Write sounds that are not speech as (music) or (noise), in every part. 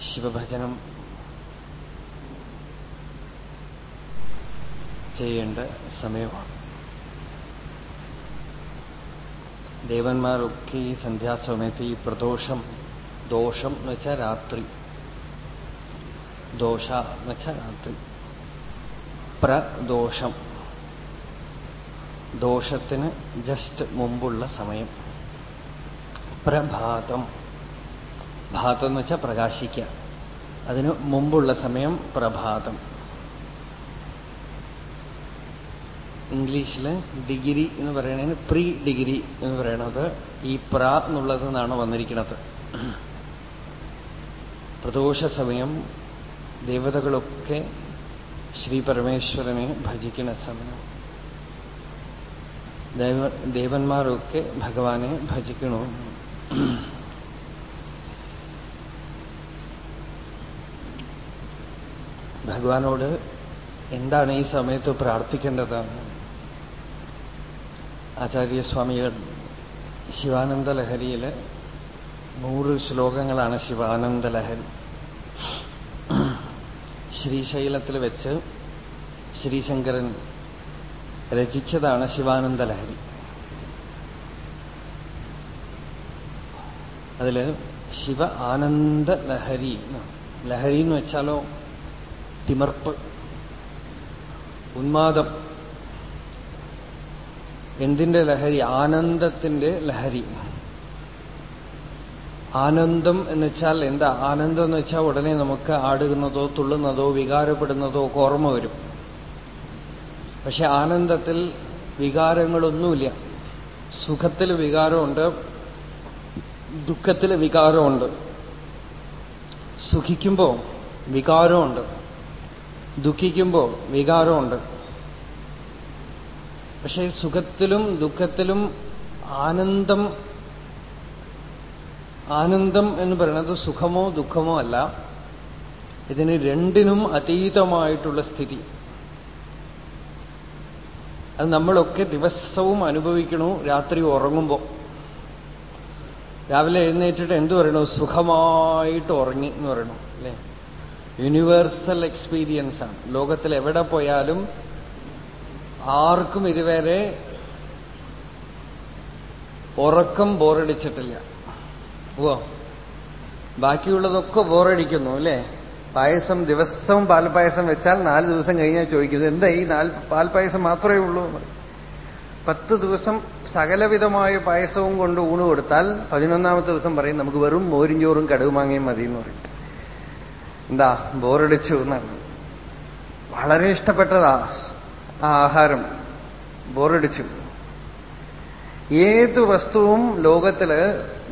ശിവഭജനം ചെയ്യേണ്ട സമയമാണ്. ദേവന്മാരൊക്കെ ഈ സന്ധ്യാസമയത്ത് ഈ പ്രദോഷം ദോഷം എന്ന് വെച്ചാൽ രാത്രി. ദോഷ എന്ന് വെച്ചാൽ രാത്രി. പ്രദോഷം. ദോഷത്തിന് ജസ്റ്റ് മുമ്പുള്ള സമയം. പ്രഭാതം. ഭാതം എന്ന് വെച്ചാൽ പ്രകാശിക്കുക അതിന് മുമ്പുള്ള സമയം പ്രഭാതം. ഇംഗ്ലീഷിൽ ഡിഗ്രി എന്ന് പറയുന്നതിന് പ്രീ ഡിഗ്രി എന്ന് പറയുന്നത് ഈ പ്ര എന്നുള്ളത് നിന്നാണ് വന്നിരിക്കുന്നത് പ്രദോഷ സമയം ദേവതകളൊക്കെ ശ്രീ പരമേശ്വരനെ ഭജിക്കുന്ന സമയം. ദേവ ദേവന്മാരൊക്കെ ഭഗവാനെ ഭജിക്കണു? ഭഗവാനോട് എന്താണ് ഈ സമയത്ത് പ്രാർത്ഥിക്കേണ്ടത് ആചാര്യസ്വാമികൾ ശിവാനന്ദ ലഹരിയിൽ നൂറ് ശ്ലോകങ്ങളാണ് ശിവാനന്ദ ലഹരി. ശ്രീശൈലത്തിൽ വെച്ച് ശ്രീശങ്കരൻ രചിച്ചതാണ് ശിവാനന്ദ ലഹരി. അതിൽ ശിവ ആനന്ദ ലഹരി ലഹരി എന്ന് വെച്ചാലോ തിമർപ്പ് ഉന്മാദം എന്തിന്റെ ലഹരി? ആനന്ദത്തിന്റെ ലഹരി. ആനന്ദം എന്ന് വെച്ചാൽ എന്താ? ആനന്ദം എന്ന് വെച്ചാൽ ഉടനെ നമുക്ക് ആടുന്നതോ തുള്ളുന്നതോ വികാരപ്പെടുന്നതോ ഒക്കെ ഓർമ്മ വരും. പക്ഷെ ആനന്ദത്തിൽ വികാരങ്ങളൊന്നുമില്ല. സുഖത്തിൽ വികാരമുണ്ട് ദുഃഖത്തിൽ വികാരമുണ്ട്. സുഖിക്കുമ്പോൾ വികാരമുണ്ട്. ദുഃഖിക്കുമ്പോൾ വികാരമുണ്ട്. പക്ഷെ സുഖത്തിലും ദുഃഖത്തിലും ആനന്ദം ആനന്ദം എന്ന് പറയുന്നത് സുഖമോ ദുഃഖമോ അല്ല. ഇതിന് രണ്ടിനും അതീതമായിട്ടുള്ള സ്ഥിതി. അത് നമ്മളൊക്കെ ദിവസവും അനുഭവിക്കണു രാത്രി ഉറങ്ങുമ്പോൾ രാവിലെ എഴുന്നേറ്റിട്ട് എന്തു പറയണു? സുഖമായിട്ട് ഉറങ്ങി എന്ന് പറയണു. യൂണിവേഴ്സൽ എക്സ്പീരിയൻസ് ആണ്. ലോകത്തിൽ എവിടെ പോയാലും ആർക്കും ഇതുവരെ ഉറക്കം ബോറടിച്ചിട്ടില്ല. ഓ ബാക്കിയുള്ളതൊക്കെ ബോറടിക്കുന്നു അല്ലേ? പായസം ദിവസവും പാൽപ്പായസം വെച്ചാൽ നാല് ദിവസം കഴിഞ്ഞാൽ ചോദിക്കുന്നത് എന്താ ഈ നാല് പാൽപ്പായസം മാത്രമേ ഉള്ളൂ? പത്ത് ദിവസം സകലവിധമായ പായസവും കൊണ്ട് ഊണ് കൊടുത്താൽ പതിനൊന്നാമത്തെ ദിവസം പറയും നമുക്ക് വെറും മോരും ചോറും കടുകുമാങ്ങയും മതി എന്ന് പറയും. എന്താ ബോറടിച്ചു എന്നാണ്. വളരെ ഇഷ്ടപ്പെട്ടതാ ആ ആഹാരം. ബോറടിച്ചു. ഏത് വസ്തുവും ലോകത്തിൽ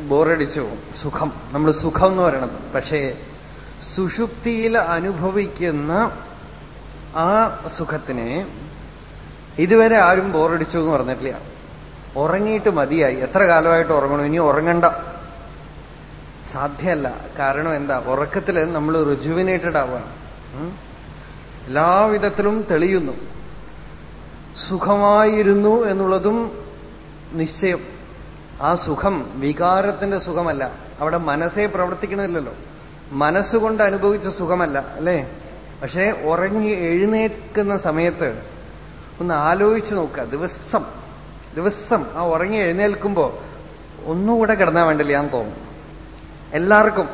ബോറടിച്ചു. സുഖം. നമ്മൾ സുഖം എന്ന് പറയണത്. പക്ഷേ സുഷുപ്തിയിൽ അനുഭവിക്കുന്ന ആ സുഖത്തിനെ ഇതുവരെ ആരും ബോറടിച്ചു എന്ന് പറഞ്ഞിട്ടില്ല. ഉറങ്ങിയിട്ട് മതിയായി. എത്ര കാലമായിട്ട് ഉറങ്ങണം? ഇനി ഉറങ്ങണ്ട. സാധ്യമല്ല. കാരണം എന്താ? ഉറക്കത്തിൽ നമ്മൾ റിജുവിനേറ്റഡ് ആവുകയാണ് എല്ലാവിധത്തിലും തെളിയുന്നു. സുഖമായിരുന്നു എന്നുള്ളതും നിശ്ചയം. ആ സുഖം വികാരത്തിന്റെ സുഖമല്ല. അവിടെ മനസ്സേ പ്രവർത്തിക്കണില്ലല്ലോ. മനസ്സുകൊണ്ട് അനുഭവിച്ച സുഖമല്ല അല്ലേ? പക്ഷേ ഉറങ്ങി എഴുന്നേൽക്കുന്ന സമയത്ത് ഒന്ന് ആലോചിച്ച് നോക്കുക. ദിവസം ദിവസം ആ ഉറങ്ങി എഴുന്നേൽക്കുമ്പോ ഒന്നുകൂടെ കിടന്നാൽ വേണ്ടില്ല ഞാൻ തോന്നും. എല്ലാവർക്കും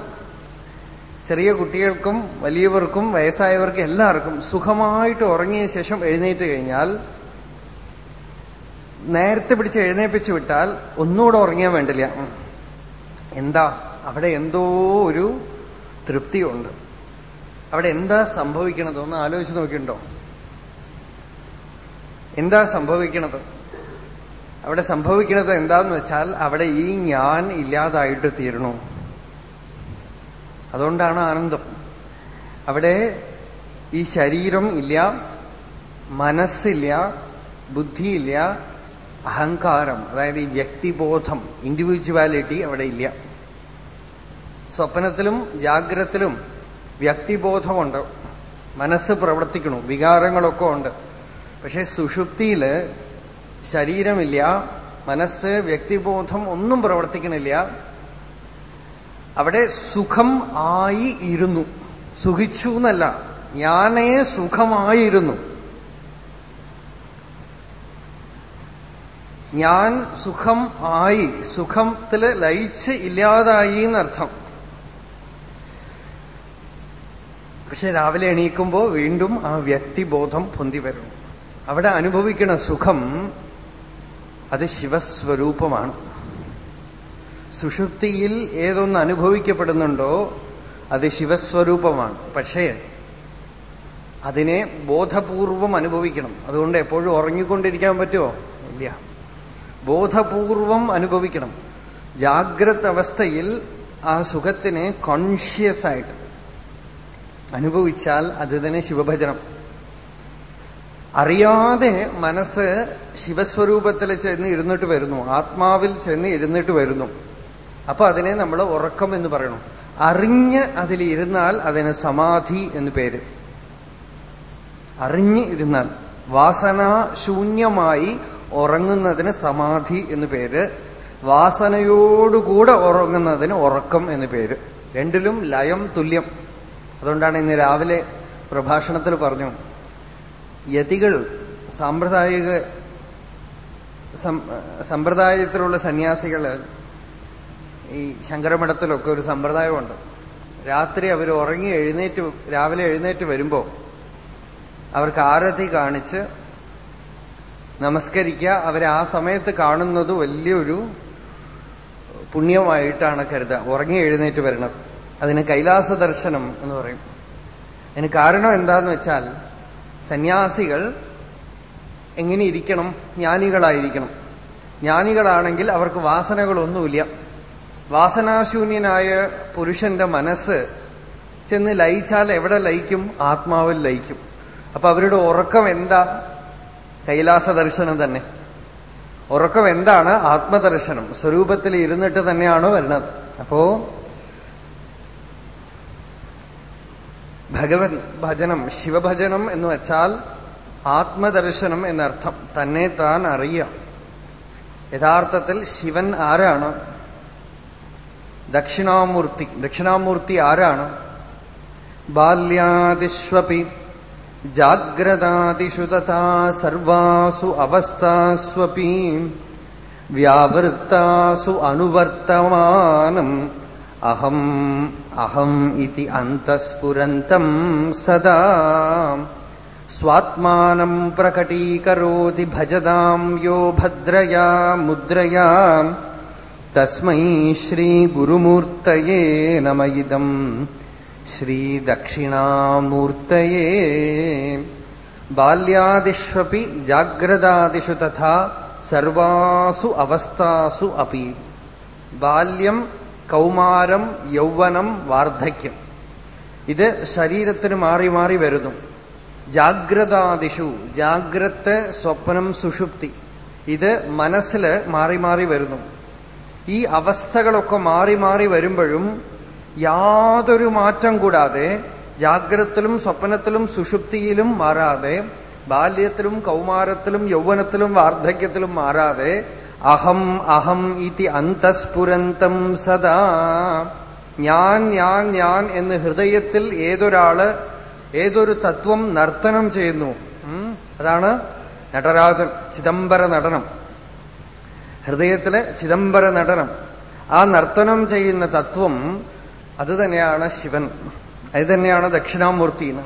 ചെറിയ കുട്ടികൾക്കും വലിയവർക്കും വയസ്സായവർക്കും എല്ലാവർക്കും സുഖമായിട്ട് ഉറങ്ങിയ ശേഷം എഴുന്നേറ്റ് കഴിഞ്ഞാൽ നേരത്തെ പിടിച്ച് എഴുന്നേപ്പിച്ചു വിട്ടാൽ ഒന്നുകൂടെ ഉറങ്ങിയാൻ വേണ്ടില്ല. എന്താ? അവിടെ എന്തോ ഒരു തൃപ്തിയുണ്ട്. അവിടെ എന്താ സംഭവിക്കണത്? ഒന്ന് ആലോചിച്ച് നോക്കിയിട്ടുണ്ടോ? എന്താ സംഭവിക്കണത്? അവിടെ സംഭവിക്കണത് എന്താന്ന് വെച്ചാൽ അവിടെ ഈ ഞാൻ ഇല്ലാതായിട്ട് തീരണു. അതുകൊണ്ടാണ് ആനന്ദം. അവിടെ ഈ ശരീരം ഇല്ല മനസ്സില്ല ബുദ്ധിയില്ല അഹങ്കാരം അതായത് ഈ വ്യക്തിബോധം ഇൻഡിവിജ്വാലിറ്റി അവിടെ ഇല്ല. സ്വപ്നത്തിലും ജാഗ്രത്തിലും വ്യക്തിബോധമുണ്ട്. മനസ്സ് പ്രവർത്തിക്കണു വികാരങ്ങളൊക്കെ ഉണ്ട്. പക്ഷെ സുഷുപ്തിയിൽ ശരീരമില്ല മനസ്സ് വ്യക്തിബോധം ഒന്നും പ്രവർത്തിക്കണില്ല അവിടെ സുഖം ആയി ഇരുന്നു. സുഖിച്ചു എന്നല്ല ഞാനേ സുഖമായിരുന്നു. ഞാൻ സുഖം ആയി സുഖത്തിൽ ലയിച്ച് ഇല്ലാതായി എന്നർത്ഥം. പക്ഷെ രാവിലെ എണീക്കുമ്പോൾ വീണ്ടും ആ വ്യക്തിബോധം പൊന്തി വരും. അവിടെ അനുഭവിക്കുന്ന സുഖം അത് ശിവസ്വരൂപമാണ്. സുഷുപ്തിയിൽ ഏതൊന്ന് അനുഭവിക്കപ്പെടുന്നുണ്ടോ അത് ശിവസ്വരൂപമാണ്. പക്ഷേ അതിനെ ബോധപൂർവം അനുഭവിക്കണം. അതുകൊണ്ട് എപ്പോഴും ഉറങ്ങിക്കൊണ്ടിരിക്കാൻ പറ്റുമോ? ഇല്ല. ബോധപൂർവം അനുഭവിക്കണം. ജാഗ്രത അവസ്ഥയിൽ ആ സുഖത്തിനെ കോൺഷ്യസ് ആയിട്ട് അനുഭവിച്ചാൽ അത് തന്നെ ശിവഭജനം. അറിയാതെ മനസ്സ് ശിവസ്വരൂപത്തിൽ ചെന്ന് ഇരുന്നിട്ട് വരുന്നു. ആത്മാവിൽ ചെന്ന് ഇരുന്നിട്ട് വരുന്നു. അപ്പൊ അതിനെ നമ്മൾ ഉറക്കം എന്ന് പറയണം. അറിഞ്ഞ് അതിലിരുന്നാൽ അതിന് സമാധി എന്ന് പേര്. അറിഞ്ഞ് ഇരുന്നാൽ. വാസനാശൂന്യമായി ഉറങ്ങുന്നതിന് സമാധി എന്ന് പേര്. വാസനയോടുകൂടെ ഉറങ്ങുന്നതിന് ഉറക്കം എന്ന് പേര്. രണ്ടിലും ലയം തുല്യം. അതുകൊണ്ടാണ് ഇന്ന് രാവിലെ പ്രഭാഷണത്തിൽ പറഞ്ഞു യതികൾ സാമ്പ്രദായിക സമ്പ്രദായത്തിലുള്ള സന്യാസികൾ ഈ ശങ്കരമഠത്തിലൊക്കെ ഒരു സമ്പ്രദായമുണ്ട്. രാത്രി അവർ ഉറങ്ങി എഴുന്നേറ്റ് രാവിലെ എഴുന്നേറ്റ് വരുമ്പോൾ അവർക്ക് ആരതി കാണിച്ച് നമസ്കരിക്കുക. അവരെ ആ സമയത്ത് കാണുന്നത് വലിയൊരു പുണ്യമായിട്ടാണ് കരുതുക. ഉറങ്ങി എഴുന്നേറ്റ് വരുന്നത് അതിന് കൈലാസ ദർശനം എന്ന് പറയും. അതിന് കാരണം എന്താന്ന് വെച്ചാൽ സന്യാസികൾ എങ്ങനെ ഇരിക്കണം? ജ്ഞാനികളായിരിക്കണം. ജ്ഞാനികളാണെങ്കിൽ അവർക്ക് വാസനകളൊന്നുമില്ല. വാസനാശൂന്യനായ പുരുഷന്റെ മനസ്സ് ചെന്ന് ലയിച്ചാൽ എവിടെ ലയിക്കും? ആത്മാവിൽ ലയിക്കും. അപ്പൊ അവരുടെ ഉറക്കം എന്താ? കൈലാസ ദർശനം തന്നെ. ഉറക്കം എന്താണ്? ആത്മദർശനം. സ്വരൂപത്തിൽ ഇരുന്നിട്ട് തന്നെയാണ് വരുന്നത്. അപ്പോ ഭഗവൻ ഭജനം ശിവഭജനം എന്ന് വെച്ചാൽ ആത്മദർശനം എന്നർത്ഥം. തന്നെ താൻ അറിയാം. യഥാർത്ഥത്തിൽ ശിവൻ ആരാണ്? ദക്ഷിണാമൂർത്തി ദക്ഷിണാമൂർത്തി ആരാണ്? ബാല്യാദിഷ്വപി ജാഗ്രതാദിഷു സർവാസു അവസ്ഥാസ്വപി വ്യാവൃത്താസു അനുവർത്തമാനം അഹം അഹം ഇതി അന്തസ്ഫുരന്തം സദാ. സ്വാത്മാനം പ്രകടീകരോതി ഭജതാം യോ ഭദ്രയാ മുദ്രയാ തസ്മൈ ശ്രീഗുരുമൂർത്തയേ നമ ഇദം ശ്രീദക്ഷിണാമൂർത്തയേ ബാല്യാദിഷ്വപി ജാഗ്രതാദിഷു തഥാ സർവാസു അവസ്ഥാസു അപി. ബാല്യം കൗമാരം യൗവനം വാർദ്ധക്യം. ഇത് ശരീരത്തിന് മാറി മാറി വരുന്നു. ജാഗ്രതാദിഷു ജാഗ്രത സ്വപ്നം സുഷുപ്തി. ഇത് മനസ്സിൽ മാറി മാറി വരുന്നു. ഈ അവസ്ഥകളൊക്കെ മാറി മാറി വരുമ്പോഴും യാതൊരു മാറ്റം കൂടാതെ ജാഗ്രത്തിലും സ്വപ്നത്തിലും സുഷുപ്തിയിലും മാറാതെ ബാല്യത്തിലും കൗമാരത്തിലും യൗവനത്തിലും വാർദ്ധക്യത്തിലും മാറാതെ അഹം അഹം ഇതി അന്തസ്ഫുരന്തം സദാ. ഞാൻ ഞാൻ ഞാൻ എന്ന് ഹൃദയത്തിൽ ഏതൊരാൾ ഏതൊരു തത്വം നർത്തനം ചെയ്യുന്നു. അതാണ് നടരാജൻ ചിദംബര നടനം. ഹൃദയത്തിലെ ചിദംബര നടനം ആ നർത്തനം ചെയ്യുന്ന തത്വം അത് തന്നെയാണ് ശിവൻ. അത് തന്നെയാണ് ദക്ഷിണാമൂർത്തി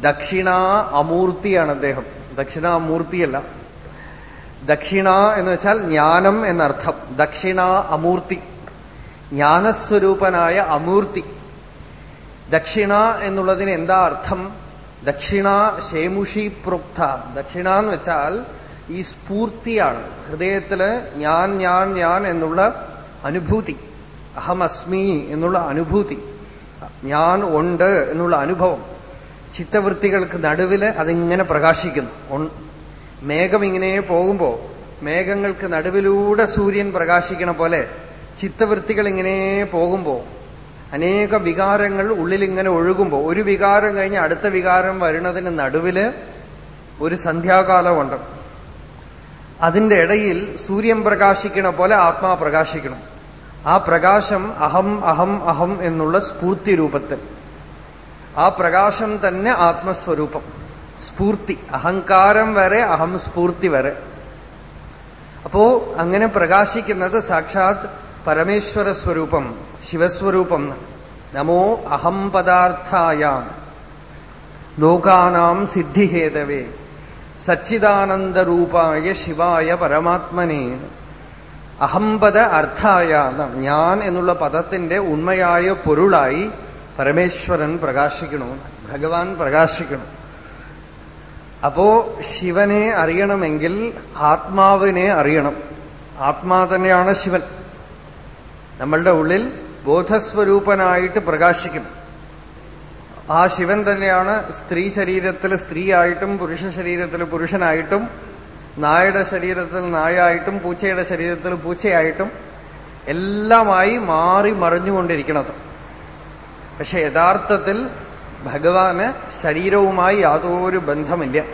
ദക്ഷിണ അമൂർത്തിയാണ് അദ്ദേഹം. ദക്ഷിണാമൂർത്തിയല്ല. ദക്ഷിണ എന്ന് വെച്ചാൽ ജ്ഞാനം എന്നർത്ഥം. ദക്ഷിണ അമൂർത്തി. ജ്ഞാനസ്വരൂപനായ അമൂർത്തി. ദക്ഷിണ എന്നുള്ളതിന് എന്താ അർത്ഥം? ദക്ഷിണ ശേമുഷി പ്രോക്ത. ദക്ഷിണ എന്ന് വെച്ചാൽ ഈ സ്ഫൂർത്തിയാണ്. ഹൃദയത്തിൽ ഞാൻ ഞാൻ ഞാൻ എന്നുള്ള അനുഭൂതി. അഹമസ്മി എന്നുള്ള അനുഭൂതി. ഞാൻ ഉണ്ട് എന്നുള്ള അനുഭവം. ചിത്തവൃത്തികൾക്ക് നടുവിൽ അതിങ്ങനെ പ്രകാശിക്കുന്നു. മേഘം ഇങ്ങനെ പോകുമ്പോ മേഘങ്ങൾക്ക് നടുവിലൂടെ സൂര്യൻ പ്രകാശിക്കണ പോലെ ചിത്തവൃത്തികൾ ഇങ്ങനെ പോകുമ്പോ അനേക വികാരങ്ങൾ ഉള്ളിലിങ്ങനെ ഒഴുകുമ്പോ ഒരു വികാരം കഴിഞ്ഞ് അടുത്ത വികാരം വരുന്നതിന് നടുവിൽ ഒരു സന്ധ്യാകാലമുണ്ട്. അതിന്റെ ഇടയിൽ സൂര്യൻ പ്രകാശിക്കണ പോലെ ആത്മാ പ്രകാശിക്കണം. ആ പ്രകാശം അഹം അഹം അഹം എന്നുള്ള സ്ഫൂർത്തി രൂപത്തിൽ. ആ പ്രകാശം തന്നെ ആത്മസ്വരൂപം. സ്ഫൂർത്തി. അഹങ്കാരം വരെ അഹം സ്ഫൂർത്തി വരെ. അപ്പോ അങ്ങനെ പ്രകാശിക്കുന്നത് സാക്ഷാത് പരമേശ്വര സ്വരൂപം ശിവസ്വരൂപം. നമോ അഹം പദാർത്ഥായാം. ലോകാനാം സിദ്ധിഹേതവേ. സച്ചിദാനന്ദരൂപായ ശിവായ പരമാത്മനെ. അഹംപദ അർത്ഥായ ഞാൻ എന്നുള്ള പദത്തിന്റെ ഉണ്മയായ പൊരുളായി പരമേശ്വരൻ പ്രകാശിക്കണു ഭഗവാൻ പ്രകാശിക്കണം. അപ്പോ ശിവനെ അറിയണമെങ്കിൽ ആത്മാവിനെ അറിയണം. ആത്മാ തന്നെയാണ് ശിവൻ. നമ്മളുടെ ഉള്ളിൽ ബോധസ്വരൂപനായിട്ട് പ്രകാശിക്കും ആ ശിവൻ തന്നെയാണ് സ്ത്രീ ശരീരത്തിൽ സ്ത്രീയായിട്ടും പുരുഷ ശരീരത്തിൽ പുരുഷനായിട്ടും നായയുടെ ശരീരത്തിൽ നായായിട്ടും പൂച്ചയുടെ ശരീരത്തിൽ പൂച്ചയായിട്ടും എല്ലാമായി മാറി മറിഞ്ഞുകൊണ്ടിരിക്കുന്നത്. പക്ഷെ യഥാർത്ഥത്തിൽ ഭഗവാന് ശരീരവുമായി യാതൊരു ബന്ധമില്ല.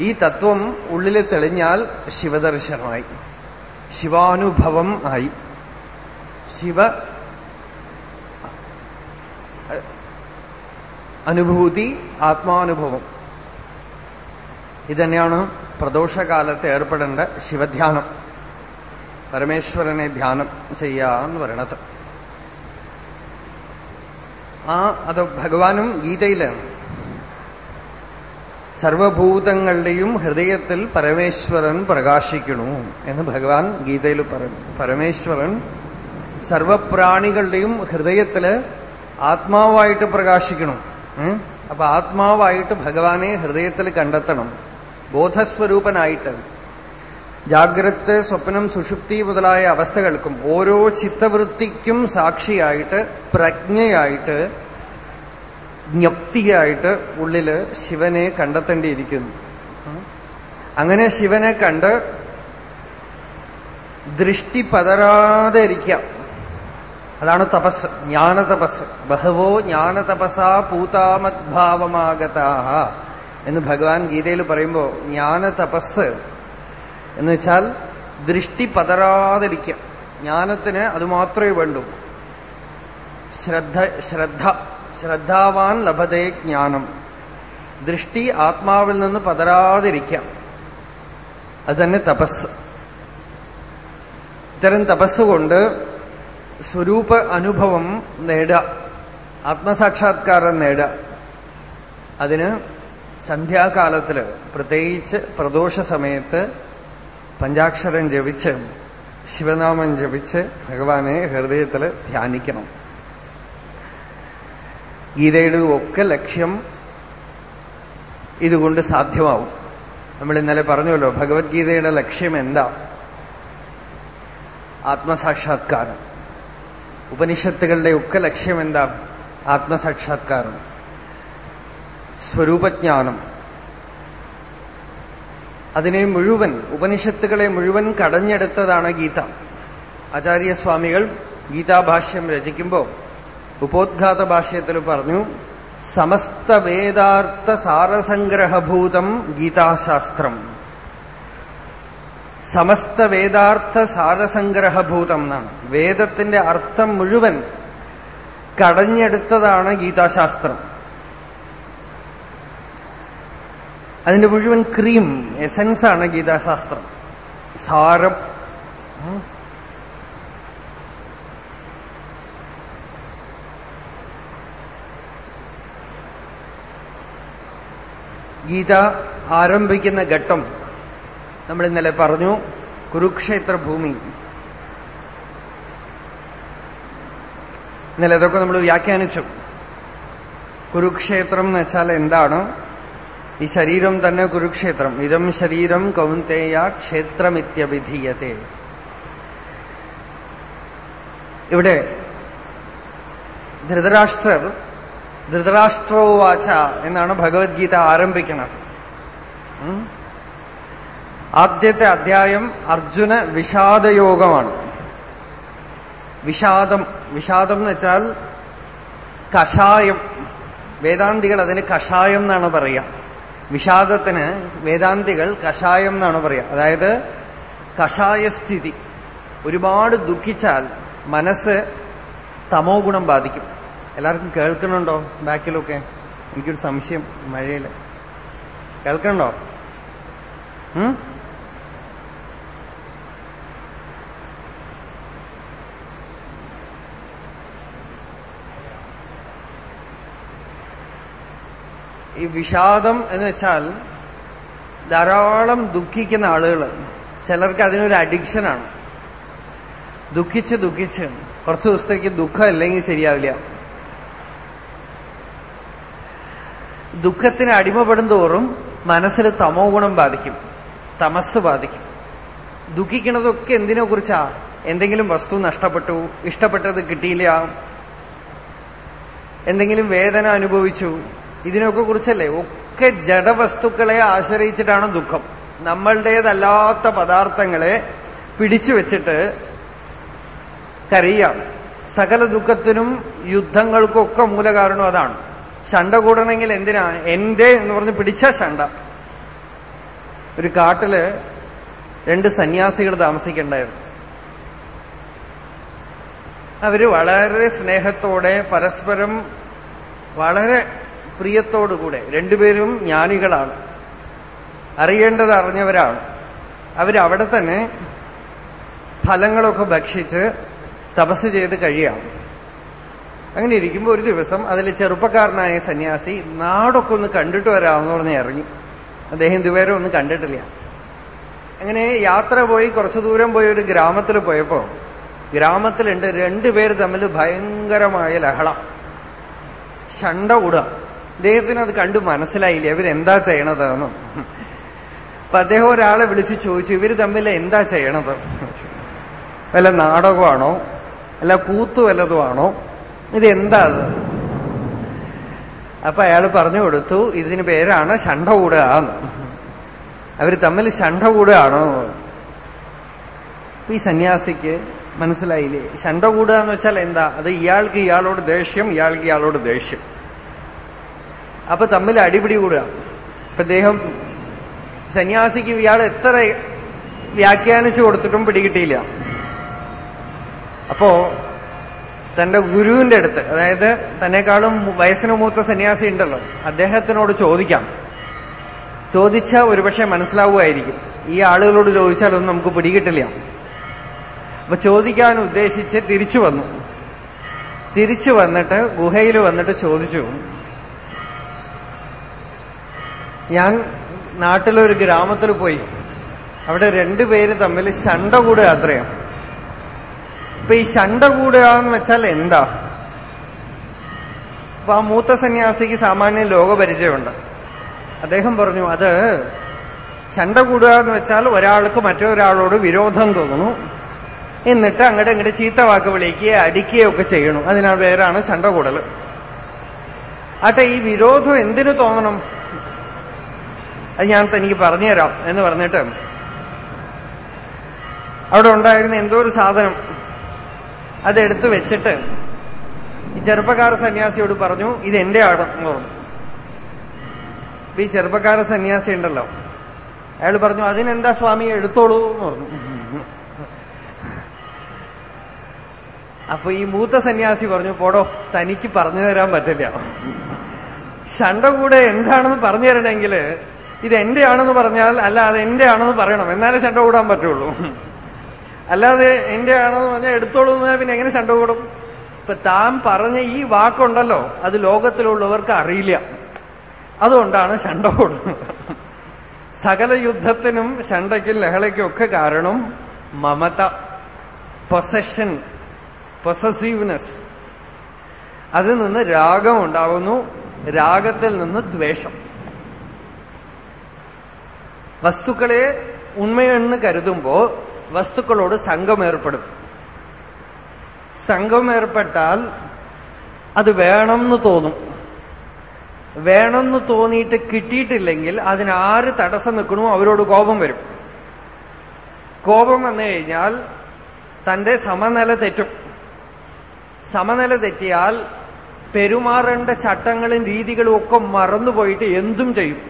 ഈ തത്വം ഉള്ളിൽ തെളിഞ്ഞാൽ ശിവദർശനമായി ശിവാനുഭവം ആയി. ശിവ അനുഭൂതി ആത്മാനുഭവം. ഇതന്നെയാണ് പ്രദോഷകാലത്ത് ഏർപ്പെടേണ്ട ശിവധ്യാനം. പരമേശ്വരനെ ധ്യാനം ചെയ്യാന്ന് പറയണത്. ആ അത് ഭഗവാനും ഗീതയിലാണ്. സർവഭൂതങ്ങളുടെയും ഹൃദയത്തിൽ പരമേശ്വരൻ പ്രകാശിക്കണു എന്ന് ഭഗവാൻ ഗീതയിൽ പറഞ്ഞു പരമേശ്വരൻ സർവപ്രാണികളുടെയും ഹൃദയത്തിൽ ആത്മാവായിട്ട് പ്രകാശിക്കണം. അപ്പൊ ആത്മാവായിട്ട് ഭഗവാനെ ഹൃദയത്തിൽ കണ്ടെത്തണം. ബോധസ്വരൂപനായിട്ട്. ജാഗ്രത് സ്വപ്നം സുഷുപ്തി മുതലായ അവസ്ഥകൾക്കും ഓരോ ചിത്തവൃത്തിക്കും സാക്ഷിയായിട്ട് പ്രജ്ഞയായിട്ട് ജ്ഞപ്തിയായിട്ട് ഉള്ളിൽ ശിവനെ കണ്ടെത്തേണ്ടിയിരിക്കുന്നു. അങ്ങനെ ശിവനെ കണ്ട് ദൃഷ്ടി പതരാതെ ഇരിക്കാം. അതാണ് തപസ് ജ്ഞാനതപസ്. ബഹവോ ജ്ഞാനതപസാ പൂതാമദ്ഭാവമാകത എന്ന് ഭഗവാൻ ഗീതയിൽ പറയുമ്പോൾ ജ്ഞാനതപസ് എന്ന് വെച്ചാൽ ദൃഷ്ടി പതരാതിരിക്കുക ജ്ഞാനത്തിന് അതുമാത്രമേ വേണ്ടൂ. ശ്രദ്ധ ശ്രദ്ധ ശ്രദ്ധാവാൻ ലഭതേ ജ്ഞാനം. ദൃഷ്ടി ആത്മാവിൽ നിന്ന് പതരാതിരിക്കാം. അത് തന്നെ തപസ്. ഇത്തരം തപസ്സുകൊണ്ട് സ്വരൂപ അനുഭവം നേടുക. ആത്മസാക്ഷാത്കാരം നേടുക. അതിന് സന്ധ്യാകാലത്തിൽ പ്രത്യേകിച്ച് പ്രദോഷ സമയത്ത് പഞ്ചാക്ഷരം ജപിച്ച് ശിവനാമം ജപിച്ച് ഭഗവാനെ ഹൃദയത്തിൽ ധ്യാനിക്കണം. ഗീതയുടെ ഒക്കെ ലക്ഷ്യം ഇതുകൊണ്ട് സാധ്യമാവും. നമ്മൾ ഇന്നലെ പറഞ്ഞല്ലോ ഭഗവത്ഗീതയുടെ ലക്ഷ്യം എന്താ? ആത്മസാക്ഷാത്കാരം. ഉപനിഷത്തുകളുടെ ഒക്കെ ലക്ഷ്യം എന്താ ആത്മസാക്ഷാത്കാരം സ്വരൂപജ്ഞാനം. അതിനെ മുഴുവൻ ഉപനിഷത്തുകളെ മുഴുവൻ കടഞ്ഞെടുത്തതാണ് ഗീത. ആചാര്യസ്വാമികൾ ഗീതാഭാഷ്യം രചിക്കുമ്പോൾ ഉപോദ്ഘാത ഭാഷ്യത്തിൽ പറഞ്ഞു സമസ്ത വേദാർത്ഥ സാരസംഗ്രഹഭൂതം ഗീതാശാസ്ത്രം. സമസ്ത വേദാർത്ഥ സാരസംഗ്രഹഭൂതം എന്നാണ്. വേദത്തിന്റെ അർത്ഥം മുഴുവൻ കടഞ്ഞെടുത്തതാണ് ഗീതാശാസ്ത്രം. അതിന്റെ മുഴുവൻ ക്രീം എസൻസ് ആണ് ഗീതാശാസ്ത്രം. സാരം ഗീത ആരംഭിക്കുന്ന ഘട്ടം നമ്മൾ ഇന്നലെ പറഞ്ഞു കുരുക്ഷേത്ര ഭൂമി. ഇന്നലെ അതൊക്കെ നമ്മൾ വ്യാഖ്യാനിച്ചു. കുരുക്ഷേത്രം എന്ന് വെച്ചാൽ എന്താണ്? ഈ ശരീരം തന്നെ കുരുക്ഷേത്രം. ഇതം ശരീരം കൗന്തേയ ക്ഷേത്രമിത്യവിധീയത്തെ ഇവിടെ ധൃതരാഷ്ട്രർ ധൃതരാഷ്ട്രോവാച എന്നാണ് ഭഗവത്ഗീത ആരംഭിക്കുന്നത്. ആദ്യത്തെ അധ്യായം അർജുന വിഷാദയോഗമാണ്. വിഷാദം വിഷാദം എന്ന് വെച്ചാൽ കഷായം. വേദാന്തികൾ അതിന് കഷായം എന്നാണ് പറയുക. വിഷാദത്തിന് വേദാന്തികൾ കഷായം എന്നാണ് പറയുക. അതായത് കഷായസ്ഥിതി. ഒരുപാട് ദുഃഖിച്ചാൽ മനസ്സ് തമോ ഗുണം ബാധിക്കും. എല്ലാവർക്കും കേൾക്കണുണ്ടോ ബാക്കിലൊക്കെ? എനിക്കൊരു സംശയം മഴയിൽ കേൾക്കണുണ്ടോ ഈ വിഷാദം എന്ന് വെച്ചാൽ ധാരാളം ദുഃഖിക്കുന്ന ആളുകൾ ചിലർക്ക് അതിനൊരു അഡിക്ഷനാണ് ദുഃഖിച്ച് ദുഃഖിച്ച് കുറച്ച് ദിവസത്തേക്ക് ദുഃഖം ഇല്ലെങ്കിൽ ശരിയാവില്ല. ദുഃഖത്തിന് അടിമപ്പെടും തോറും മനസ്സിൽ തമോ ഗുണം ബാധിക്കും. തമസ് ബാധിക്കും. ദുഃഖിക്കുന്നതൊക്കെ എന്തിനെ കുറിച്ചാ? എന്തെങ്കിലും വസ്തു നഷ്ടപ്പെട്ടു ഇഷ്ടപ്പെട്ടത് കിട്ടിയില്ല എന്തെങ്കിലും വേദന അനുഭവിച്ചു ഇതിനൊക്കെ കുറിച്ചല്ലേ? ഒക്കെ ജഡവസ്തുക്കളെ ആശ്രയിച്ചിട്ടാണ് ദുഃഖം. നമ്മളുടേതല്ലാത്ത പദാർത്ഥങ്ങളെ പിടിച്ചു വെച്ചിട്ട് കരയുക. സകല ദുഃഖത്തിനും യുദ്ധങ്ങൾക്കും ഒക്കെ മൂലകാരണം അതാണ്. ശണ്ട കൂടണമെങ്കിൽ എന്തിനാ? എന്റെ എന്ന് പറഞ്ഞ് പിടിച്ച ശണ്ട. ഒരു കാട്ടിൽ രണ്ട് സന്യാസികൾ താമസിക്കണ്ടായിരുന്നു. അവർ വളരെ സ്നേഹത്തോടെ പരസ്പരം വളരെ പ്രിയത്തോടുകൂടെ. രണ്ടുപേരും ജ്ഞാനികളാണ്. അറിയേണ്ടത് അറിഞ്ഞവരാണ്. അവരവിടെ തന്നെ ഫലങ്ങളൊക്കെ ഭക്ഷിച്ച് തപസ് ചെയ്ത് കഴിയാം അങ്ങനെ ഇരിക്കുമ്പോൾ ഒരു ദിവസം അതിൽ ചെറുപ്പക്കാരനായ സന്യാസി നാടൊക്കെ ഒന്ന് കണ്ടിട്ട് വരാമെന്ന് പറഞ്ഞ് ഇറങ്ങി. അദ്ദേഹം ഇതുവരെ ഒന്നും കണ്ടിട്ടില്ല. അങ്ങനെ യാത്ര പോയി കുറച്ചു ദൂരം പോയി ഒരു ഗ്രാമത്തിൽ പോയപ്പോ ഗ്രാമത്തിലുണ്ട് രണ്ടുപേര് തമ്മിൽ ഭയങ്കരമായ ലഹള. ഷണ്ട ഉട അദ്ദേഹത്തിന് അത് കണ്ടു മനസ്സിലായില്ല. ഇവരെന്താ ചെയ്യണതെന്ന്. അപ്പൊ അദ്ദേഹം ഒരാളെ വിളിച്ച് ചോദിച്ചു ഇവർ തമ്മിൽ എന്താ ചെയ്യണത്? വല്ല നാടകമാണോ? അല്ല കൂത്തു വല്ലതുമാണോ? ഇത് എന്താ അത്? അപ്പൊ അയാൾ പറഞ്ഞു കൊടുത്തു ഇതിന് പേരാണ് ഷണ്ട കൂടുക എന്ന് അവർ തമ്മിൽ ഷണ്ട കൂടുകയാണോ ഈ സന്യാസിക്ക് മനസ്സിലായില്ലേ? ഷണ്ട കൂടുക എന്ന് വെച്ചാൽ എന്താ? അത് ഇയാൾക്ക് ഇയാളോട് ദേഷ്യം ഇയാൾക്ക് ഇയാളോട് ദേഷ്യം. അപ്പൊ തമ്മിൽ അടിപിടി കൂടുക. അപ്പൊ അദ്ദേഹം സന്യാസിക്ക് ഇയാൾ എത്ര വ്യാഖ്യാനിച്ചു കൊടുത്തിട്ടും പിടികിട്ടിയില്ല. അപ്പോ തന്റെ ഗുരുവിന്റെ അടുത്ത് അതായത് തന്നെക്കാളും വയസ്സിന് മൂത്ത സന്യാസി ഉണ്ടല്ലോ അദ്ദേഹത്തിനോട് ചോദിക്കാം. ചോദിച്ച ഒരുപക്ഷെ മനസ്സിലാവുമായിരിക്കും. ഈ ആളുകളോട് ചോദിച്ചാലൊന്നും നമുക്ക് പിടികിട്ടില്ല. അപ്പൊ ചോദിക്കാൻ ഉദ്ദേശിച്ച് തിരിച്ചു വന്നു. തിരിച്ചു വന്നിട്ട് ഗുഹയിൽ വന്നിട്ട് ചോദിച്ചു. ഞാൻ നാട്ടിലൊരു ഗ്രാമത്തിൽ പോയി. അവിടെ രണ്ടുപേര് തമ്മിൽ ശണ്ട കൂടുക അത്രയും ഇപ്പൊ ഈ ശണ്ട കൂടുക എന്ന് വെച്ചാൽ എന്താ? അപ്പൊ ആ മൂത്ത സന്യാസിക്ക് സാമാന്യ ലോകപരിചയമുണ്ട്. അദ്ദേഹം പറഞ്ഞു അത് ശണ്ട കൂടുക എന്ന് വെച്ചാൽ ഒരാൾക്ക് മറ്റൊരാളോട് വിരോധം തോന്നുന്നു. എന്നിട്ട് അങ്ങോട്ട് ഇങ്ങോട്ട് ചീത്ത വാക്ക് വിളിക്കുകയോ അടിക്കുകയോ ഒക്കെ ചെയ്യണം. അതിനാ പേരാണ് ശണ്ട കൂടൽ ആട്ടെ ഈ വിരോധം എന്തിനു തോന്നണം? അത് ഞാൻ തനിക്ക് പറഞ്ഞുതരാം എന്ന് പറഞ്ഞിട്ട് അവിടെ ഉണ്ടായിരുന്ന എന്തോ ഒരു സാധനം അതെടുത്ത് വെച്ചിട്ട് ഈ ചെറുപ്പക്കാര സന്യാസിയോട് പറഞ്ഞു ഇത് എന്റെ ആണ് ഈ ചെറുപ്പക്കാര സന്യാസി ഉണ്ടല്ലോ. അയാൾ പറഞ്ഞു അതിനെന്താ സ്വാമി എടുത്തോളൂ എന്ന് പറഞ്ഞു. അപ്പൊ ഈ മൂത്ത സന്യാസി പറഞ്ഞു പോടോ തനിക്ക് പറഞ്ഞു തരാൻ പറ്റില്ല. ഷണ്ട കൂടെ എന്താണെന്ന് പറഞ്ഞു തരണമെങ്കിൽ ഇത് എന്റെ ആണെന്ന് പറഞ്ഞാൽ അല്ല അത് എന്റെ ആണെന്ന് പറയണം. എന്നാലേ ചണ്ട കൂടാൻ പറ്റുള്ളൂ. അല്ലാതെ എന്റെ ആണെന്ന് പറഞ്ഞാൽ എടുത്തോളൂ എന്ന് പിന്നെ എങ്ങനെ ചണ്ട കൂടും? ഇപ്പൊ താൻ പറഞ്ഞ ഈ വാക്കുണ്ടല്ലോ അത് ലോകത്തിലുള്ളവർക്ക് അറിയില്ല. അതുകൊണ്ടാണ് ചണ്ട കൂടുന്നത്. സകല യുദ്ധത്തിനും ചണ്ടയ്ക്കും ലഹളയ്ക്കും ഒക്കെ കാരണം മമത പൊസഷൻ പൊസസീവ്നെസ് അതിൽ നിന്ന് രാഗം ഉണ്ടാവുന്നു. രാഗത്തിൽ നിന്ന് ദ്വേഷം. വസ്തുക്കളെ ഉണ്മയെന്ന് കരുതുമ്പോ വസ്തുക്കളോട് സംഘം ഏർപ്പെടും സംഘം ഏർപ്പെട്ടാൽ അത് വേണമെന്ന് തോന്നും. വേണമെന്ന് തോന്നിയിട്ട് കിട്ടിയിട്ടില്ലെങ്കിൽ അതിനാര് തടസ്സം നിൽക്കണോ അവരോട് കോപം വരും. കോപം വന്നു കഴിഞ്ഞാൽ തന്റെ സമനില തെറ്റും. സമനില തെറ്റിയാൽ പെരുമാറേണ്ട ചട്ടങ്ങളും രീതികളും ഒക്കെ മറന്നുപോയിട്ട് എന്തും ചെയ്യും.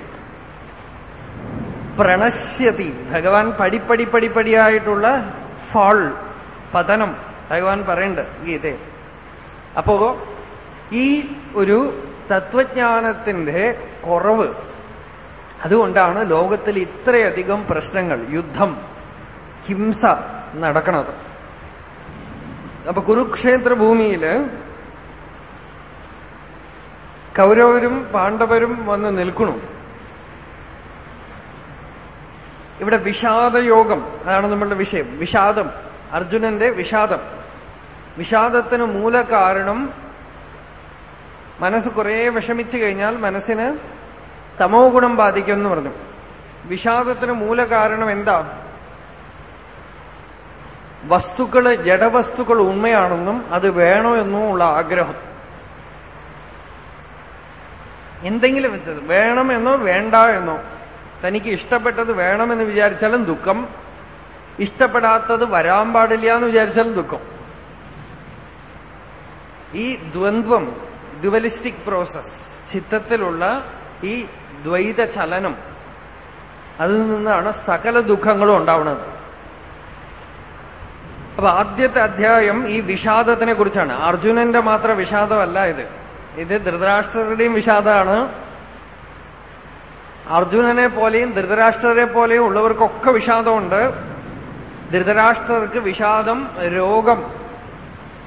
പ്രണശ്യതി. ഭഗവാൻ പടിപ്പടി പടിപ്പടിയായിട്ടുള്ള ഫാൾ പതനം. ഭഗവാൻ പറയണ്ട് ഗീതയെ അപ്പോ ഈ ഒരു തത്വജ്ഞാനത്തിന്റെ കുറവ് അതുകൊണ്ടാണ് ലോകത്തിൽ ഇത്രയധികം പ്രശ്നങ്ങൾ യുദ്ധം ഹിംസ നടക്കണത്. അപ്പൊ കുരുക്ഷേത്ര ഭൂമിയിൽ കൗരവരും പാണ്ഡവരും വന്ന് നിൽക്കണു. ഇവിടെ വിഷാദയോഗം അതാണ് നമ്മളുടെ വിഷയം. വിഷാദം അർജുനന്റെ വിഷാദം. വിഷാദത്തിന് മൂലകാരണം മനസ്സ് കുറെ വിഷമിച്ചു കഴിഞ്ഞാൽ മനസ്സിന് തമോ ഗുണം ബാധിക്കുമെന്ന് പറഞ്ഞു. വിഷാദത്തിന് മൂലകാരണം എന്താ? വസ്തുക്കൾ ജഡവസ്തുക്കൾ ഉണ്മയാണെന്നും അത് വേണോ എന്നും ഉള്ള ആഗ്രഹം. എന്തെങ്കിലും വേണമെന്നോ വേണ്ട എന്നോ. തനിക്ക് ഇഷ്ടപ്പെട്ടത് വേണമെന്ന് വിചാരിച്ചാലും ദുഃഖം. ഇഷ്ടപ്പെടാത്തത് വരാൻ പാടില്ല എന്ന് വിചാരിച്ചാലും ദുഃഖം. ഈ ദ്വന്ദ്വം ഡ്യുവലിസ്റ്റിക് പ്രോസസ് ചിത്തത്തിലുള്ള ഈ ദ്വൈത ചലനം അതിൽ നിന്നാണ് സകല ദുഃഖങ്ങളും ഉണ്ടാവുന്നത്. അപ്പൊ ആദ്യത്തെ അധ്യായം ഈ വിഷാദത്തിനെ കുറിച്ചാണ്. അർജുനന്റെ മാത്രം വിഷാദമല്ല ഇത്. ഇത് ധൃതരാഷ്ട്രരുടെയും വിഷാദമാണ്. അർജുനനെ പോലെയും ധൃതരാഷ്ട്രരെ പോലെയും ഉള്ളവർക്കൊക്കെ വിഷാദമുണ്ട്. ധൃതരാഷ്ട്രർക്ക് വിഷാദം രോഗം.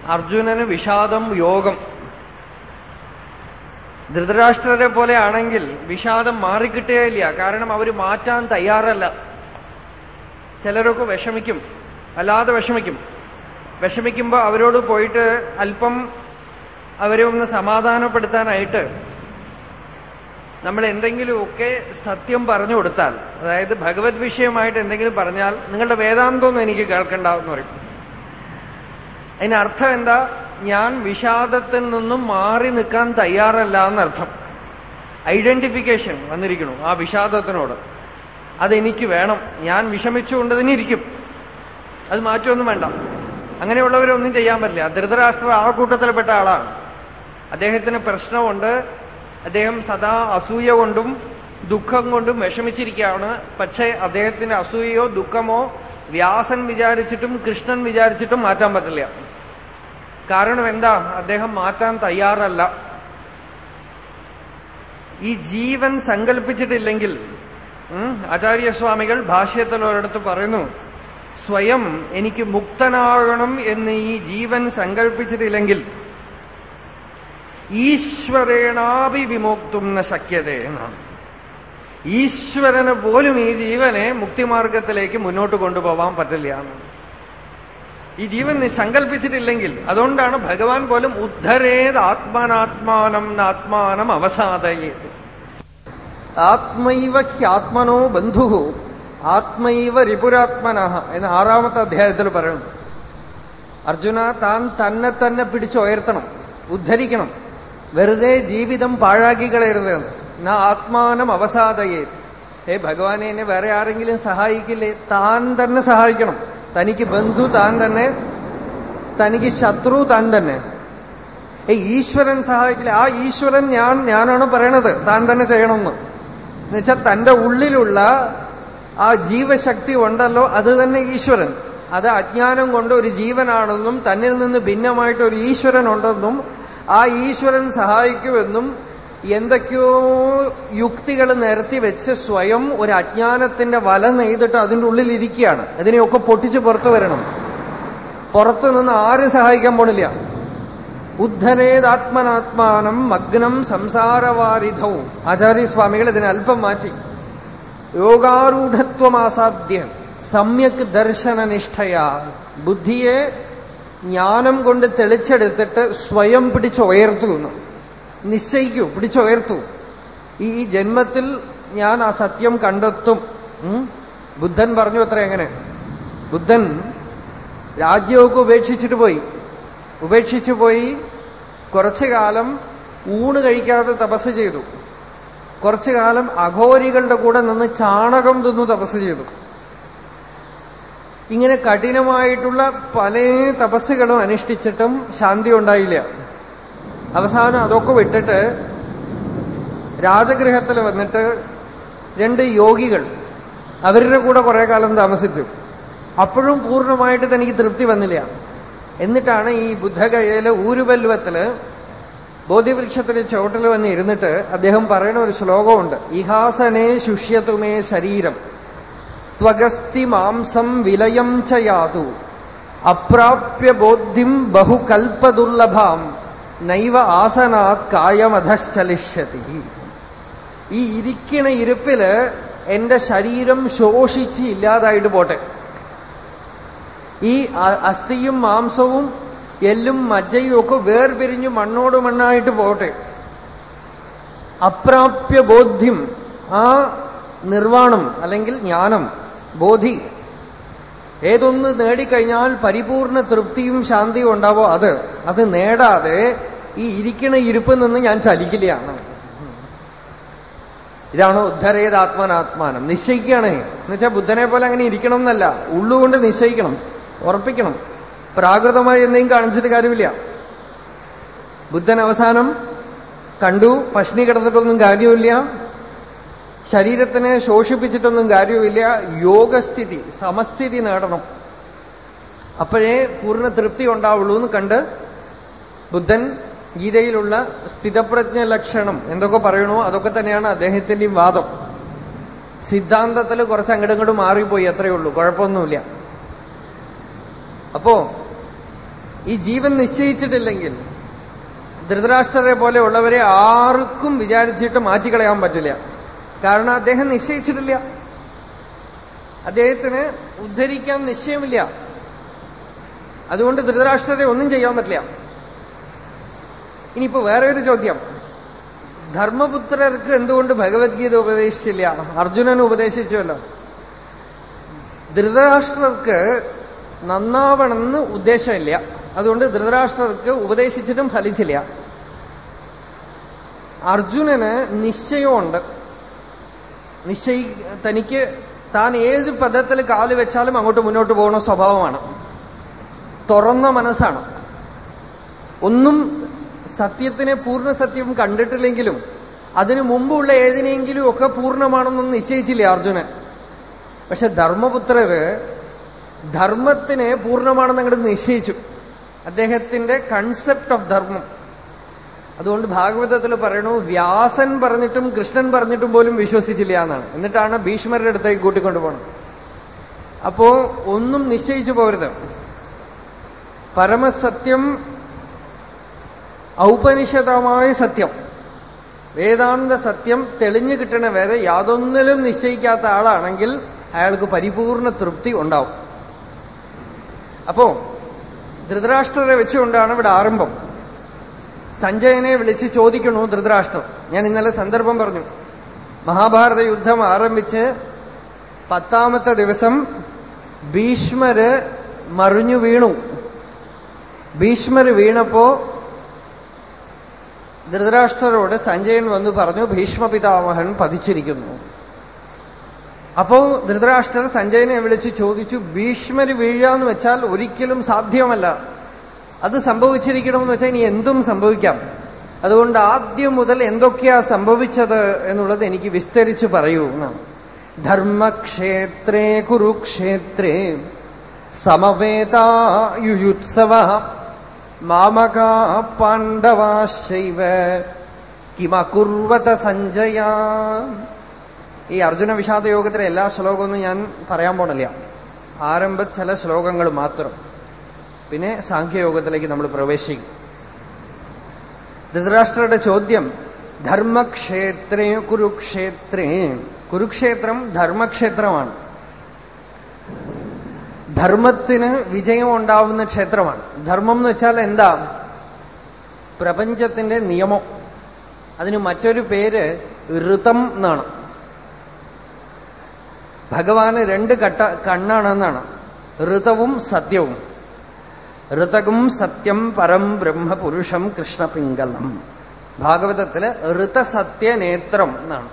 അർജുനന് വിഷാദം യോഗം. ധൃതരാഷ്ട്രരെ പോലെ ആണെങ്കിൽ വിഷാദം മാറിക്കിട്ടേയില്ല കാരണം അവർ മാറ്റാൻ തയ്യാറല്ല. ചിലരൊക്കെ വിഷമിക്കും. അല്ലാതെ വിഷമിക്കും. വിഷമിക്കുമ്പോ അവരോട് പോയിട്ട് അല്പം അവരെ ഒന്ന് സമാധാനപ്പെടുത്താനായിട്ട് നമ്മൾ എന്തെങ്കിലുമൊക്കെ സത്യം പറഞ്ഞു കൊടുത്താൽ അതായത് ഭഗവത് വിഷയമായിട്ട് എന്തെങ്കിലും പറഞ്ഞാൽ നിങ്ങളുടെ വേദാന്തമൊന്നും എനിക്ക് കേൾക്കണ്ട എന്ന് പറയും. അതിനർത്ഥം എന്താ? ഞാൻ വിഷാദത്തിൽ നിന്നും മാറി നിൽക്കാൻ തയ്യാറല്ല എന്നർത്ഥം. ഐഡന്റിഫിക്കേഷൻ വന്നിരിക്കണു ആ വിഷാദത്തിനോട്. അതെനിക്ക് വേണം. ഞാൻ വിഷമിച്ചുകൊണ്ട് തന്നെ ഇരിക്കും. അത് മാറ്റമൊന്നും വേണ്ട. അങ്ങനെയുള്ളവരൊന്നും ചെയ്യാൻ പറ്റില്ല. ധൃതരാഷ്ട്ര ആ കൂട്ടത്തിൽപ്പെട്ട ആളാണ്. അദ്ദേഹത്തിന് പ്രശ്നമുണ്ട്. അദ്ദേഹം സദാ അസൂയ കൊണ്ടും ദുഃഖം കൊണ്ടും വിഷമിച്ചിരിക്കുകയാണ്. പക്ഷേ അദ്ദേഹത്തിന്റെ അസൂയയോ ദുഃഖമോ വ്യാസൻ വിചാരിച്ചിട്ടും കൃഷ്ണൻ വിചാരിച്ചിട്ടും മാറ്റാൻ പറ്റില്ല. കാരണം എന്താ? അദ്ദേഹം മാറ്റാൻ തയ്യാറല്ല. ഈ ജീവൻ സങ്കല്പിച്ചിട്ടില്ലെങ്കിൽ ആചാര്യസ്വാമികൾ ഭാഷ്യത്തിൽ ഒരിടത്ത് പറയുന്നു സ്വയം എനിക്ക് മുക്തനാകണം എന്ന് ഈ ജീവൻ സങ്കല്പിച്ചിട്ടില്ലെങ്കിൽ ഈശ്വരേണാഭി വിമോക്തും ന ശക്യതേ എന്നാണ്. ഈശ്വരന് പോലും ഈ ജീവനെ മുക്തിമാർഗത്തിലേക്ക് മുന്നോട്ട് കൊണ്ടുപോവാൻ പറ്റില്ല ഈ ജീവൻ സങ്കല്പിച്ചിട്ടില്ലെങ്കിൽ അതുകൊണ്ടാണ് ഭഗവാൻ പോലും ഉദ്ധരേത് ആത്മാനാത്മാനം ആത്മാനം അവസാദയേത്. ആത്മൈവ ഹ്യാത്മനോ ബന്ധു ആത്മൈവ റിപുരാത്മന എന്ന് ആറാമത്തെ അധ്യായത്തിൽ പറയുന്നു. അർജുന താൻ തന്നെ തന്നെ പിടിച്ചുയർത്തണം ഉദ്ധരിക്കണം. വെറുതെ ജീവിതം പാഴാക്കി കളയരുത് എന്നാ ആത്മാനം അവസാദയേ. ഏ ഭഗവാനെ എന്നെ വേറെ ആരെങ്കിലും സഹായിക്കില്ലേ? താൻ തന്നെ സഹായിക്കണം. തനിക്ക് ബന്ധു താൻ തന്നെ. തനിക്ക് ശത്രു താൻ തന്നെ. ഏ ഈശ്വരൻ സഹായിക്കില്ല. ആ ഈശ്വരൻ ഞാൻ ഞാനാണ് പറയണത്. താൻ തന്നെ ചെയ്യണമെന്ന്. എന്നുവെച്ചാൽ തന്റെ ഉള്ളിലുള്ള ആ ജീവശക്തി ഉണ്ടല്ലോ അത് തന്നെ ഈശ്വരൻ. അത് അജ്ഞാനം കൊണ്ട് ഒരു ജീവനാണെന്നും തന്നിൽ നിന്ന് ഭിന്നമായിട്ട് ഒരു ഈശ്വരൻ ഉണ്ടെന്നും ആ ഈശ്വരൻ സഹായിക്കുമെന്നും എന്തൊക്കെയോ യുക്തികൾ നിരത്തി വെച്ച് സ്വയം ഒരു അജ്ഞാനത്തിന്റെ വല നെയ്തിട്ട് അതിന്റെ ഉള്ളിൽ ഇരിക്കുകയാണ്. ഇതിനെയൊക്കെ പൊട്ടിച്ച് പുറത്തു വരണം. പുറത്തു നിന്ന് ആരും സഹായിക്കാൻ പോണില്ല. ഉദ്ധരേതാത്മനാത്മാനം മഗ്നം സംസാരവാരിധവും ആചാര്യസ്വാമികൾ ഇതിനെ അല്പം മാറ്റി. യോഗാരൂഢത്വമാസാധ്യം സമ്യക് ദർശനനിഷ്ഠയാ. ബുദ്ധിയെ ജ്ഞാനം കൊണ്ട് തെളിച്ചെടുത്തിട്ട് സ്വയം പിടിച്ചുയർത്തു എന്ന് നിശ്ചയിക്കൂ പിടിച്ചുയർത്തു. ഈ ജന്മത്തിൽ ഞാൻ ആ സത്യം കണ്ടെത്തും. ബുദ്ധൻ പറഞ്ഞു അത്ര എങ്ങനെ ബുദ്ധൻ രാജ്യമൊക്കെ ഉപേക്ഷിച്ചിട്ട് പോയി. ഉപേക്ഷിച്ചു പോയി കുറച്ചു കാലം ഊണ് കഴിക്കാതെ തപസ് ചെയ്തു. കുറച്ചു കാലം അഘോരികളുടെ കൂടെ നിന്ന് ചാണകം തിന്നു തപസ് ചെയ്തു. ഇങ്ങനെ കഠിനമായിട്ടുള്ള പല തപസ്സുകളും അനുഷ്ഠിച്ചിട്ടും ശാന്തി ഉണ്ടായില്ല. അവസാനം അതൊക്കെ വിട്ടിട്ട് രാജഗൃഹത്തിൽ വന്നിട്ട് രണ്ട് യോഗികൾ അവരുടെ കൂടെ കുറെ കാലം താമസിച്ചു. അപ്പോഴും പൂർണമായിട്ട് തനിക്ക് തൃപ്തി വന്നില്ല. എന്നിട്ടാണ് ഈ ബുദ്ധഗയയിലെ ഊരുവൽവത്തിൽ ബോധിവൃക്ഷത്തിന് ചുവട്ടിൽ വന്ന് ഇരുന്നിട്ട് അദ്ദേഹം പറയുന്ന ഒരു ശ്ലോകമുണ്ട്. ഇഹാസനെ ശുഷ്യത്വമേ ശരീരം. ത്വഗസ്തി മാംസം വിലയം ചയാതു യാതു. അപ്രാപ്യ ബോദ്ധിം ബഹുകൽപ്പദുർലഭാം നൈവ ആസനാ കായമധശ്ചലിഷ്യതി. ഈ ഇരിക്കണ ഇരിപ്പിൽ എന്റെ ശരീരം ശോഷിച്ച് ഇല്ലാതായിട്ട് പോട്ടെ. ഈ അസ്ഥിയും മാംസവും എല്ലും മജ്ജയും ഒക്കെ വേർപിരിഞ്ഞ് മണ്ണോട് മണ്ണായിട്ട് പോട്ടെ. അപ്രാപ്യ ബോധ്യം ആ നിർവാണം അല്ലെങ്കിൽ ജ്ഞാനം ബോധി. ഏതൊന്ന് നേടിക്കഴിഞ്ഞാൽ പരിപൂർണ തൃപ്തിയും ശാന്തിയും ഉണ്ടാവോ? അത്. അത് നേടാതെ ഈ ഇരിക്കണ ഇരിപ്പ് നിന്ന് ഞാൻ ചലിക്കില്ലയാണ് ഇതാണ് ഉദ്ധരേത് ആത്മാനാത്മാനം നിശ്ചയിക്കുകയാണ്. എന്നുവെച്ചാൽ ബുദ്ധനെ പോലെ അങ്ങനെ ഇരിക്കണം എന്നല്ല. ഉള്ളുകൊണ്ട് നിശ്ചയിക്കണം. ഉറപ്പിക്കണം. പ്രാകൃതമായി എന്തെങ്കിലും കാണിച്ചിട്ട് കാര്യമില്ല. ബുദ്ധൻ അവസാനം കണ്ടു പശ്നി കിടന്നിട്ടൊന്നും കാര്യമില്ല. ശരീരത്തിനെ ശോഷിപ്പിച്ചിട്ടൊന്നും കാര്യമില്ല യോഗസ്ഥിതി സമസ്ഥിതി നേടണം. അപ്പോഴേ പൂർണ തൃപ്തി ഉണ്ടാവുള്ളൂ എന്ന് കണ്ട് ബുദ്ധൻ ഗീതയിലുള്ള സ്ഥിതപ്രജ്ഞ ലക്ഷണം എന്തൊക്കെ പറയണോ അതൊക്കെ തന്നെയാണ് അദ്ദേഹത്തിന്റെയും വാദം. സിദ്ധാന്തത്തിൽ കുറച്ച് അങ്ങോട്ടും മാറിപ്പോയി അത്രയേ ഉള്ളൂ. കുഴപ്പമൊന്നുമില്ല. അപ്പോ ഈ ജീവൻ നിശ്ചയിച്ചിട്ടില്ലെങ്കിൽ ധൃതരാഷ്ട്രരെ പോലെ ഉള്ളവരെ ആർക്കും വിചാരിച്ചിട്ട് മാറ്റിക്കളയാൻ പറ്റില്ല. കാരണം അദ്ദേഹം നിശ്ചയിച്ചിട്ടില്ല. അദ്ദേഹത്തിന് ഉദ്ധരിക്കാൻ നിശ്ചയമില്ല. അതുകൊണ്ട് ധൃതരാഷ്ട്രരെ ഒന്നും ചെയ്യാൻ പറ്റില്ല. ഇനിയിപ്പോ വേറെ ഒരു ചോദ്യം. ധർമ്മപുത്രർക്ക് എന്തുകൊണ്ട് ഭഗവത്ഗീത ഉപദേശിച്ചില്ല? അർജുനൻ ഉപദേശിച്ചുവല്ലോ. ധൃതരാഷ്ട്രർക്ക് നന്നാവണമെന്ന് ഉദ്ദേശമില്ല. അതുകൊണ്ട് ധൃതരാഷ്ട്രർക്ക് ഉപദേശിച്ചിട്ടും ഫലിച്ചില്ല. അർജുനന് നിശ്ചയമുണ്ട്. നിശ്ചയി തനിക്ക് താൻ ഏത് പദത്തിൽ കാൽ വെച്ചാലും അങ്ങോട്ട് മുന്നോട്ട് പോകുന്ന സ്വഭാവമാണ്. തുറന്ന മനസ്സാണ്. ഒന്നും സത്യത്തിനെ പൂർണ സത്യം കണ്ടിട്ടില്ലെങ്കിലും അതിനു മുമ്പുള്ള ഏതിനെങ്കിലും ഒക്കെ പൂർണമാണെന്നൊന്നും നിശ്ചയിച്ചില്ലേ അർജുനൻ? പക്ഷെ ധർമ്മപുത്രര് ധർമ്മത്തിനെ പൂർണമാണെന്ന് അങ്ങോട്ട് നിശ്ചയിച്ചു. അദ്ദേഹത്തിന്റെ കൺസെപ്റ്റ് ഓഫ് ധർമ്മം. അതുകൊണ്ട് ഭാഗവതത്തിൽ പറയണു വ്യാസൻ പറഞ്ഞിട്ടും കൃഷ്ണൻ പറഞ്ഞിട്ടും പോലും വിശ്വസിച്ചില്ല എന്നാണ്. എന്നിട്ടാണ് ഭീഷ്മരുടെ അടുത്തേക്ക് കൂട്ടിക്കൊണ്ടുപോകണം അപ്പോ ഒന്നും നിശ്ചയിച്ചു പോരുത്. പരമസത്യം ഔപനിഷതമായ സത്യം. വേദാന്ത സത്യം തെളിഞ്ഞു കിട്ടണ വരെ യാതൊന്നിലും നിശ്ചയിക്കാത്ത ആളാണെങ്കിൽ അയാൾക്ക് പരിപൂർണ തൃപ്തി ഉണ്ടാവും. അപ്പോ ധൃതരാഷ്ട്രരെ വെച്ചുകൊണ്ടാണ് ഇവിടെ ആരംഭം. സഞ്ജയനെ വിളിച്ച് ചോദിക്കണു ധൃതരാഷ്ട്രം ഞാൻ ഇന്നലെ സന്ദർഭം പറഞ്ഞു. മഹാഭാരത യുദ്ധം ആരംഭിച്ച് പത്താമത്തെ ദിവസം ഭീഷ്മര് മറിഞ്ഞു വീണു. ഭീഷ്മർ വീണപ്പോ ധൃതരാഷ്ട്രരോട് സഞ്ജയൻ വന്നു പറഞ്ഞു ഭീഷ്മപിതാമഹൻ പതിച്ചിരിക്കുന്നു. അപ്പോ ധൃതരാഷ്ട്രർ സഞ്ജയനെ വിളിച്ച് ചോദിച്ചു ഭീഷ്മര് വീഴാന്ന് വെച്ചാൽ ഒരിക്കലും സാധ്യമല്ല. അത് സംഭവിച്ചിരിക്കണമെന്ന് വെച്ചാൽ ഇനി എന്തും സംഭവിക്കാം. അതുകൊണ്ട് ആദ്യം മുതൽ എന്തൊക്കെയാ സംഭവിച്ചത് എന്നുള്ളത് എനിക്ക് വിസ്തരിച്ചു പറയൂ എന്നാണ്. ധർമ്മക്ഷേത്രേ കുരുക്ഷേത്രേ സമവേതായുയുത്സവ മാമകാ പാണ്ഡവാശൈവ കിമകുർവത സഞ്ജയ. ഈ അർജുന വിഷാദ യോഗത്തിലെ എല്ലാ ശ്ലോകമൊന്നും ഞാൻ പറയാൻ പോണില്ല. ആരംഭ ചില ശ്ലോകങ്ങൾ മാത്രം. പിന്നെ സാഖ്യയോഗത്തിലേക്ക് നമ്മൾ പ്രവേശിക്കും. ധൃതരാഷ്ട്രയുടെ ചോദ്യം ധർമ്മക്ഷേത്രേ കുരുക്ഷേത്രേ. കുരുക്ഷേത്രം ധർമ്മക്ഷേത്രമാണ്. ധർമ്മത്തിന് വിജയം ഉണ്ടാവുന്ന ക്ഷേത്രമാണ്. ധർമ്മം എന്ന് വെച്ചാൽ എന്താ? പ്രപഞ്ചത്തിന്റെ നിയമം. അതിന് മറ്റൊരു പേര് ഋതം എന്നാണ്. ഭഗവാന് രണ്ട് കട്ട കണ്ണാണെന്നാണ്. ഋതവും സത്യവും. ഋതകും സത്യം പരം ബ്രഹ്മപുരുഷം കൃഷ്ണപിംഗലം ഭാഗവതത്തിൽ ഋതസത്യ നേത്രം എന്നാണ്.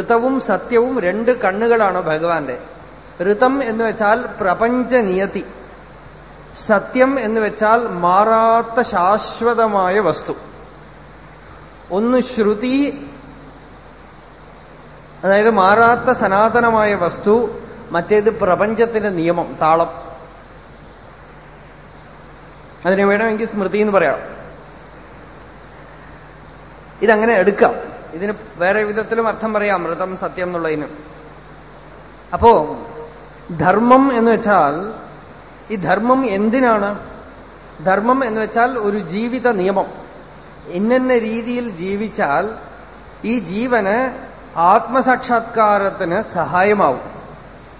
ഋതവും സത്യവും രണ്ട് കണ്ണുകളാണ് ഭഗവാന്റെ? ഋതം എന്ന് വെച്ചാൽ പ്രപഞ്ചനിയതി. സത്യം എന്ന് വെച്ചാൽ മാറാത്ത ശാശ്വതമായ വസ്തു. ഒന്ന് ശ്രുതി അതായത് മാറാത്ത സനാതനമായ വസ്തു മറ്റേത് പ്രപഞ്ചത്തിന്റെ നിയമം താളം. അതിനെ വേണമെങ്കിൽ സ്മൃതി എന്ന് പറയാം. ഇതങ്ങനെ എടുക്കാം. ഇതിന് വേറെ വിധത്തിലും അർത്ഥം പറയാം. മൃതം സത്യം എന്നുള്ളതിന്. അപ്പോ ധർമ്മം എന്ന് വെച്ചാൽ ഈ ധർമ്മം എന്തിനാണ്? ധർമ്മം എന്ന് വെച്ചാൽ ഒരു ജീവിത നിയമം. ഇന്നന്ന രീതിയിൽ ജീവിച്ചാൽ ഈ ജീവന് ആത്മസാക്ഷാത്കാരത്തിന് സഹായമാവും.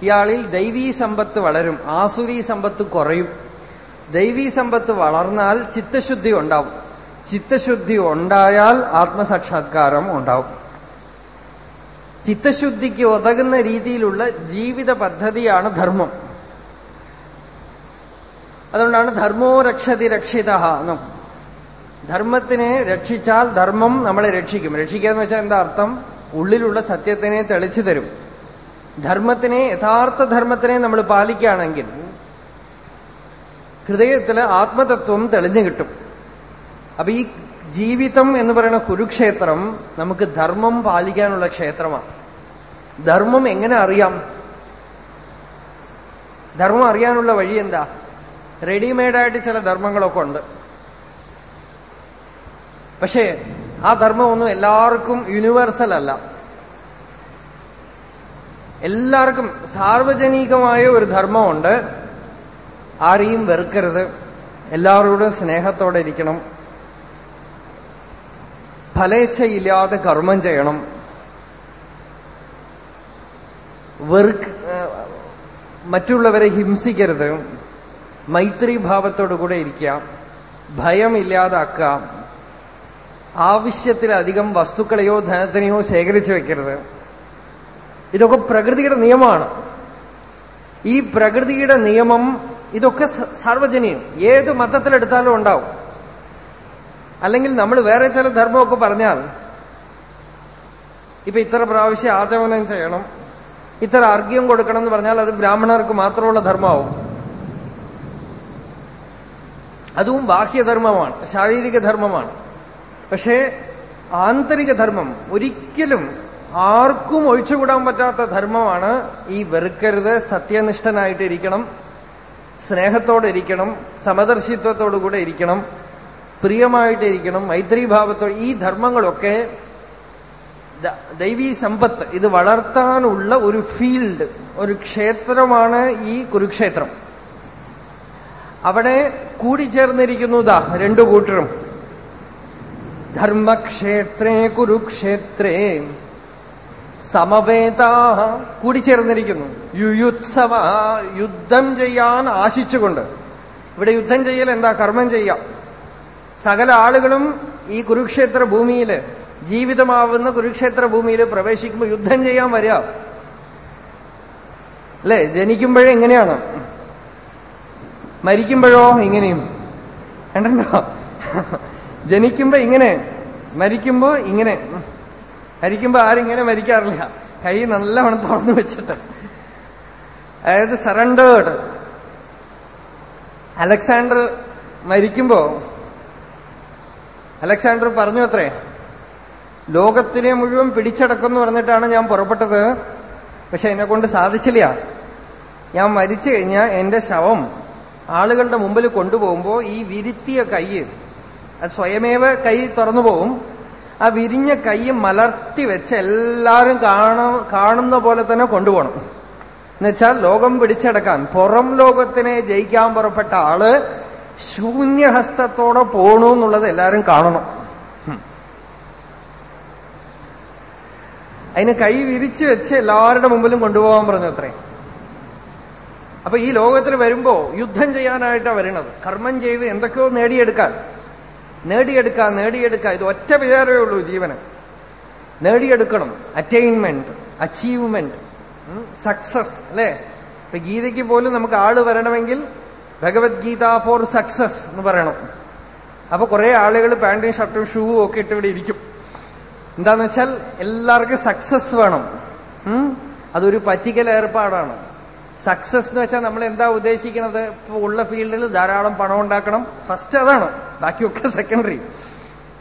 ഇയാളിൽ ദൈവീ സമ്പത്ത് വളരും ആസുരീ സമ്പത്ത് കുറയും. ദൈവീ സമ്പത്ത് വളർന്നാൽ ചിത്തശുദ്ധി ഉണ്ടാവും. ചിത്തശുദ്ധി ഉണ്ടായാൽ ആത്മസാക്ഷാത്കാരം ഉണ്ടാവും. ചിത്തശുദ്ധിക്ക് ഉതകുന്ന രീതിയിലുള്ള ജീവിത പദ്ധതിയാണ് ധർമ്മം. അതുകൊണ്ടാണ് ധർമ്മോ രക്ഷതി രക്ഷിത എന്നും. ധർമ്മത്തിനെ രക്ഷിച്ചാൽ ധർമ്മം നമ്മളെ രക്ഷിക്കും. രക്ഷിക്കുക എന്ന് വെച്ചാൽ എന്താ അർത്ഥം? ഉള്ളിലുള്ള സത്യത്തിനെ തെളിച്ചു തരും. ധർമ്മത്തിനെ യഥാർത്ഥ ധർമ്മത്തിനെ നമ്മൾ പാലിക്കുകയാണെങ്കിൽ ഹൃദയത്തിൽ ആത്മതത്വം തെളിഞ്ഞു കിട്ടും. അപ്പൊ ഈ ജീവിതം എന്ന് പറയുന്ന കുരുക്ഷേത്രം നമുക്ക് ധർമ്മം പാലിക്കാനുള്ള ക്ഷേത്രമാണ്. ധർമ്മം എങ്ങനെ അറിയാം? ധർമ്മം അറിയാനുള്ള വഴി എന്താ? റെഡിമെയ്ഡായിട്ട് ചില ധർമ്മങ്ങളൊക്കെ ഉണ്ട്. പക്ഷേ ആ ധർമ്മമൊന്നും എല്ലാവർക്കും യൂണിവേഴ്സൽ അല്ല. എല്ലാവർക്കും സാർവജനികമായ ഒരു ധർമ്മമുണ്ട്. ആരെയും വെറുക്കരുത്. എല്ലാവരോടും സ്നേഹത്തോടെ ഇരിക്കണം. ഫലേച്ഛയില്ലാതെ കർമ്മം ചെയ്യണം. വെറുക്ക് മറ്റുള്ളവരെ ഹിംസിക്കരുത്. മൈത്രി ഭാവത്തോടു കൂടെ ഇരിക്കുക. ഭയമില്ലാതാക്കുക. ആവശ്യത്തിലധികം വസ്തുക്കളെയോ ധനത്തിനെയോ ശേഖരിച്ചു വെക്കരുത്. ഇതൊക്കെ പ്രകൃതിയുടെ നിയമമാണ്. ഈ പ്രകൃതിയുടെ നിയമം ഇതൊക്കെ സാർവജനീയം. ഏത് മതത്തിലെടുത്താലും ഉണ്ടാവും. അല്ലെങ്കിൽ നമ്മൾ വേറെ ചില ധർമ്മമൊക്കെ പറഞ്ഞാൽ ഇപ്പൊ ഇത്ര പ്രാവശ്യം ആചമനം ചെയ്യണം ഇത്ര അർഘ്യം കൊടുക്കണം എന്ന് പറഞ്ഞാൽ അത് ബ്രാഹ്മണർക്ക് മാത്രമുള്ള ധർമ്മമാവും. അതും ബാഹ്യധർമ്മമാണ് ശാരീരിക ധർമ്മമാണ്. പക്ഷേ ആന്തരിക ധർമ്മം ഒരിക്കലും ആർക്കും ഒഴിച്ചുകൂടാൻ പറ്റാത്ത ധർമ്മമാണ് ഈ വെറുക്കരുത് സത്യനിഷ്ഠനായിട്ടിരിക്കണം സ്നേഹത്തോടെ ഇരിക്കണം സമദർശിത്വത്തോടുകൂടെ ഇരിക്കണം പ്രിയമായിട്ടിരിക്കണം മൈത്രീഭാവത്തോടെ ഈ ധർമ്മങ്ങളൊക്കെ ദൈവീ സമ്പത്ത് ഇത് വളർത്താനുള്ള ഒരു ഫീൽഡ് ഒരു ക്ഷേത്രമാണ് ഈ കുരുക്ഷേത്രം. അവിടെ കൂടിച്ചേർന്നിരിക്കുന്നതാ രണ്ടു കൂട്ടരും. ധർമ്മക്ഷേത്രേ കുരുക്ഷേത്രേ. സമവേതാ കൂടിച്ചേർന്നിരിക്കുന്നു. യുയുത്സവ യുദ്ധം ചെയ്യാൻ ആശിച്ചുകൊണ്ട്. ഇവിടെ യുദ്ധം ചെയ്യൽ എന്താ? കർമ്മം ചെയ്യാം. സകല ആളുകളും ഈ കുരുക്ഷേത്ര ഭൂമിയിൽ ജീവിതമാവുന്ന കുരുക്ഷേത്ര ഭൂമിയിൽ പ്രവേശിക്കുമ്പോൾ യുദ്ധം ചെയ്യാൻ വരിക. അല്ലെ? ജനിക്കുമ്പോഴേ എങ്ങനെയാണ്? മരിക്കുമ്പോഴോ ഇങ്ങനെയും. കണ്ടോ ജനിക്കുമ്പോ ഇങ്ങനെ മരിക്കുമ്പോ ഇങ്ങനെ. മരിക്കുമ്പോ ആരിങ്ങനെ മരിക്കാറില്ല. കൈ നല്ലവണ്ണം തുറന്നു വെച്ചിട്ട്. അതായത് സറണ്ടേഡ് അലക്സാണ്ടർ മരിക്കുമ്പോ അലക്സാണ്ടർ പറഞ്ഞു അത്രേ ലോകത്തിനെ മുഴുവൻ പിടിച്ചടക്കുമെന്ന് പറഞ്ഞിട്ടാണ് ഞാൻ പുറപ്പെട്ടത്. പക്ഷെ എന്നെ കൊണ്ട് സാധിച്ചില്ല. ഞാൻ മരിച്ചു കഴിഞ്ഞാൽ എന്റെ ശവം ആളുകളുടെ മുമ്പിൽ കൊണ്ടുപോകുമ്പോൾ ഈ വിരുത്തിയ കൈ അത് സ്വയമേവ കൈ തുറന്നു പോകും ആ വിരിഞ്ഞ കൈ മലർത്തി വെച്ച് എല്ലാവരും കാണ കാണുന്ന പോലെ തന്നെ കൊണ്ടുപോകണം. എന്നുവെച്ചാൽ ലോകം പിടിച്ചെടുക്കാൻ പുറം ലോകത്തിനെ ജയിക്കാൻ പുറപ്പെട്ട ആൾ ശൂന്യഹസ്തത്തോടെ പോണു എന്നുള്ളത് എല്ലാവരും കാണണം. അതിന് കൈ വിരിച്ചു വെച്ച് എല്ലാവരുടെ മുമ്പിലും കൊണ്ടുപോകാൻ പറഞ്ഞു അത്രേ. അപ്പൊ ഈ ലോകത്തിൽ വരുമ്പോ യുദ്ധം ചെയ്യാനായിട്ടാണ് വരണത്. കർമ്മം ചെയ്ത് എന്തൊക്കെയോ നേടിയെടുക്കാൻ. നേടിയെടുക്കാൻ നേടിയെടുക്കുക. ഇത് ഒറ്റ വിചാരമേ ഉള്ളൂ ജീവന്. നേടിയെടുക്കണം. അറ്റൈൻമെന്റ് അച്ചീവ്മെന്റ് സക്സസ് അല്ലേ? ഇപ്പൊ ഗീതയ്ക്ക് പോലും നമുക്ക് ആൾ വരണമെങ്കിൽ ഭഗവത്ഗീത ഫോർ സക്സസ് എന്ന് പറയണം. അപ്പൊ കുറെ ആളുകൾ പാന്റും ഷർട്ടും ഷൂവും ഒക്കെ ഇട്ട് ഇവിടെ ഇരിക്കും. എന്താന്ന് വെച്ചാൽ എല്ലാവർക്കും സക്സസ് വേണം. അതൊരു പറ്റിക്കൽ ഏർപ്പാടാണ് സക്സസ് എന്ന് വെച്ചാൽ നമ്മൾ എന്താ ഉദ്ദേശിക്കുന്നത് ഇപ്പൊ ഉള്ള ഫീൽഡിൽ ധാരാളം പണം ഉണ്ടാക്കണം. ഫസ്റ്റ് അതാണ്. ബാക്കിയൊക്കെ സെക്കൻഡറി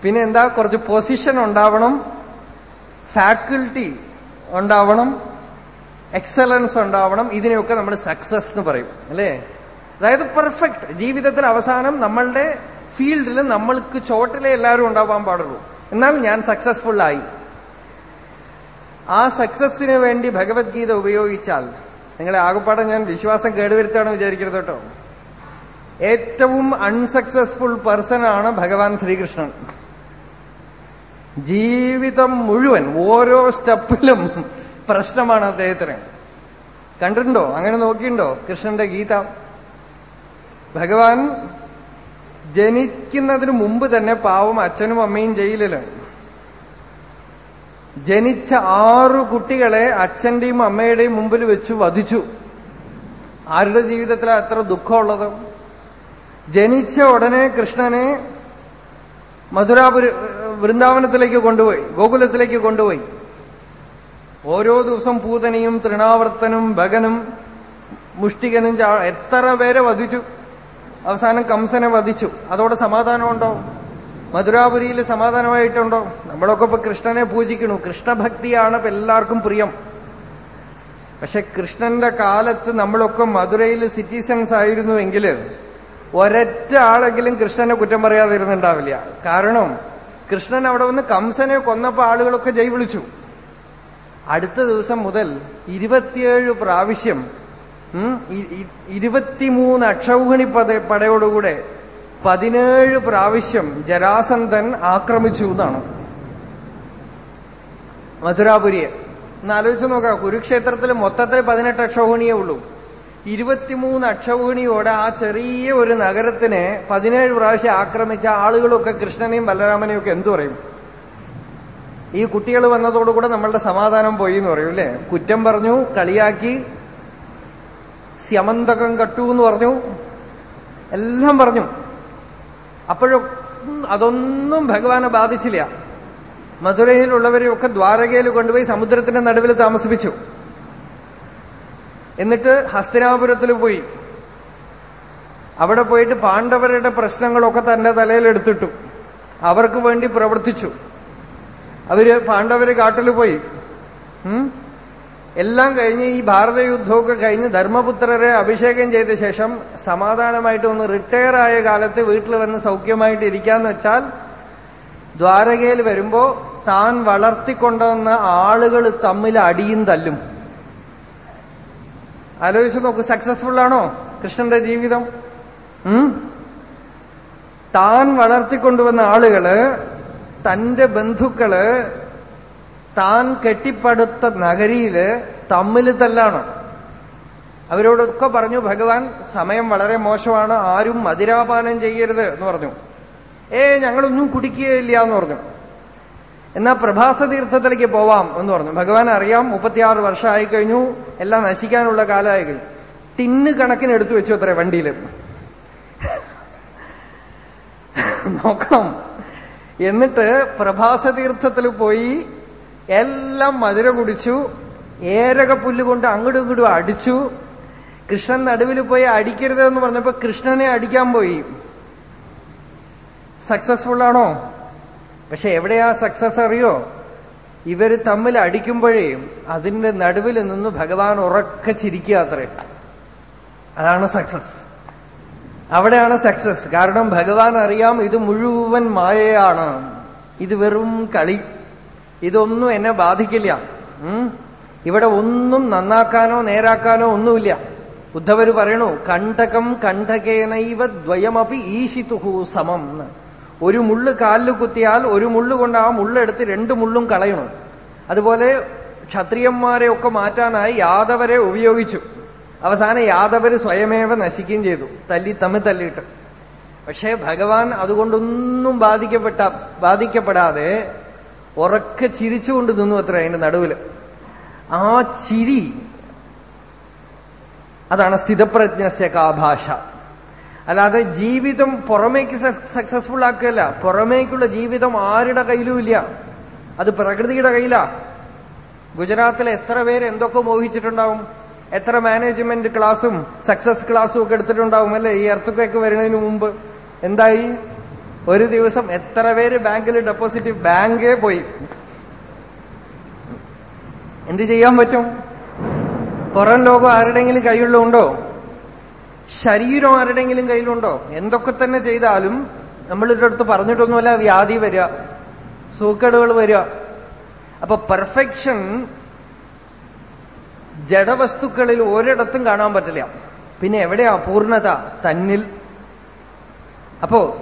പിന്നെ എന്താ? കുറച്ച് പൊസിഷൻ ഉണ്ടാവണം. ഫാക്കൽറ്റി ഉണ്ടാവണം. എക്സലൻസ് ഉണ്ടാവണം. ഇതിനെയൊക്കെ നമ്മൾ സക്സസ് എന്ന് പറയും. അല്ലേ? അതായത് പെർഫെക്റ്റ് ജീവിതത്തിൽ അവസാനം നമ്മളുടെ ഫീൽഡിൽ നമ്മൾക്ക് ചോട്ടിലെ എല്ലാവരും ഉണ്ടാവാൻ പാടുള്ളൂ. എന്നാൽ ഞാൻ സക്സസ്ഫുൾ ആയി. ആ സക്സസിന് വേണ്ടി ഭഗവത്ഗീത ഉപയോഗിച്ചാൽ നിങ്ങളെ ആകപ്പാടെ ഞാൻ വിശ്വാസം കേടുവരുത്താണ് വിചാരിക്കരുത് കേട്ടോ. ഏറ്റവും അൺസക്സസ്ഫുൾ പേഴ്സൺ ആണ് ഭഗവാൻ ശ്രീകൃഷ്ണൻ. ജീവിതം മുഴുവൻ ഓരോ സ്റ്റെപ്പിലും പ്രശ്നമാണ് അദ്ദേഹത്തിന്. കണ്ടിട്ടുണ്ടോ? അങ്ങനെ നോക്കിയിട്ടുണ്ടോ? കൃഷ്ണന്റെ ഗീത. ഭഗവാൻ ജനിക്കുന്നതിന് മുമ്പ് തന്നെ പാവം അച്ഛനും അമ്മയും ജയിലിലാണ് ജനിച്ച ആറു കുട്ടികളെ അച്ഛന്റെയും അമ്മയുടെയും മുമ്പിൽ വെച്ച് വധിച്ചു. ആരുടെ ജീവിതത്തിൽ അത്ര ദുഃഖമുള്ളത്? ജനിച്ച ഉടനെ കൃഷ്ണനെ മധുരാപുര വൃന്ദാവനത്തിലേക്ക് കൊണ്ടുപോയി ഗോകുലത്തിലേക്ക് കൊണ്ടുപോയി. ഓരോ ദിവസം പൂതനയും തൃണാവർത്തനും ഭഗനും മുഷ്ടികനും എത്ര പേരെ വധിച്ചു? അവസാനം കംസനെ വധിച്ചു. അതോടെ സമാധാനമുണ്ടോ? മധുരാപുരിയിൽ സമാധാനമായിട്ടുണ്ടോ? നമ്മളൊക്കെ ഇപ്പൊ കൃഷ്ണനെ പൂജിക്കണു കൃഷ്ണഭക്തിയാണ് ഇപ്പൊ എല്ലാവർക്കും പ്രിയം. പക്ഷെ കൃഷ്ണന്റെ കാലത്ത് നമ്മളൊക്കെ മധുരയിൽ സിറ്റിസൺസ് ആയിരുന്നുവെങ്കിൽ ഒരൊറ്റ ആളെങ്കിലും കൃഷ്ണനെ കുറ്റം പറയാതിരുന്നുണ്ടാവില്ല. കാരണം കൃഷ്ണൻ അവിടെ വന്ന് കംസനെ കൊന്നപ്പോ ആളുകളൊക്കെ ജയ് വിളിച്ചു. അടുത്ത ദിവസം മുതൽ ഇരുപത്തിയേഴ് പ്രാവശ്യം ഇരുപത്തിമൂന്ന് അക്ഷൗഹിണി പദ പടയോടുകൂടെ പതിനേഴ് പ്രാവശ്യം ജരാസന്ധൻ ആക്രമിച്ചു എന്നാണ്. മധുരാപുരിയെ. എന്നാലോചിച്ച് നോക്കാം കുരുക്ഷേത്രത്തിൽ മൊത്തത്തിൽ പതിനെട്ട് അക്ഷോഹിണിയേ ഉള്ളൂ. ഇരുപത്തിമൂന്ന് അക്ഷോഹിണിയോടെ ആ ചെറിയ ഒരു നഗരത്തിനെ പതിനേഴ് പ്രാവശ്യം ആക്രമിച്ച ആളുകളൊക്കെ കൃഷ്ണനെയും ബലരാമനെയും ഒക്കെ എന്തു പറയും? ഈ കുട്ടികൾ വന്നതോടുകൂടെ നമ്മളുടെ സമാധാനം പോയി എന്ന് പറയും അല്ലേ? കുറ്റം പറഞ്ഞു കളിയാക്കി സ്യമന്തകം കട്ടു എന്ന് പറഞ്ഞു. എല്ലാം പറഞ്ഞു. അപ്പോഴൊന്നും അതൊന്നും ഭഗവാനെ ബാധിച്ചില്ല. മധുരയിലുള്ളവരെയൊക്കെ ദ്വാരകയിൽ കൊണ്ടുപോയി സമുദ്രത്തിന്റെ നടുവിൽ താമസിപ്പിച്ചു. എന്നിട്ട് ഹസ്തിനാപുരത്തിൽ പോയി. അവിടെ പോയിട്ട് പാണ്ഡവരുടെ പ്രശ്നങ്ങളൊക്കെ തന്റെ തലയിൽ എടുത്തിട്ടു. അവർക്ക് വേണ്ടി പ്രവർത്തിച്ചു. അവർ പാണ്ഡവര് കാട്ടിൽ പോയി? എല്ലാം കഴിഞ്ഞ് ഈ ഭാരത യുദ്ധമൊക്കെ കഴിഞ്ഞ് ധർമ്മപുത്രരെ അഭിഷേകം ചെയ്ത ശേഷം സമാധാനമായിട്ട് ഒന്ന് റിട്ടയർ ആയ കാലത്ത് വീട്ടിൽ വന്ന് സൗഖ്യമായിട്ട് ഇരിക്കാന്ന് വെച്ചാൽ ദ്വാരകയിൽ വരുമ്പോ താൻ വളർത്തിക്കൊണ്ടുവന്ന ആളുകൾ തമ്മിൽ അടിയും തല്ലും ആലോചിച്ച് നോക്ക് സക്സസ്ഫുൾ ആണോ കൃഷ്ണന്റെ ജീവിതം? താൻ വളർത്തിക്കൊണ്ടുവന്ന ആളുകൾ തന്റെ ബന്ധുക്കൾ താൻ കെട്ടിപ്പടുത്ത നഗരിയിൽ തമ്മിൽ തല്ലാണ്. അവരോടൊക്കെ പറഞ്ഞു ഭഗവാൻ സമയം വളരെ മോശമാണ് ആരും മതിരാപാനം ചെയ്യരുത് എന്ന് പറഞ്ഞു. ഏ ഞങ്ങളൊന്നും കുടിക്കുകയില്ല എന്ന് പറഞ്ഞു. എന്നാ പ്രഭാസ തീർത്ഥത്തിലേക്ക് പോവാം എന്ന് പറഞ്ഞു. ഭഗവാൻ അറിയാം മുപ്പത്തിയാറ് വർഷമായി കഴിഞ്ഞു എല്ലാം നശിക്കാനുള്ള കാലമായി കഴിഞ്ഞു തിന്ന് കണക്കിന് എടുത്തു വെച്ചു അത്ര വണ്ടിയിൽ (laughs) നോക്കണം. എന്നിട്ട് പ്രഭാസ തീർത്ഥത്തിൽ പോയി എല്ലാം മധുര കുടിച്ചു ഏരക പുല്ലുകൊണ്ട് അങ്ങടും അങ്ങോട്ടും ഇങ്ങോട്ടും അടിച്ചു. കൃഷ്ണൻ നടുവിൽ പോയി അടിക്കരുത് എന്ന് പറഞ്ഞപ്പോ കൃഷ്ണനെ അടിക്കാൻ പോയി. സക്സസ്ഫുൾ ആണോ? പക്ഷെ എവിടെയാ സക്സസ് അറിയോ? ഇവർ തമ്മിൽ അടിക്കുമ്പോഴേ അതിന്റെ നടുവിൽ നിന്ന് ഭഗവാൻ ഉറക്കെ ചിരിക്കുക അത്രേ. അതാണ് സക്സസ് അവിടെയാണ് സക്സസ് കാരണം ഭഗവാൻ അറിയാം ഇത് മുഴുവൻ മായയാണ്. ഇത് വെറും കളി. ഇതൊന്നും എന്നെ ബാധിക്കില്ല? ഇവിടെ ഒന്നും നന്നാക്കാനോ നേരാക്കാനോ ഒന്നുമില്ല. ഉദ്ധവര് പറയണു കണ്ടകം കണ്ടകേനൈവ ദ്വയമപി ഈശിതുഹു സമം ഒരു മുള്ള് കാലിൽ കുത്തിയാൽ ഒരു മുള്ള് കൊണ്ട് ആ മുള്ളെടുത്ത് രണ്ട് മുള്ളും കളയണം. അതുപോലെ ക്ഷത്രിയന്മാരെ ഒക്കെ മാറ്റാനായി യാദവരെ ഉപയോഗിച്ചു. അവസാനം യാദവര് സ്വയമേവ നശിക്കുകയും ചെയ്തു. തല്ലി തമ്മിൽ തല്ലിയിട്ട്. പക്ഷേ ഭഗവാൻ അതുകൊണ്ടൊന്നും ബാധിക്കപ്പെട്ട ബാധിക്കപ്പെടാതെ ഉറക്കെ ചിരിച്ചുകൊണ്ട് നിന്നു അത്ര അതിന്റെ നടുവിൽ. ആ ചിരി അതാണ് സ്ഥിതപ്രജ്ഞസ്യ കാഭാഷ അല്ലാതെ ജീവിതം പുറമേക്ക് സക്സസ്ഫുൾ ആക്കുകയല്ല. പുറമേക്കുള്ള ജീവിതം ആരുടെ കയ്യിലും ഇല്ല. അത് പ്രകൃതിയുടെ കയ്യിലാ. ഗുജറാത്തിലെ എത്ര പേര് എന്തൊക്കെ മോഹിച്ചിട്ടുണ്ടാവും? എത്ര മാനേജ്മെന്റ് ക്ലാസും സക്സസ് ക്ലാസും ഒക്കെ എടുത്തിട്ടുണ്ടാവും അല്ലെ? ഈ എർത്തുക്കൊക്കെ വരുന്നതിന് മുമ്പ്. എന്തായി? ഒരു ദിവസം എത്ര പേര് ബാങ്കിൽ ഡെപ്പോസിറ്റ് ബാങ്കേ പോയി? എന്ത് ചെയ്യാൻ പറ്റും? പുറം ലോകം ആരുടെങ്കിലും കയ്യിലുണ്ടോ? ശരീരം ആരുടെങ്കിലും കയ്യിലുണ്ടോ? എന്തൊക്കെ തന്നെ ചെയ്താലും നമ്മളിന്റെ അടുത്ത് പറഞ്ഞിട്ടൊന്നുമല്ല വ്യാധി വരിക സൂക്കേടുകൾ വരിക. അപ്പൊ പെർഫെക്ഷൻ ജഡവസ്തുക്കളിൽ ഒരിടത്തും കാണാൻ പറ്റില്ല. പിന്നെ എവിടെയാ? പൂർണത തന്നിൽ. അപ്പോ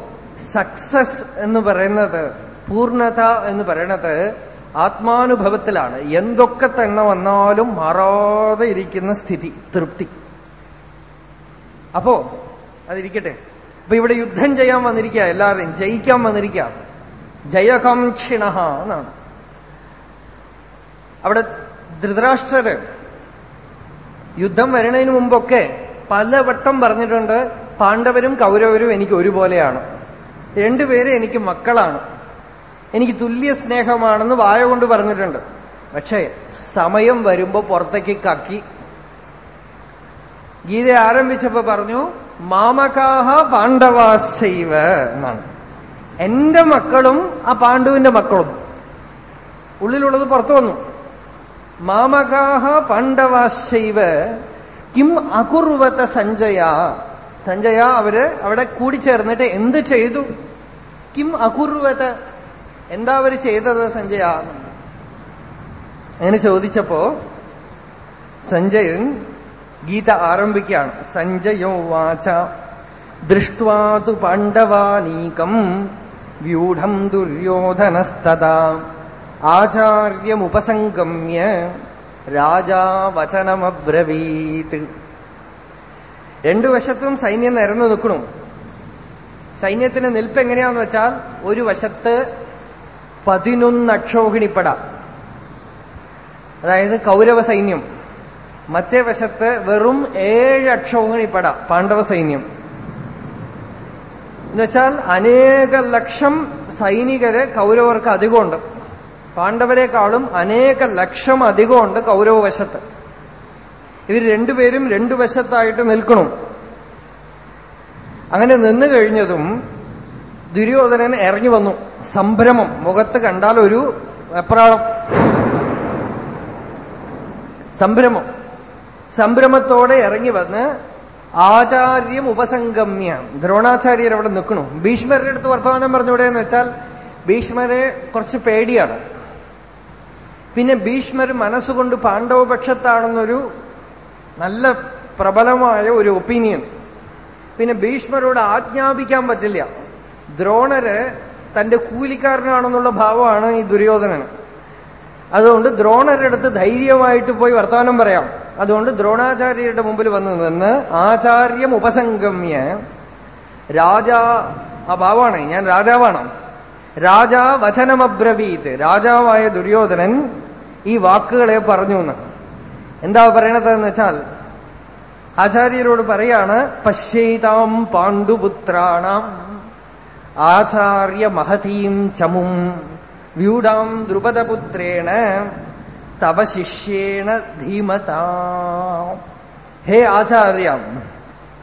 സക്സസ് എന്ന് പറയുന്നത് പൂർണത എന്ന് പറയണത് ആത്മാനുഭവത്തിലാണ്. എന്തൊക്കെ തന്നെ വന്നാലും മാറാതെ ഇരിക്കുന്ന സ്ഥിതി തൃപ്തി. അപ്പോ അതിരിക്കട്ടെ. അപ്പൊ ഇവിടെ യുദ്ധം ചെയ്യാൻ വന്നിരിക്കുക എല്ലാവരെയും ജയിക്കാൻ വന്നിരിക്കുക. ജയകാംക്ഷിണ എന്നാണ്. അവിടെ ധൃതരാഷ്ട്രര് യുദ്ധം വരുന്നതിന് മുമ്പൊക്കെ പലവട്ടം പറഞ്ഞിട്ടുണ്ട് പാണ്ഡവരും കൗരവരും എനിക്ക് ഒരുപോലെയാണ്. രണ്ടുപേരും എനിക്ക് മക്കളാണ്. എനിക്ക് തുല്യ സ്നേഹമാണെന്ന് വായ കൊണ്ട് പറഞ്ഞിട്ടുണ്ട്. പക്ഷേ സമയം വരുമ്പോ പുറത്തേക്ക് കക്കി. ഗീത ആരംഭിച്ചപ്പോ പറഞ്ഞു മാമകാഹ പാണ്ഡവാശൈവ എന്നാണ്. എന്റെ മക്കളും ആ പാണ്ഡുവിന്റെ മക്കളും. ഉള്ളിലുള്ളത് പുറത്തു വന്നു. മാമകാഹ പാണ്ഡവാശൈവ കിം അകുർവത സഞ്ജയ സഞ്ജയ അവർ അവിടെ കൂടിച്ചേർന്നിട്ട് എന്ത് ചെയ്തു? കിം അകുർവത എന്താ അവർ ചെയ്തത് സഞ്ജയ? അങ്ങനെ ചോദിച്ചപ്പോ സഞ്ജയൻ ഗീത ആരംഭിക്കുകയാണ്. സഞ്ജയോ വാച ദൃഷ്ട്വാതു പാണ്ഡവാനീകം വ്യൂഢം ദുര്യോധനസ്തദാ ആചാര്യമുപസംഗമ്യ രാജാ വചനമബ്രവീത്. രണ്ടു വശത്തും സൈന്യം നിരന്നു നിൽക്കണു. സൈന്യത്തിന് നിൽപ്പ് എങ്ങനെയാന്ന് വെച്ചാൽ ഒരു വശത്ത് പതിനൊന്ന് അക്ഷോഹിണിപ്പട. അതായത് കൗരവ സൈന്യം. മറ്റേ വശത്ത് വെറും ഏഴ് അക്ഷോഹിണിപ്പട പാണ്ഡവ സൈന്യം. എന്നുവെച്ചാൽ അനേക ലക്ഷം സൈനികര് കൗരവർക്ക് അധികമുണ്ട്. പാണ്ഡവരെക്കാളും അനേക ലക്ഷം അധികമുണ്ട് കൗരവ വശത്ത്. ഇവർ രണ്ടുപേരും രണ്ടു വശത്തായിട്ട് നിൽക്കണം. അങ്ങനെ നിന്നു കഴിഞ്ഞതും ദുര്യോധനൻ ഇറങ്ങി വന്നു. സംഭ്രമം. മുഖത്ത് കണ്ടാൽ ഒരു വെപ്രാളം. സംഭ്രമം. സംഭ്രമത്തോടെ ഇറങ്ങി വന്ന് ആചാര്യം ഉപസംഗമ്യ. ദ്രോണാചാര്യർ അവിടെ നിൽക്കണു. ഭീഷ്മരുടെ അടുത്ത് വർത്തമാനം പറഞ്ഞൂടെ എന്ന് വെച്ചാൽ ഭീഷ്മരെ കുറച്ച് പേടിയാണ്. പിന്നെ ഭീഷ്മർ മനസ്സുകൊണ്ട് പാണ്ഡവപക്ഷത്താണെന്നൊരു നല്ല പ്രബലമായ ഒരു ഒപ്പീനിയൻ. പിന്നെ ഭീഷ്മരോട് ആജ്ഞാപിക്കാൻ പറ്റില്ല. ദ്രോണര് തന്റെ കൂലിക്കാരനാണെന്നുള്ള ഭാവമാണ് ഈ ദുര്യോധനന്. അതുകൊണ്ട് ദ്രോണരുടെ അടുത്ത് ധൈര്യമായിട്ട് പോയി വർത്തമാനം പറയാം. അതുകൊണ്ട് ദ്രോണാചാര്യരുടെ മുമ്പിൽ വന്ന് നിന്ന് ആചാര്യം ഉപസംഗമ്യ. രാജാ ആ ഭാവാണ് ഞാൻ രാജാവാണ്. രാജാ വചനമബ്രവീത്. രാജാവായ ദുര്യോധനൻ ഈ വാക്കുകളെ പറഞ്ഞു എന്ന് എന്താ പറയണതെന്ന് വെച്ചാൽ ആചാര്യരോട് പറയാണ് പശ്യതാം പാണ്ഡുപുത്രാണാം ആചാര്യ മഹതീം ചമും വ്യൂഢാം ദ്രുപദപുത്രേണ തവ ശിഷ്യേണ ധീമതാ. ഹേ ആചാര്യ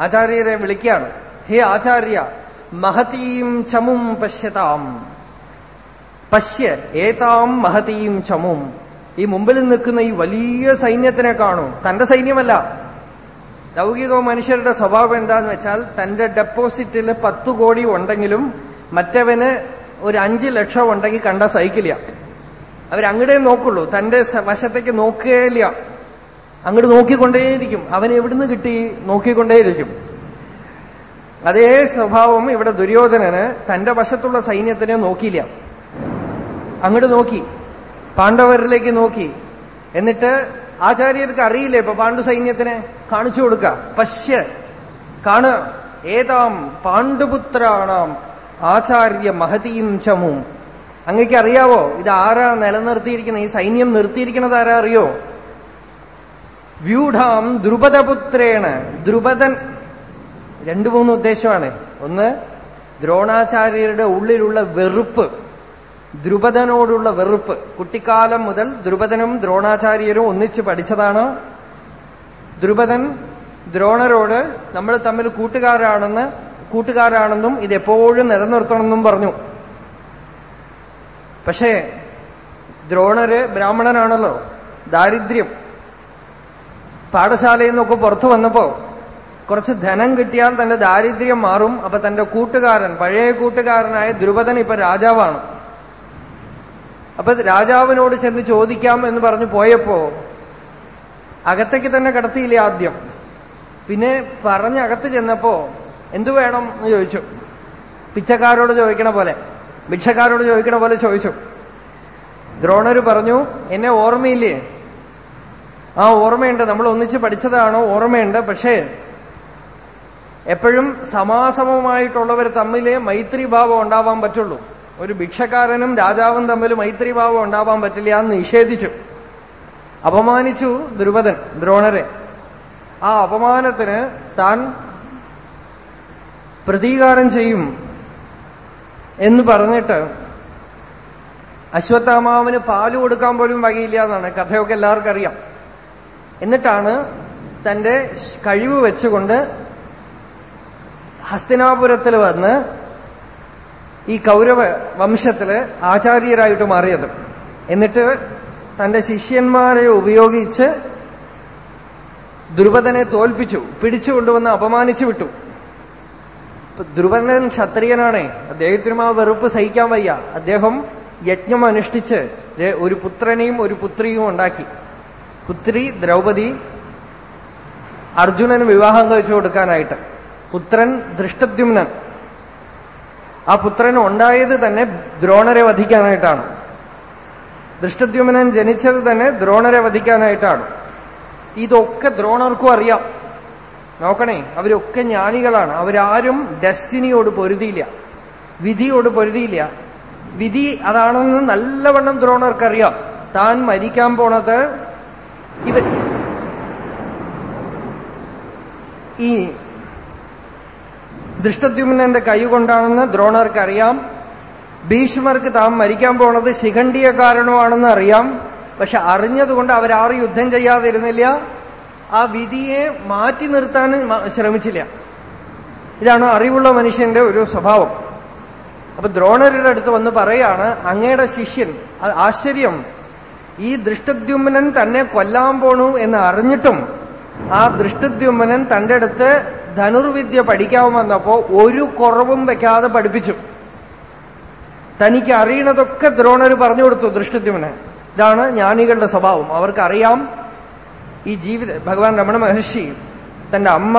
ആചാര്യരെ വിളിക്കുകയാണ് ഹേ ആചാര്യ മഹതീം ചമും പശ്യതാം പശ്യ ഏതാം മഹതീം ചമും ഈ മുമ്പിൽ നിൽക്കുന്ന ഈ വലിയ സൈന്യത്തിനെ കാണൂ. തന്റെ സൈന്യമല്ല. ലൗകിക മനുഷ്യരുടെ സ്വഭാവം എന്താന്ന് വെച്ചാൽ തന്റെ ഡെപ്പോസിറ്റിൽ പത്ത് കോടി ഉണ്ടെങ്കിലും മറ്റവന് ഒരു അഞ്ച് ലക്ഷം ഉണ്ടെങ്കിൽ കണ്ട സഹിക്കില്ല അവരങ്ങടെ നോക്കുള്ളൂ. തന്റെ വശത്തേക്ക് നോക്കുകയില്ല. അങ്ങോട്ട് നോക്കിക്കൊണ്ടേയിരിക്കും. അവൻ എവിടുന്ന് കിട്ടി? നോക്കിക്കൊണ്ടേയിരിക്കും. അതേ സ്വഭാവം ഇവിടെ ദുര്യോധനന് തന്റെ വശത്തുള്ള സൈന്യത്തിനെ നോക്കിയില്ല. അങ്ങോട്ട് നോക്കി. പാണ്ഡവരിലേക്ക് നോക്കി. എന്നിട്ട് ആചാര്യർക്ക് അറിയില്ല ഇപ്പൊ പാണ്ഡു സൈന്യത്തിനെ? കാണിച്ചു കൊടുക്ക. പശ്യ. കാണ. ഏതാം പാണ്ഡുപുത്രാണാം ആചാര്യ മഹതിയും ചമും. അങ്ങക്ക് അറിയാവോ ഇത് ആരാ നിലനിർത്തിയിരിക്കുന്ന? ഈ സൈന്യം നിർത്തിയിരിക്കുന്നത് ആരാ അറിയോ? വ്യൂഢാം ദ്രുപദപുത്രേണ്. ദ്രുപദൻ. രണ്ടു മൂന്ന് ഉദ്ദേശമാണ്. ഒന്ന് ദ്രോണാചാര്യരുടെ ഉള്ളിലുള്ള വെറുപ്പ്. ദ്രുപദനോടുള്ള വെറുപ്പ്. കുട്ടിക്കാലം മുതൽ ദ്രുപദനും ദ്രോണാചാര്യരും ഒന്നിച്ച് പഠിച്ചതാണ്. ദ്രുപദൻ ദ്രോണരോട് നമ്മൾ തമ്മിൽ കൂട്ടുകാരാണെന്ന് കൂട്ടുകാരാണെന്നും ഇതെപ്പോഴും നിലനിർത്തണമെന്നും പറഞ്ഞു. പക്ഷേ ദ്രോണര് ബ്രാഹ്മണനാണല്ലോ. ദാരിദ്ര്യം. പാഠശാലയിൽ നിന്നൊക്കെ പുറത്തു വന്നപ്പോ കുറച്ച് ധനം കിട്ടിയാൽ തന്റെ ദാരിദ്ര്യം മാറും. അപ്പൊ തന്റെ കൂട്ടുകാരൻ പഴയ കൂട്ടുകാരനായ ദ്രുപദൻ ഇപ്പൊ രാജാവാണ്. അപ്പൊ രാജാവിനോട് ചെന്ന് ചോദിക്കാം എന്ന് പറഞ്ഞു പോയപ്പോ അകത്തേക്ക് തന്നെ കടത്തിയില്ല ആദ്യം. പിന്നെ പറഞ്ഞ് അകത്ത് ചെന്നപ്പോ എന്തു വേണം എന്ന് ചോദിച്ചു. പിച്ചക്കാരോട് ചോദിക്കണ പോലെ ഭിക്ഷക്കാരോട് ചോദിക്കണ പോലെ ചോദിച്ചു. ദ്രോണർ പറഞ്ഞു എന്നെ ഓർമ്മയില്ലേ? ആ ഓർമ്മയുണ്ട്. നമ്മൾ ഒന്നിച്ച് പഠിച്ചതാണോ ഓർമ്മയുണ്ട്. പക്ഷേ എപ്പോഴും സമാസമമായിട്ടുള്ളവർ തമ്മിലേ മൈത്രിഭാവം ഉണ്ടാവാൻ പറ്റുള്ളൂ. ഒരു ഭിക്ഷക്കാരനും രാജാവും തമ്മിൽ മൈത്രിഭാവം ഉണ്ടാവാൻ പറ്റില്ല എന്ന് നിഷേധിച്ചു. അപമാനിച്ചു ദ്രുപദൻ ദ്രോണരെ. ആ അപമാനത്തിന് താൻ പ്രതീകാരം ചെയ്യും എന്ന് പറഞ്ഞിട്ട് അശ്വത്ഥാമാവിന് പാൽ കൊടുക്കാൻ പോലും വകയില്ല എന്നാണ് കഥയൊക്കെ എല്ലാവർക്കും അറിയാം. എന്നിട്ടാണ് തന്റെ കഴിവ് വെച്ചുകൊണ്ട് ഹസ്തിനാപുരത്തിൽ വന്ന് ഈ കൗരവ വംശത്തിൽ ആചാര്യരായിട്ട് മാറിയത്. എന്നിട്ട് തന്റെ ശിഷ്യന്മാരെ ഉപയോഗിച്ച് ദ്രുപദനെ തോൽപ്പിച്ചു പിടിച്ചുകൊണ്ടുവന്ന് അപമാനിച്ചു വിട്ടു. ധ്രുവനൻ ക്ഷത്രിയനാണേ. അദ്ദേഹത്തിനും ആ വെറുപ്പ് സഹിക്കാൻ വയ്യ. അദ്ദേഹം യജ്ഞം അനുഷ്ഠിച്ച് ഒരു പുത്രനെയും ഒരു പുത്രിയും ഉണ്ടാക്കി. പുത്രി ദ്രൗപദി അർജുനന് വിവാഹം കഴിച്ചു കൊടുക്കാനായിട്ട്. പുത്രൻ ദൃഷ്ടദ്യുമ്നൻ ആ പുത്രൻ ഉണ്ടായത് തന്നെ ദ്രോണരെ വധിക്കാനായിട്ടാണ്. ദൃഷ്ടദ്യുമനൻ ജനിച്ചത് തന്നെ ദ്രോണരെ വധിക്കാനായിട്ടാണ്. ഇതൊക്കെ ദ്രോണർക്കും അറിയാം. നോക്കണേ അവരൊക്കെ ജ്ഞാനികളാണ്. അവരാരും ഡെസ്റ്റിനിയോട് പൊരുതിയില്ല. വിധിയോട് പൊരുതിയില്ല. വിധി അതാണെന്ന് നല്ലവണ്ണം ദ്രോണർക്കറിയാം. താൻ മരിക്കാൻ പോണത് ഇവ ഈ ദൃഷ്ടദ്യുമ്നന്റെ കൈ കൊണ്ടാണെന്ന് ദ്രോണർക്കറിയാം. ഭീഷ്മർക്ക് താൻ മരിക്കാൻ പോണത് ശിഖണ്ഡിയ കാരണമാണെന്ന് അറിയാം. പക്ഷെ അറിഞ്ഞതുകൊണ്ട് അവരാറ് യുദ്ധം ചെയ്യാതിരുന്നില്ല. ആ വിധിയെ മാറ്റി നിർത്താൻ ശ്രമിച്ചില്ല. ഇതാണ് അറിവുള്ള മനുഷ്യന്റെ ഒരു സ്വഭാവം. അപ്പൊ ദ്രോണരുടെ അടുത്ത് വന്ന് പറയാണ് അങ്ങയുടെ ശിഷ്യൻ ആശ്ചര്യം. ഈ ദൃഷ്ടദ്യുമ്നൻ തന്നെ കൊല്ലാൻ പോണു എന്ന് അറിഞ്ഞിട്ടും ആ ദൃഷ്ടദ്യുമ്നൻ തന്റെ അടുത്ത് ധനുർവിദ്യ പഠിക്കാൻ വന്നപ്പോ ഒരു കുറവും വെക്കാതെ പഠിപ്പിച്ചു. തനിക്ക് അറിയണതൊക്കെ ദ്രോണർ പറഞ്ഞു കൊടുത്തു ദൃഷ്ടദ്യുമ്നൻ. ഇതാണ് ജ്ഞാനികളുടെ സ്വഭാവം. അവർക്കറിയാം ഈ ജീവിത ഭഗവാൻ രമണ മഹർഷി തന്റെ അമ്മ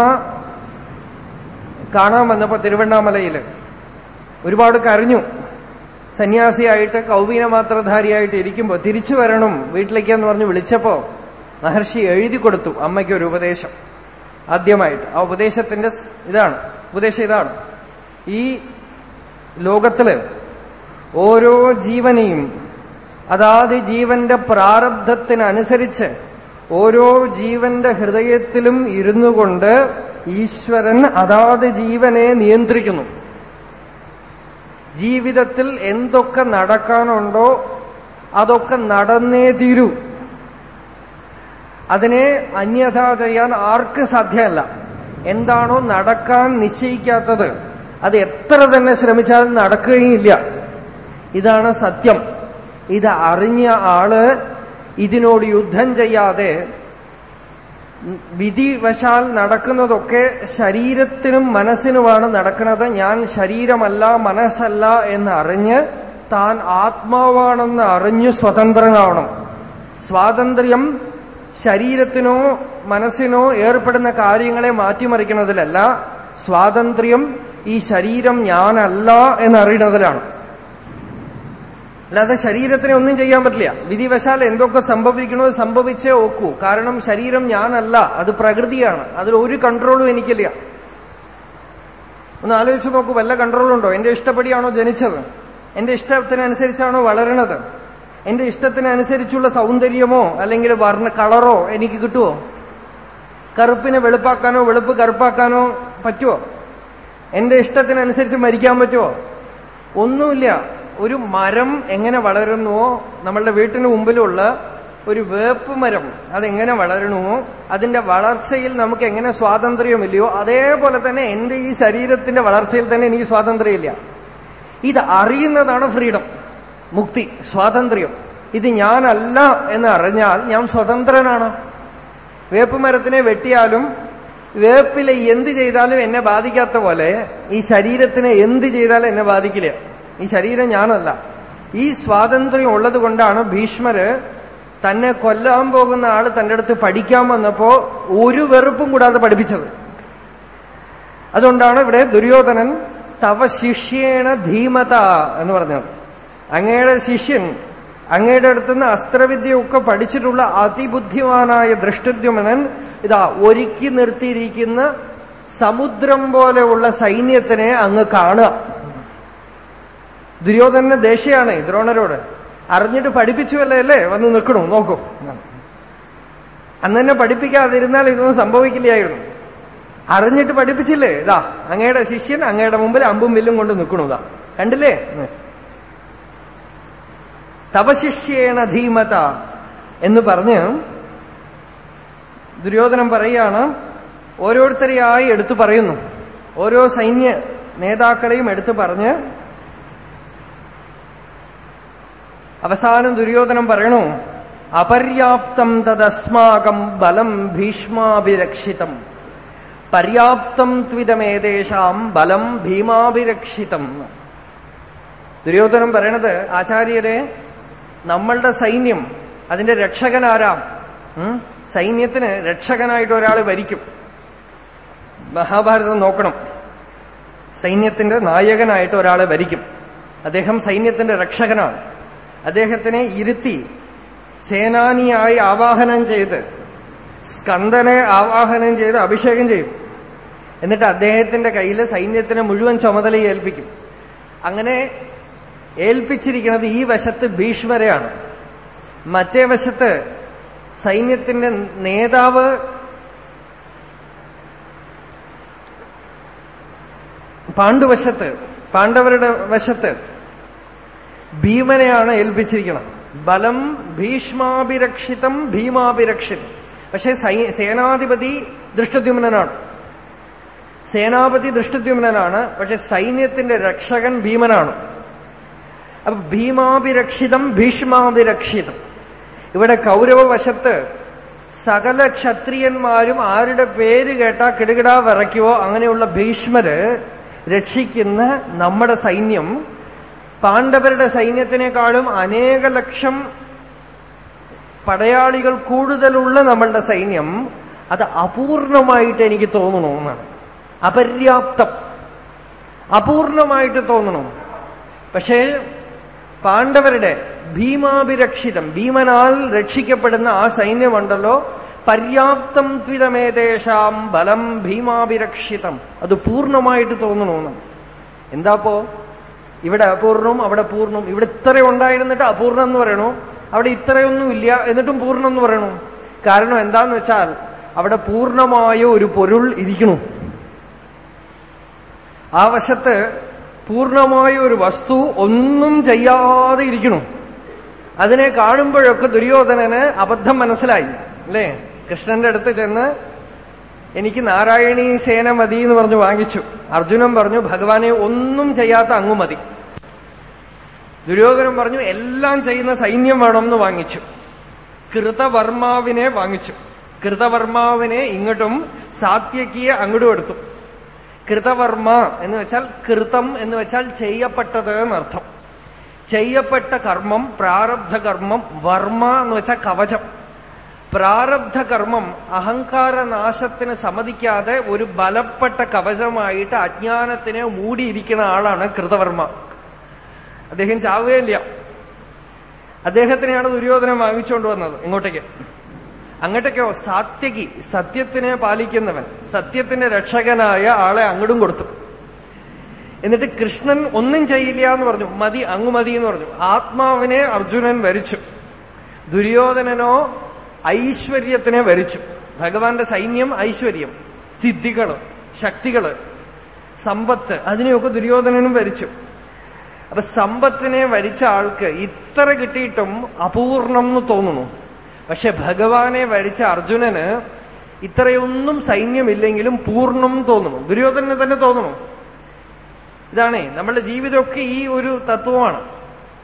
കാണാൻ വന്നപ്പോ തിരുവണ്ണാമലയിൽ ഒരുപാട് കരഞ്ഞു. സന്യാസിയായിട്ട് കൗവീന കൗവീനമാത്രധാരിയായിട്ട് ഇരിക്കുമ്പോ തിരിച്ചു വരണം വീട്ടിലേക്കാന്ന് പറഞ്ഞ് വിളിച്ചപ്പോ മഹർഷി എഴുതി കൊടുത്തു അമ്മയ്ക്ക് ഒരു ഉപദേശം. ആദ്യമായിട്ട്. ആ ഉപദേശത്തിന്റെ ഇതാണ്. ഉപദേശം ഇതാണ്. ഈ ലോകത്തിൽ ഓരോ ജീവനെയും അതാത് ജീവന്റെ പ്രാരബ്ധത്തിനനുസരിച്ച് ഓരോ ജീവന്റെ ഹൃദയത്തിലും ഇരുന്നു കൊണ്ട് ഈശ്വരൻ അതാത് ജീവനെ നിയന്ത്രിക്കുന്നു. ജീവിതത്തിൽ എന്തൊക്കെ നടക്കാനുണ്ടോ അതൊക്കെ നടന്നേ തീരൂ. അതിനെ അന്യഥ ചെയ്യാൻ ആർക്ക് സാധ്യമല്ല. എന്താണോ നടക്കാൻ നിശ്ചയിക്കാത്തത്. അത് എത്ര തന്നെ ശ്രമിച്ചാലും നടക്കുകയില്ല. ഇതാണ് സത്യം. ഇത് അറിഞ്ഞ ആൾ ഇതിനോട് യുദ്ധം ചെയ്യാതെ വിധിവശാൽ നടക്കുന്നതൊക്കെ ശരീരത്തിനും മനസ്സിനുമാണ് നടക്കുന്നത്. ഞാൻ ശരീരമല്ല മനസ്സല്ല എന്ന് അറിഞ്ഞ് താൻ ആത്മാവാണെന്ന് അറിഞ്ഞു സ്വതന്ത്രനാവണം. സ്വാതന്ത്ര്യം ശരീരത്തിനോ മനസ്സിനോ ഏർപ്പെടുന്ന കാര്യങ്ങളെ മാറ്റിമറിക്കുന്നതിലല്ല സ്വാതന്ത്ര്യം ഈ ശരീരം ഞാനല്ല എന്നറിയണതിലാണ് അല്ലാതെ ശരീരത്തിനെ ഒന്നും ചെയ്യാൻ പറ്റില്ല. വിധിവശാൽ എന്തൊക്കെ സംഭവിക്കണോ സംഭവിച്ചേ ഓക്കൂ കാരണം ശരീരം ഞാനല്ല അത് പ്രകൃതിയാണ്. അതിൽ ഒരു കൺട്രോളും എനിക്കില്ല. ഒന്ന് ആലോചിച്ച് നോക്കൂ വല്ല കൺട്രോളുണ്ടോ എന്റെ ഇഷ്ടപ്പെടിയാണോ ജനിച്ചത്? എന്റെ ഇഷ്ടത്തിനനുസരിച്ചാണോ വളരണത്? എന്റെ ഇഷ്ടത്തിനനുസരിച്ചുള്ള സൗന്ദര്യമോ അല്ലെങ്കിൽ വർണ കളറോ എനിക്ക് കിട്ടുമോ കറുപ്പിനെ വെളുപ്പാക്കാനോ വെളുപ്പ് കറുപ്പാക്കാനോ പറ്റുമോ എന്റെ ഇഷ്ടത്തിനനുസരിച്ച് മരിക്കാൻ പറ്റുമോ ഒന്നുമില്ല. ഒരു മരം എങ്ങനെ വളരുന്നുവോ നമ്മളുടെ വീട്ടിന് മുമ്പിലുള്ള ഒരു വേപ്പ് മരം അതെങ്ങനെ വളരണമോ അതിന്റെ വളർച്ചയിൽ നമുക്ക് എങ്ങനെ സ്വാതന്ത്ര്യമില്ലയോ അതേപോലെ തന്നെ എന്റെ ഈ ശരീരത്തിന്റെ വളർച്ചയിൽ തന്നെ എനിക്ക് സ്വാതന്ത്ര്യമില്ല. ഇത് അറിയുന്നതാണ് ഫ്രീഡം. മുക്തി സ്വാതന്ത്ര്യം. ഇത് ഞാനല്ല എന്ന് അറിഞ്ഞാൽ ഞാൻ സ്വതന്ത്രനാണ്. വേപ്പ് മരത്തിനെ വെട്ടിയാലും വേപ്പിലെ എന്ത് ചെയ്താലും എന്നെ ബാധിക്കാത്ത പോലെ ഈ ശരീരത്തിന് എന്ത് ചെയ്താലും എന്നെ ബാധിക്കില്ല. ഈ ശരീരം ഞാനല്ല. ഈ സ്വാതന്ത്ര്യം ഉള്ളത് കൊണ്ടാണ് ഭീഷ്മര് തന്നെ കൊല്ലാൻ പോകുന്ന ആൾ തന്റെ അടുത്ത് പഠിക്കാൻ വന്നപ്പോ ഒരു വെറുപ്പും കൂടാതെ പഠിപ്പിച്ചത്. അതുകൊണ്ടാണ് ഇവിടെ ദുര്യോധനൻ തവ ശിഷ്യേണ ധീമത എന്ന് പറഞ്ഞത്. അങ്ങയുടെ ശിഷ്യൻ അങ്ങയുടെ അടുത്തുനിന്ന് അസ്ത്രവിദ്യയൊക്കെ പഠിച്ചിട്ടുള്ള അതിബുദ്ധിമാനായ ദൃഷ്ടദ്യുമനൻ ഇതാ ഒരുക്കി നിർത്തിയിരിക്കുന്ന സമുദ്രം പോലെയുള്ള സൈന്യത്തിനെ അങ്ങ് കാണുക. ദുര്യോധനന് ദേഷ്യയാണ് ദ്രോണരോട്. അറിഞ്ഞിട്ട് പഠിപ്പിച്ചുവല്ലേ അല്ലേ? വന്ന് നിൽക്കണു നോക്കൂ. അന്ന് തന്നെ പഠിപ്പിക്കാതിരുന്നാൽ ഇതൊന്നും സംഭവിക്കില്ലായിരുന്നു. അറിഞ്ഞിട്ട് പഠിപ്പിച്ചില്ലേ? ഇതാ അങ്ങയുടെ ശിഷ്യൻ അങ്ങയുടെ മുമ്പിൽ അമ്പും വില്ലും കൊണ്ട് നിൽക്കണു ഇതാ. കണ്ടില്ലേ? തപശിഷ്യേണ ധീമത എന്ന് പറഞ്ഞ് ദുര്യോധനം പറയാണ് ഓരോരുത്തരെയായി എടുത്തു പറയുന്നു. ഓരോ സൈന്യ നേതാക്കളെയും എടുത്തു പറഞ്ഞ് അവസാനം ദുര്യോധനം പറയണു അപര്യാപ്തം തദസ്മാകം ബലം ഭീഷ്മാഭിരക്ഷിതം. പര്യാപ്തം ത്വിതമേതേഷാം ബലം ഭീമാഭിരക്ഷിതം. ദുര്യോധനം പറയണത് ആചാര്യരെ നമ്മളുടെ സൈന്യം അതിന്റെ രക്ഷകനാരാം? സൈന്യത്തിന് രക്ഷകനായിട്ട് ഒരാൾ വരിക്കും മഹാഭാരതം നോക്കണം. സൈന്യത്തിന്റെ നായകനായിട്ട് ഒരാളെ വരിക്കും അദ്ദേഹം സൈന്യത്തിന്റെ രക്ഷകനാണ്. അദ്ദേഹത്തിനെ ഇരുത്തി സേനാനിയായി ആവാഹനം ചെയ്ത് സ്കന്ദനെ ആവാഹനം ചെയ്ത് അഭിഷേകം ചെയ്യും. എന്നിട്ട് അദ്ദേഹത്തിന്റെ കയ്യിൽ സൈന്യത്തിന് മുഴുവൻ ചുമതല ഏൽപ്പിക്കും അങ്ങനെ ഏൽപ്പിച്ചിരിക്കുന്നത് ഈ വശത്ത് ഭീഷ്മരെയാണ്. മറ്റേ വശത്ത് സൈന്യത്തിന്റെ നേതാവ് പാണ്ഡുവശത്ത് പാണ്ഡവരുടെ വശത്ത് ഭീമനെയാണ് ഏൽപ്പിച്ചിരിക്കുന്നത്. ബലം ഭീഷ്മാഭിരക്ഷിതം ഭീമാഭിരക്ഷിതം. പക്ഷെ സേനാധിപതി ദൃഷ്ടദ്യുമ്നനാണ്. സേനാപതി ദൃഷ്ടദ്യുമ്നനാണ് പക്ഷെ സൈന്യത്തിന്റെ രക്ഷകൻ ഭീമനാണ്. അപ്പൊ ഭീമാഭിരക്ഷിതം ഭീഷ്മാഭിരക്ഷിതം. ഇവിടെ കൗരവവശത്ത് സകല ക്ഷത്രിയന്മാരും ആരുടെ പേര് കേട്ടാ കിടുകിടാ വിറയ്ക്കുവോ അങ്ങനെയുള്ള ഭീഷ്മര് രക്ഷിക്കുന്ന നമ്മുടെ സൈന്യം. പാണ്ഡവരുടെ സൈന്യത്തിനേക്കാളും അനേക ലക്ഷം പടയാളികൾ കൂടുതലുള്ള നമ്മളുടെ സൈന്യം. അത് അപൂർണമായിട്ട് എനിക്ക് തോന്നണു എന്നാണ്. അപര്യാപ്തം. അപൂർണമായിട്ട് തോന്നണോ. പക്ഷേ പാണ്ഡവരുടെ ഭീമാഭിരക്ഷിതം ഭീമനാൽ രക്ഷിക്കപ്പെടുന്ന ആ സൈന്യമുണ്ടല്ലോ പര്യാപ്തം ത്വിതമേതേഷാം ബലം ഭീമാഭിരക്ഷിതം. അത് പൂർണമായിട്ട് തോന്നണമെന്ന് എന്താപ്പോ? ഇവിടെ അപൂർണവും അവിടെ പൂർണവും. ഇവിടെ ഇത്ര ഉണ്ടായിരുന്നിട്ട് അപൂർണം എന്ന് പറയണു? അവിടെ ഇത്രയൊന്നും ഇല്ല എന്നിട്ടും പൂർണം എന്ന് പറയണു? കാരണം എന്താന്ന് വെച്ചാൽ അവിടെ പൂർണമായ ഒരു പൊരുൾ ഇരിക്കണു. ആ വശത്ത് പൂർണമായ ഒരു വസ്തു ഒന്നും ചെയ്യാതെ ഇരിക്കണം. അതിനെ കാണുമ്പോഴൊക്കെ ദുര്യോധനന് അബദ്ധം മനസ്സിലായി. അല്ലേ? കൃഷ്ണന്റെ അടുത്ത് ചെന്ന് എനിക്ക് നാരായണീ സേന മതി എന്ന് പറഞ്ഞു വാങ്ങിച്ചു. അർജുനൻ പറഞ്ഞു ഭഗവാനെ ഒന്നും ചെയ്യാത്ത അങ്ങു മതി. ദുര്യോധനൻ പറഞ്ഞു എല്ലാം ചെയ്യുന്ന സൈന്യം വേണം എന്ന് വാങ്ങിച്ചു. കൃതവർമാവിനെ വാങ്ങിച്ചു. കൃതവർമാവിനെ ഇങ്ങോട്ടും സാത്യക്കിയെ അങ്ങോട്ടും എടുത്തു. കൃതവർമ്മ എന്ന് വെച്ചാൽ കൃതം എന്ന് വെച്ചാൽ ചെയ്യപ്പെട്ടത് എന്നർത്ഥം. ചെയ്യപ്പെട്ട കർമ്മം പ്രാരബ്ധ കർമ്മം വർമ്മ എന്ന് വെച്ചാൽ കവചം. പ്രാരബ്ധ കർമ്മം അഹങ്കാരനാശത്തിന് സമ്മതിക്കാതെ ഒരു ബലപ്പെട്ട കവചമായിട്ട് അജ്ഞാനത്തിനെ മൂടിയിരിക്കുന്ന ആളാണ് കൃതവർമ്മ. അദ്ദേഹം ചാവുകയില്ല. അദ്ദേഹത്തിനെയാണ് ദുര്യോധനം വാങ്ങിച്ചുകൊണ്ടുവന്നത് ഇങ്ങോട്ടേക്ക്. അങ്ങോട്ടേക്കോ സാത്യകി സത്യത്തിനെ പാലിക്കുന്നവൻ സത്യത്തിന്റെ രക്ഷകനായ ആളെ അങ്ങടും കൊടുത്തു. എന്നിട്ട് കൃഷ്ണൻ ഒന്നും ചെയ്യില്ല എന്ന് പറഞ്ഞു. മതി അങ്ങു മതി എന്ന് പറഞ്ഞു. ആത്മാവിനെ അർജുനൻ വരിച്ചു. ദുര്യോധനനോ ഐശ്വര്യത്തിനെ വരിച്ചു. ഭഗവാന്റെ സൈന്യം ഐശ്വര്യം സിദ്ധികൾ ശക്തികൾ സമ്പത്ത് അതിനെയൊക്കെ ദുര്യോധനനും വരിച്ചു. അപ്പൊ സമ്പത്തിനെ വരിച്ച ആൾക്ക് ഇത്ര കിട്ടിയിട്ടും അപൂർണം എന്ന് തോന്നുന്നു. പക്ഷെ ഭഗവാനെ വരിച്ച അർജുനന് ഇത്രയൊന്നും സൈന്യമില്ലെങ്കിലും പൂർണം തോന്നുന്നു. ദുര്യോധനന് തന്നെ തോന്നുന്നു. ഇതാണേ നമ്മളുടെ ജീവിതമൊക്കെ ഈ ഒരു തത്വമാണ്.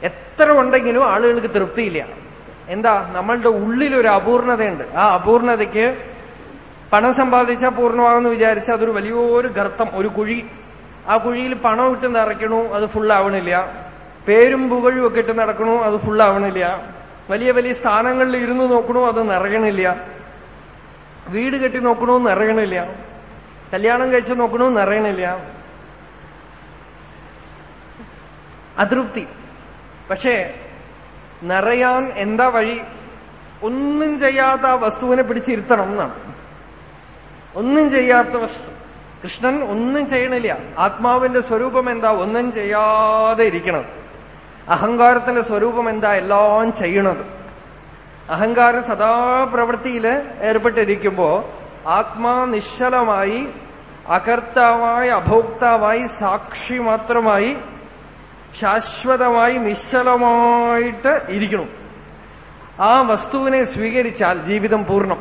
എത്ര ഉണ്ടെങ്കിലും ആളുകൾക്ക് തൃപ്തിയില്ല. എന്താ? നമ്മളുടെ ഉള്ളിൽ ഒരു അപൂർണതയുണ്ട്. ആ അപൂർണതയ്ക്ക് പണം സമ്പാദിച്ചാൽ പൂർണമാകുമെന്ന് വിചാരിച്ചാൽ അതൊരു വലിയൊരു ഗർത്തം ഒരു കുഴി. ആ കുഴിയിൽ പണം ഇട്ട് നിറയ്ക്കണു അത് ഫുള്ളാവണില്ല പേരും പുകഴും ഒക്കെ ഇട്ട് നടക്കണു അത് ഫുള്ളാവണില്ല വലിയ വലിയ സ്ഥാനങ്ങളിൽ ഇരുന്ന് നോക്കണോ അത് നിറയണില്ല. വീട് കെട്ടി നോക്കണോ നിറയണില്ല. കല്യാണം കഴിച്ച് നോക്കണോ നിറയണില്ല. അതൃപ്തി. പക്ഷേ നിറയാൻ എന്താ വഴി? ഒന്നും ചെയ്യാത്ത ആ വസ്തുവിനെ പിടിച്ചിരുത്തണം എന്നാണ്. ഒന്നും ചെയ്യാത്ത വസ്തു. കൃഷ്ണൻ ഒന്നും ചെയ്യണില്ല. ആത്മാവിന്റെ സ്വരൂപം എന്താ? ഒന്നും ചെയ്യാതെ ഇരിക്കണം. അഹങ്കാരത്തിന്റെ സ്വരൂപം എന്താ എല്ലാം ചെയ്യണത്. അഹങ്കാരം സദാ പ്രവൃത്തിയിൽ ഏർപ്പെട്ടിരിക്കുമ്പോ ആത്മാ നിശ്ചലമായി അകർത്താവായി അഭോക്താവായി സാക്ഷി മാത്രമായി ശാശ്വതമായി നിശ്ചലമായിട്ട് ഇരിക്കണം. ആ വസ്തുവിനെ സ്വീകരിച്ചാൽ ജീവിതം പൂർണം.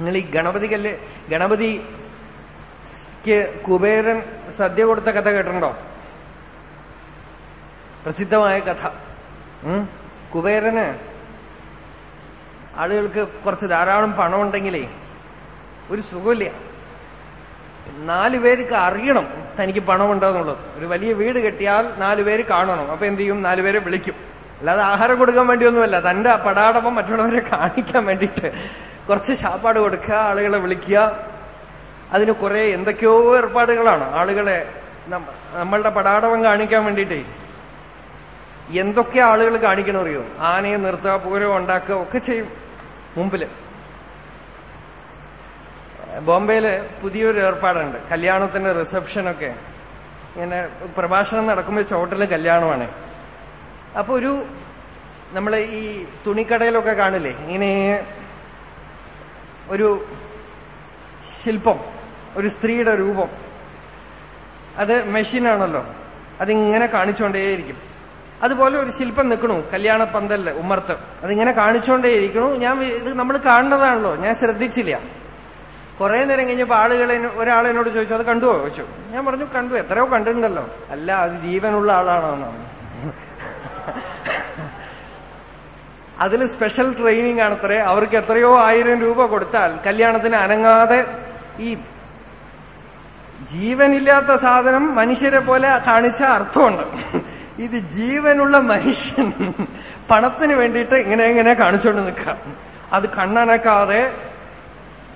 നിങ്ങൾ ഈ ഗണപതിക്കല്ലേ ഗണപതിക്ക് കുബേരൻ സദ്യ കൊടുത്ത കഥ കേട്ടിട്ടുണ്ടോ? പ്രസിദ്ധമായ കഥ? കുബേരന് ആളുകൾക്ക് കുറച്ച് ധാരാളം പണമുണ്ടെങ്കിലേ ഒരു സുഖമില്ല. നാലു പേർക്ക് അറിയണം തനിക്ക് പണമുണ്ടെന്നുള്ളത് ഒരു വലിയ വീട് കെട്ടിയാൽ നാലു പേര് കാണണം. അപ്പൊ എന്ത് ചെയ്യും? നാലുപേരെ വിളിക്കും. അല്ലാതെ ആഹാരം കൊടുക്കാൻ വേണ്ടിയൊന്നുമല്ല. തന്റെ പടാടപ്പം മറ്റുള്ളവരെ കാണിക്കാൻ വേണ്ടിയിട്ട് കുറച്ച് ശാപ്പാട് കൊടുക്കുക ആളുകളെ വിളിക്കുക. അതിന് കുറെ എന്തൊക്കെയോ ഏർപ്പാടുകളാണ്. ആളുകളെ നമ്മ- നമ്മളുടെ പടാടവം കാണിക്കാൻ വേണ്ടിയിട്ടേ എന്തൊക്കെ ആളുകൾ കാണിക്കണം അറിയോ? ആനയെ നിർത്തുക പൂരം ഉണ്ടാക്കുക ഒക്കെ ചെയ്യും മുമ്പിൽ. ബോംബെയിൽ പുതിയൊരു ഏർപ്പാടുണ്ട്. കല്യാണത്തിന്റെ റിസപ്ഷനൊക്കെ ഇങ്ങനെ പ്രഭാഷണം നടക്കുമ്പോൾ ചോട്ടിൽ കല്യാണമാണ്. അപ്പൊ ഒരു നമ്മൾ ഈ തുണിക്കടയിലൊക്കെ കാണില്ലേ? ഇങ്ങനെ ഒരു ശില്പം ഒരു സ്ത്രീയുടെ രൂപം. അത് മെഷീനാണല്ലോ. അതിങ്ങനെ കാണിച്ചുകൊണ്ടേയിരിക്കും അതുപോലെ ഒരു ശില്പം നിൽക്കണു. കല്യാണ പന്തലിൽ ഉമ്മർത്ത്. അതിങ്ങനെ കാണിച്ചുകൊണ്ടേയിരിക്കണു ഞാൻ ഇത് നമ്മൾ കാണുന്നതാണല്ലോ. ഞാൻ ശ്രദ്ധിച്ചില്ല. കുറെ നേരം കഴിഞ്ഞപ്പോൾ ആളുകളെ ഒരാളെന്നോട് ചോദിച്ചു അത് കണ്ടുവോ? ചോദിച്ചു. ഞാൻ പറഞ്ഞു കണ്ടു. എത്രയോ കണ്ടിട്ടുണ്ടല്ലോ. അല്ല അത് ജീവനുള്ള ആളാണോ അതിൽ സ്പെഷ്യൽ ട്രെയിനിങ് ആണത്രേ അവർക്ക് എത്രയോ ആയിരം രൂപ കൊടുത്താൽ കല്യാണത്തിന് അനങ്ങാതെ ഈ ജീവനില്ലാത്ത സാധനം മനുഷ്യരെ പോലെ കാണിച്ച അർത്ഥമുണ്ട്. ഇത് ജീവനുള്ള മനുഷ്യൻ. പണത്തിന് വേണ്ടിയിട്ട് ഇങ്ങനെ ഇങ്ങനെ കാണിച്ചുകൊണ്ട് നിൽക്കാം അത് കണ്ണനക്കാതെ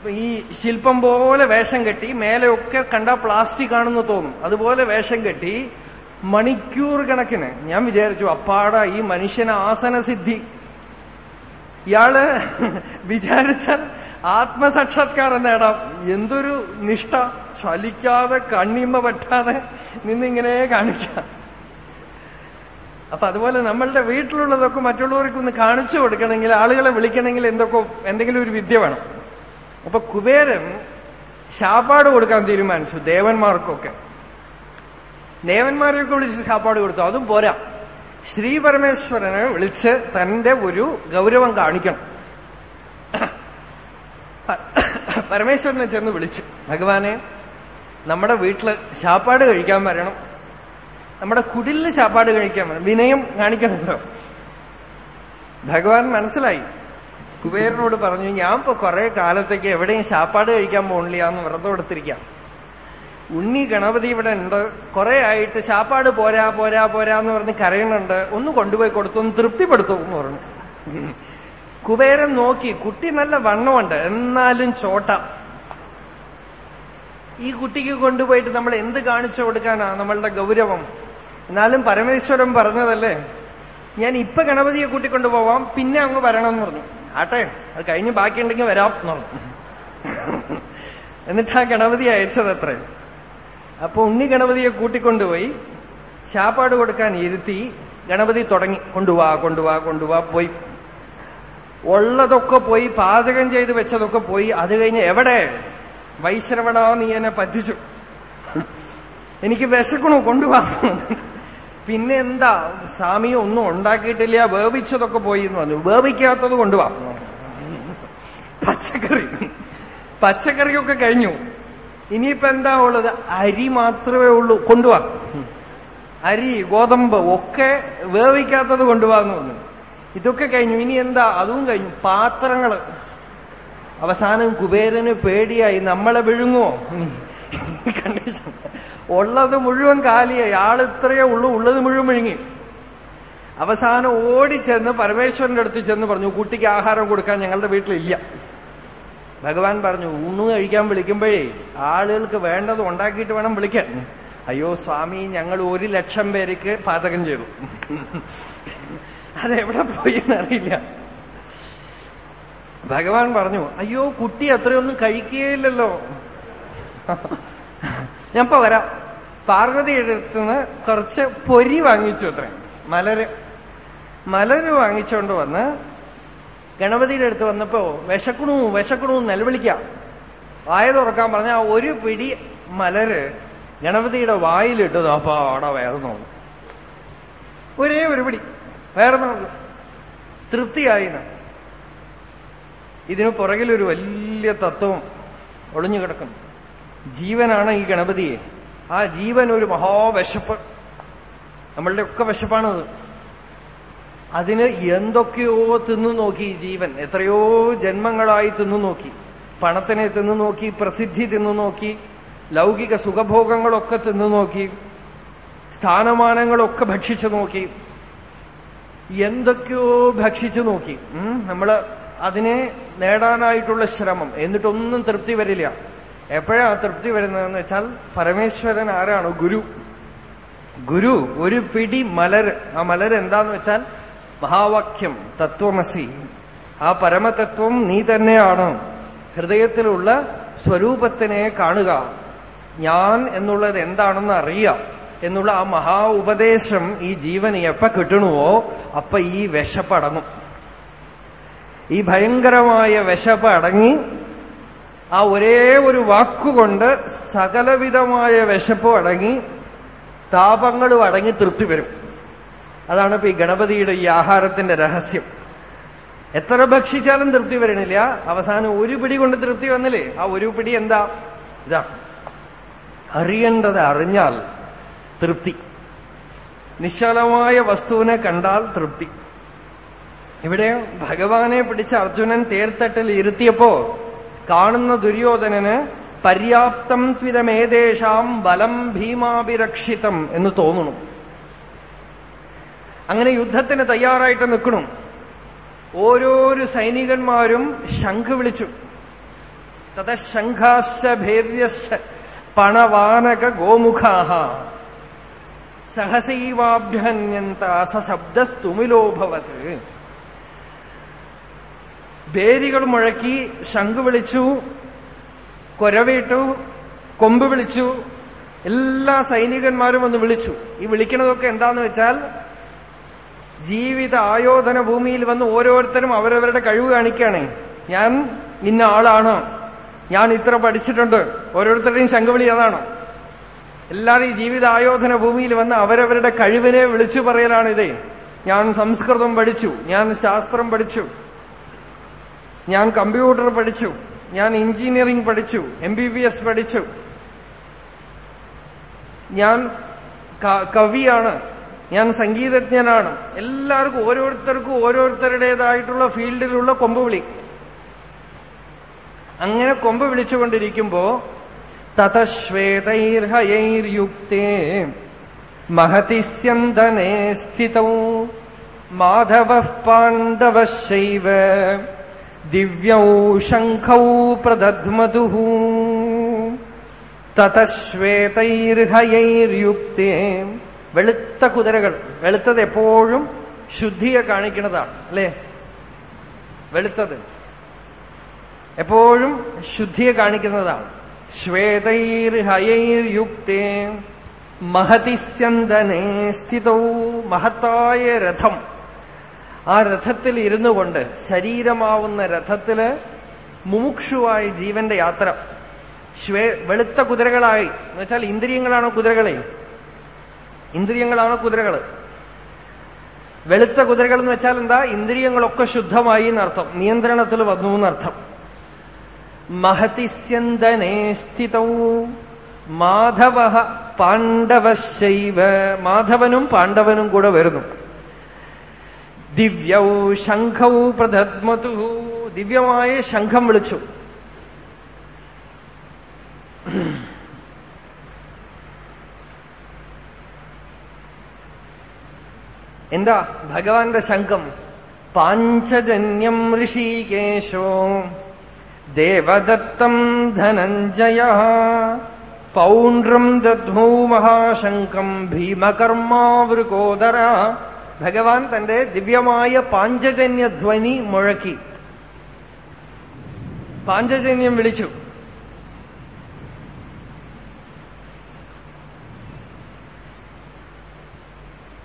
ഈ ശില്പം പോലെ വേഷം കെട്ടി മേലെയൊക്കെ കണ്ട പ്ലാസ്റ്റിക് ആണെന്ന് തോന്നും. അതുപോലെ വേഷം കെട്ടി മണിക്കൂർ കണക്കിന്. ഞാൻ വിചാരിച്ചു അപ്പാട ഈ മനുഷ്യന് ആസനസിദ്ധി. ഇയാൾ വിചാരിച്ചാൽ ആത്മസാക്ഷാത്കാരം നേടാം എന്തൊരു നിഷ്ഠ. ചലിക്കാതെ കണ്ണിമ പറ്റാതെ നിന്നിങ്ങനെ കാണിക്കാം. അപ്പൊ അതുപോലെ നമ്മളുടെ വീട്ടിലുള്ളതൊക്കെ മറ്റുള്ളവർക്ക് ഒന്ന് കാണിച്ചു കൊടുക്കണമെങ്കിൽ ആളുകളെ വിളിക്കണമെങ്കിൽ എന്തൊക്കെ എന്തെങ്കിലും ഒരു വിദ്യ വേണം. അപ്പൊ കുബേരൻ ശാപ്പാട് കൊടുക്കാൻ തീരുമാനിച്ചു ദേവന്മാർക്കൊക്കെ. ദേവന്മാരെയൊക്കെ വിളിച്ച് ശാപ്പാട് കൊടുത്തു. അതും പോരാ. ശ്രീ പരമേശ്വരനെ വിളിച്ച് തന്റെ ഒരു ഗൗരവം കാണിക്കണം. പരമേശ്വരനെ ചെന്ന് വിളിച്ചു ഭഗവാനെ നമ്മുടെ വീട്ടിൽ ശാപ്പാട് കഴിക്കാൻ വരണം. നമ്മുടെ കുടിലിൽ ചാപ്പാട് കഴിക്കാൻ വിനയം കാണിക്കണമല്ലോ ഭഗവാൻ മനസ്സിലായി. കുബേരനോട് പറഞ്ഞു ഞാൻ ഇപ്പൊ കുറെ കാലത്തേക്ക് എവിടെയും ചാപ്പാട് കഴിക്കാൻ പോകണില്ല എന്ന് വ്രതം എടുത്തിരിക്കാം. ഉണ്ണി ഗണപതി ഇവിടെ ഉണ്ട്. കുറെ ആയിട്ട് ചാപ്പാട് പോരാ പോരാ പോരാ എന്ന് പറഞ്ഞ് കരയണുണ്ട് ഒന്ന് കൊണ്ടുപോയി കൊടുത്തു ഒന്ന് തൃപ്തിപ്പെടുത്തും എന്ന് പറഞ്ഞു. കുബേരൻ നോക്കി കുട്ടി നല്ല വണ്ണമുണ്ട്. എന്നാലും ചോട്ട. ഈ കുട്ടിക്ക് കൊണ്ടുപോയിട്ട് നമ്മൾ എന്ത് കാണിച്ചു കൊടുക്കാനാ നമ്മളുടെ ഗൗരവം? എന്നാലും പരമേശ്വരൻ പറഞ്ഞതല്ലേ? ഞാൻ ഇപ്പൊ ഗണപതിയെ കൂട്ടിക്കൊണ്ടു പോവാം പിന്നെ അങ്ങ് വരണം എന്ന് പറഞ്ഞു. ആട്ടെ അത് കഴിഞ്ഞ് ബാക്കിയുണ്ടെങ്കിൽ വരാം എന്ന് പറഞ്ഞു. എന്നിട്ട് ഗണപതി അയച്ചത് അത്രേ. അപ്പൊ ഉണ്ണി ഗണപതിയെ കൂട്ടിക്കൊണ്ടുപോയി ശാപ്പാട് കൊടുക്കാൻ ഇരുത്തി ഗണപതി തുടങ്ങി. കൊണ്ടുവാ കൊണ്ടുവാ കൊണ്ടുവാ പോയി. ഉള്ളതൊക്കെ പോയി പാചകം ചെയ്ത് വെച്ചതൊക്കെ പോയി അത് കഴിഞ്ഞ് എവിടെ? വൈശ്രവണ നീ എന്നെ പറ്റിച്ചു. എനിക്ക് വിശക്കണു കൊണ്ടുവാ പിന്നെ എന്താ സ്വാമി ഒന്നും ഉണ്ടാക്കിയിട്ടില്ല. വേവിച്ചതൊക്കെ പോയി എന്ന് പറഞ്ഞു. വേവിക്കാത്തത് കൊണ്ടുവാ. പച്ചക്കറി. പച്ചക്കറിയൊക്കെ കഴിഞ്ഞു. ഇനിയിപ്പോ എന്താ ഉള്ളത്? അരി മാത്രമേ ഉള്ളൂ. കൊണ്ടുവാ. അരി ഗോതമ്പ് ഒക്കെ വേവിക്കാത്തത് കൊണ്ടുപോകാന്ന് പറഞ്ഞു. ഇതൊക്കെ കഴിഞ്ഞു. ഇനി എന്താ? അതും കഴിഞ്ഞു. പാത്രങ്ങൾ. അവസാനം കുബേരന് പേടിയായി. നമ്മളെ വിഴുങ്ങുമോ കണ്ടീഷൻ ഉള്ളത് മുഴുവൻ കാലിയായി. ആളിത്രയേ ഉള്ളു ഉള്ളൂ ഉള്ളത് മുഴുവൻ മുഴുങ്ങി. അവസാനം ഓടിച്ചെന്ന് പരമേശ്വരന്റെ അടുത്ത് ചെന്ന് പറഞ്ഞു കുട്ടിക്ക് ആഹാരം കൊടുക്കാൻ ഞങ്ങളുടെ വീട്ടിലില്ല. ഭഗവാൻ പറഞ്ഞു ഊണ് കഴിക്കാൻ വിളിക്കുമ്പോഴേ ആളുകൾക്ക് വേണ്ടത് ഉണ്ടാക്കിയിട്ട് വേണം വിളിക്കാൻ. അയ്യോ സ്വാമി ഞങ്ങൾ ഒരു ലക്ഷം പേർക്ക് പാചകം ചെയ്തു. അതെവിടെ പോയി എന്നറിയില്ല. ഭഗവാൻ പറഞ്ഞു അയ്യോ കുട്ടി അത്രയൊന്നും കഴിക്കുകയില്ലല്ലോ. ഞാൻ ഇപ്പൊ വരാം. പാർവതിയുടെ അടുത്തുനിന്ന് കുറച്ച് പൊരി വാങ്ങിച്ചു അത്രേ. മലര്. മലര് വാങ്ങിച്ചോണ്ട് വന്ന് ഗണപതിയുടെ അടുത്ത് വന്നപ്പോ വിശക്കണു വിശക്കണു നിലവിളിക്കാം. വായ തുറക്കാൻ പറഞ്ഞ ആ ഒരു പിടി മലര് ഗണപതിയുടെ വായിലിട്ട്. അപ്പൊ അവിടെ നോക്കും ഒരേ ഒരു പിടി. നോക്കും തൃപ്തിയായി ഇതിനു പുറകിലൊരു വലിയ തത്വം ഒളിഞ്ഞു കിടക്കുന്നു. ജീവനാണ് ഈ ഗണപതിയെ. ആ ജീവൻ ഒരു മഹാവിശപ്പ് നമ്മളുടെ ഒക്കെ വിശപ്പാണത്. അതിന് എന്തൊക്കെയോ തിന്നു നോക്കി ജീവൻ. എത്രയോ ജന്മങ്ങളായി തിന്നു നോക്കി. പണത്തിനെ തിന്നു നോക്കി പ്രസിദ്ധി തിന്നു നോക്കി ലൗകിക സുഖഭോഗങ്ങളൊക്കെ തിന്നു നോക്കി സ്ഥാനമാനങ്ങളൊക്കെ ഭക്ഷിച്ചു നോക്കി. എന്തൊക്കെയോ ഭക്ഷിച്ചു നോക്കി. ഉം, നമ്മൾ അതിനെ നേടാനായിട്ടുള്ള ശ്രമം. എന്നിട്ടൊന്നും തൃപ്തി വരില്ല. എപ്പോഴാ തൃപ്തി വരുന്നതെന്ന് വെച്ചാൽ പരമേശ്വരൻ ആരാണോ? ഗുരു. ഗുരു ഒരു പിടി മലർ ആ മലർ എന്താന്ന് വെച്ചാൽ മഹാവാക്യം തത്വമസി. ആ പരമതത്വം നീ തന്നെയാണ്. ഹൃദയത്തിലുള്ള സ്വരൂപത്തിനെ കാണുക. ഞാൻ എന്നുള്ളത് എന്താണെന്ന് അറിയാം എന്നുള്ള ആ മഹാ ഉപദേശം ഈ ജീവന് എപ്പ കിട്ടണമോ അപ്പൊ ഈ വിശപ്പടങ്ങും ഈ ഭയങ്കരമായ വിശപ്പ് അടങ്ങി ആ ഒരേ ഒരു വാക്കുകൊണ്ട് സകലവിധമായ വിശപ്പും അടങ്ങി താപങ്ങളും അടങ്ങി തൃപ്തി വരും. അതാണ് ഇപ്പൊ ഈ ഗണപതിയുടെ ഈ ആഹാരത്തിന്റെ രഹസ്യം. എത്ര ഭക്ഷിച്ചാലും തൃപ്തി വരണില്ല. അവസാനം ഒരു പിടി കൊണ്ട് തൃപ്തി വന്നില്ലേ? ആ ഒരു പിടി എന്താ? ഇതാ. അറിയേണ്ടത് അറിഞ്ഞാൽ തൃപ്തി. നിശ്ചലമായ വസ്തുവിനെ കണ്ടാൽ തൃപ്തി. ഇവിടെ ഭഗവാനെ പിടിച്ച അർജുനൻ തേർത്തട്ടിൽ ഇരുത്തിയപ്പോ കാണുന്ന ദുര്യോധനന് പര്യാപ്തം ത്വിതമേതേഷാം ബലം ഭീമാഭിരക്ഷിതം എന്ന് തോന്നുന്നു. അങ്ങനെ യുദ്ധത്തിന് തയ്യാറായിട്ട് നിൽക്കണം. ഓരോരു സൈനികന്മാരും ശംഖ് വിളിച്ചു. തതശംഖാശ്ച ഭേദ്യശ്ച പണവാനക ഗോമുഖാഹ. സഹസൈവാഭ്യന്യന്ത സശബ്ദസ്തുമിലോഭവത് ഭേദികൾ മുഴക്കി ശംഖു വിളിച്ചു കൊരവിട്ടു കൊമ്പ് വിളിച്ചു എല്ലാ സൈനികന്മാരും ഒന്ന് വിളിച്ചു. ഈ വിളിക്കണതൊക്കെ എന്താന്ന് വെച്ചാൽ ജീവിത ആയോധന ഭൂമിയിൽ വന്ന് ഓരോരുത്തരും അവരവരുടെ കഴിവ് കാണിക്കുകയാണ്. ഞാൻ ഇന്ന ആളാണ്. ഞാൻ ഇത്ര പഠിച്ചിട്ടുണ്ട്. ഓരോരുത്തരുടെയും ശംഖവിളി അതാണ്. എല്ലാവരും ഈ ജീവിത ആയോധന ഭൂമിയിൽ വന്ന് അവരവരുടെ കഴിവിനെ വിളിച്ചു പറയലാണ് ഇതേ ഞാൻ സംസ്കൃതം പഠിച്ചു. ഞാൻ ശാസ്ത്രം പഠിച്ചു. ഞാൻ കമ്പ്യൂട്ടർ പഠിച്ചു. ഞാൻ എഞ്ചിനീയറിംഗ് പഠിച്ചു. എം ബി ബി എസ് പഠിച്ചു. ഞാൻ കവിയാണ്. ഞാൻ സംഗീതജ്ഞനാണ്. എല്ലാവർക്കും ഓരോരുത്തർക്കും ഓരോരുത്തരുടേതായിട്ടുള്ള ഫീൽഡിലുള്ള കൊമ്പ് വിളി. അങ്ങനെ കൊമ്പ് വിളിച്ചുകൊണ്ടിരിക്കുമ്പോ തതശ്വേതൈർഹയൈർയുക്തേ മഹതി സ്യന്തനേ സ്ഥിതൗ. മാധവ പാണ്ഡവശ്ചൈവ ശംഖൗ പ്രദധ്മതു തതശ്വേതൈർഹയൈർയുക്തേ വെളുത്ത കുതിരകൾ വെളുത്തത് എപ്പോഴും ശുദ്ധിയെ കാണിക്കുന്നതാണ് അല്ലേ? വെളുത്തത് എപ്പോഴും ശുദ്ധിയെ കാണിക്കുന്നതാണ്. ശ്വേതൈർഹയൈർയുക്തേ മഹതിസ്യന്തനേ സ്ഥിതൗ മഹത്തായ രഥം. ആ രഥത്തിൽ ഇരുന്നു കൊണ്ട് ശരീരമാവുന്ന രഥത്തിൽ മുമുക്ഷുവായ ജീവന്റെ യാത്ര. ശ്വേ വെളുത്ത കുതിരകളായി. എന്ന് വെച്ചാൽ ഇന്ദ്രിയങ്ങളാണോ കുതിരകളെ? ഇന്ദ്രിയങ്ങളാണോ കുതിരകൾ? വെളുത്ത കുതിരകൾ എന്ന് വെച്ചാൽ എന്താ? ഇന്ദ്രിയങ്ങളൊക്കെ ശുദ്ധമായി എന്നർത്ഥം. നിയന്ത്രണത്തിൽ വന്നു എന്നർത്ഥം. മഹതിസ്യന്തനേ സ്ഥിതൗ. മാധവ പാണ്ഡവശ്ചൈവ മാധവനും പാണ്ഡവനും കൂടെ വരുന്നു. ദിവ്യൗ ശംഖൗ പ്രധത്മതു ദിവ്യമായ ശംഖം വിളിച്ചു. എന്താ ഭഗവാന്റെ ശംഖം? പാഞ്ചജന്യം ഋഷികേശോ. ദേവദത്തം ധനഞ്ജയ. പൗണ്ട്രം ദധ്മൂ മഹാശങ്കം ഭീമകർമാവൃകോദര. ഭഗവാൻ തന്റെ ദിവ്യമായ പാഞ്ചജന്യ ധ്വനി മുഴക്കി. പാഞ്ചജന്യം വിളിച്ചു.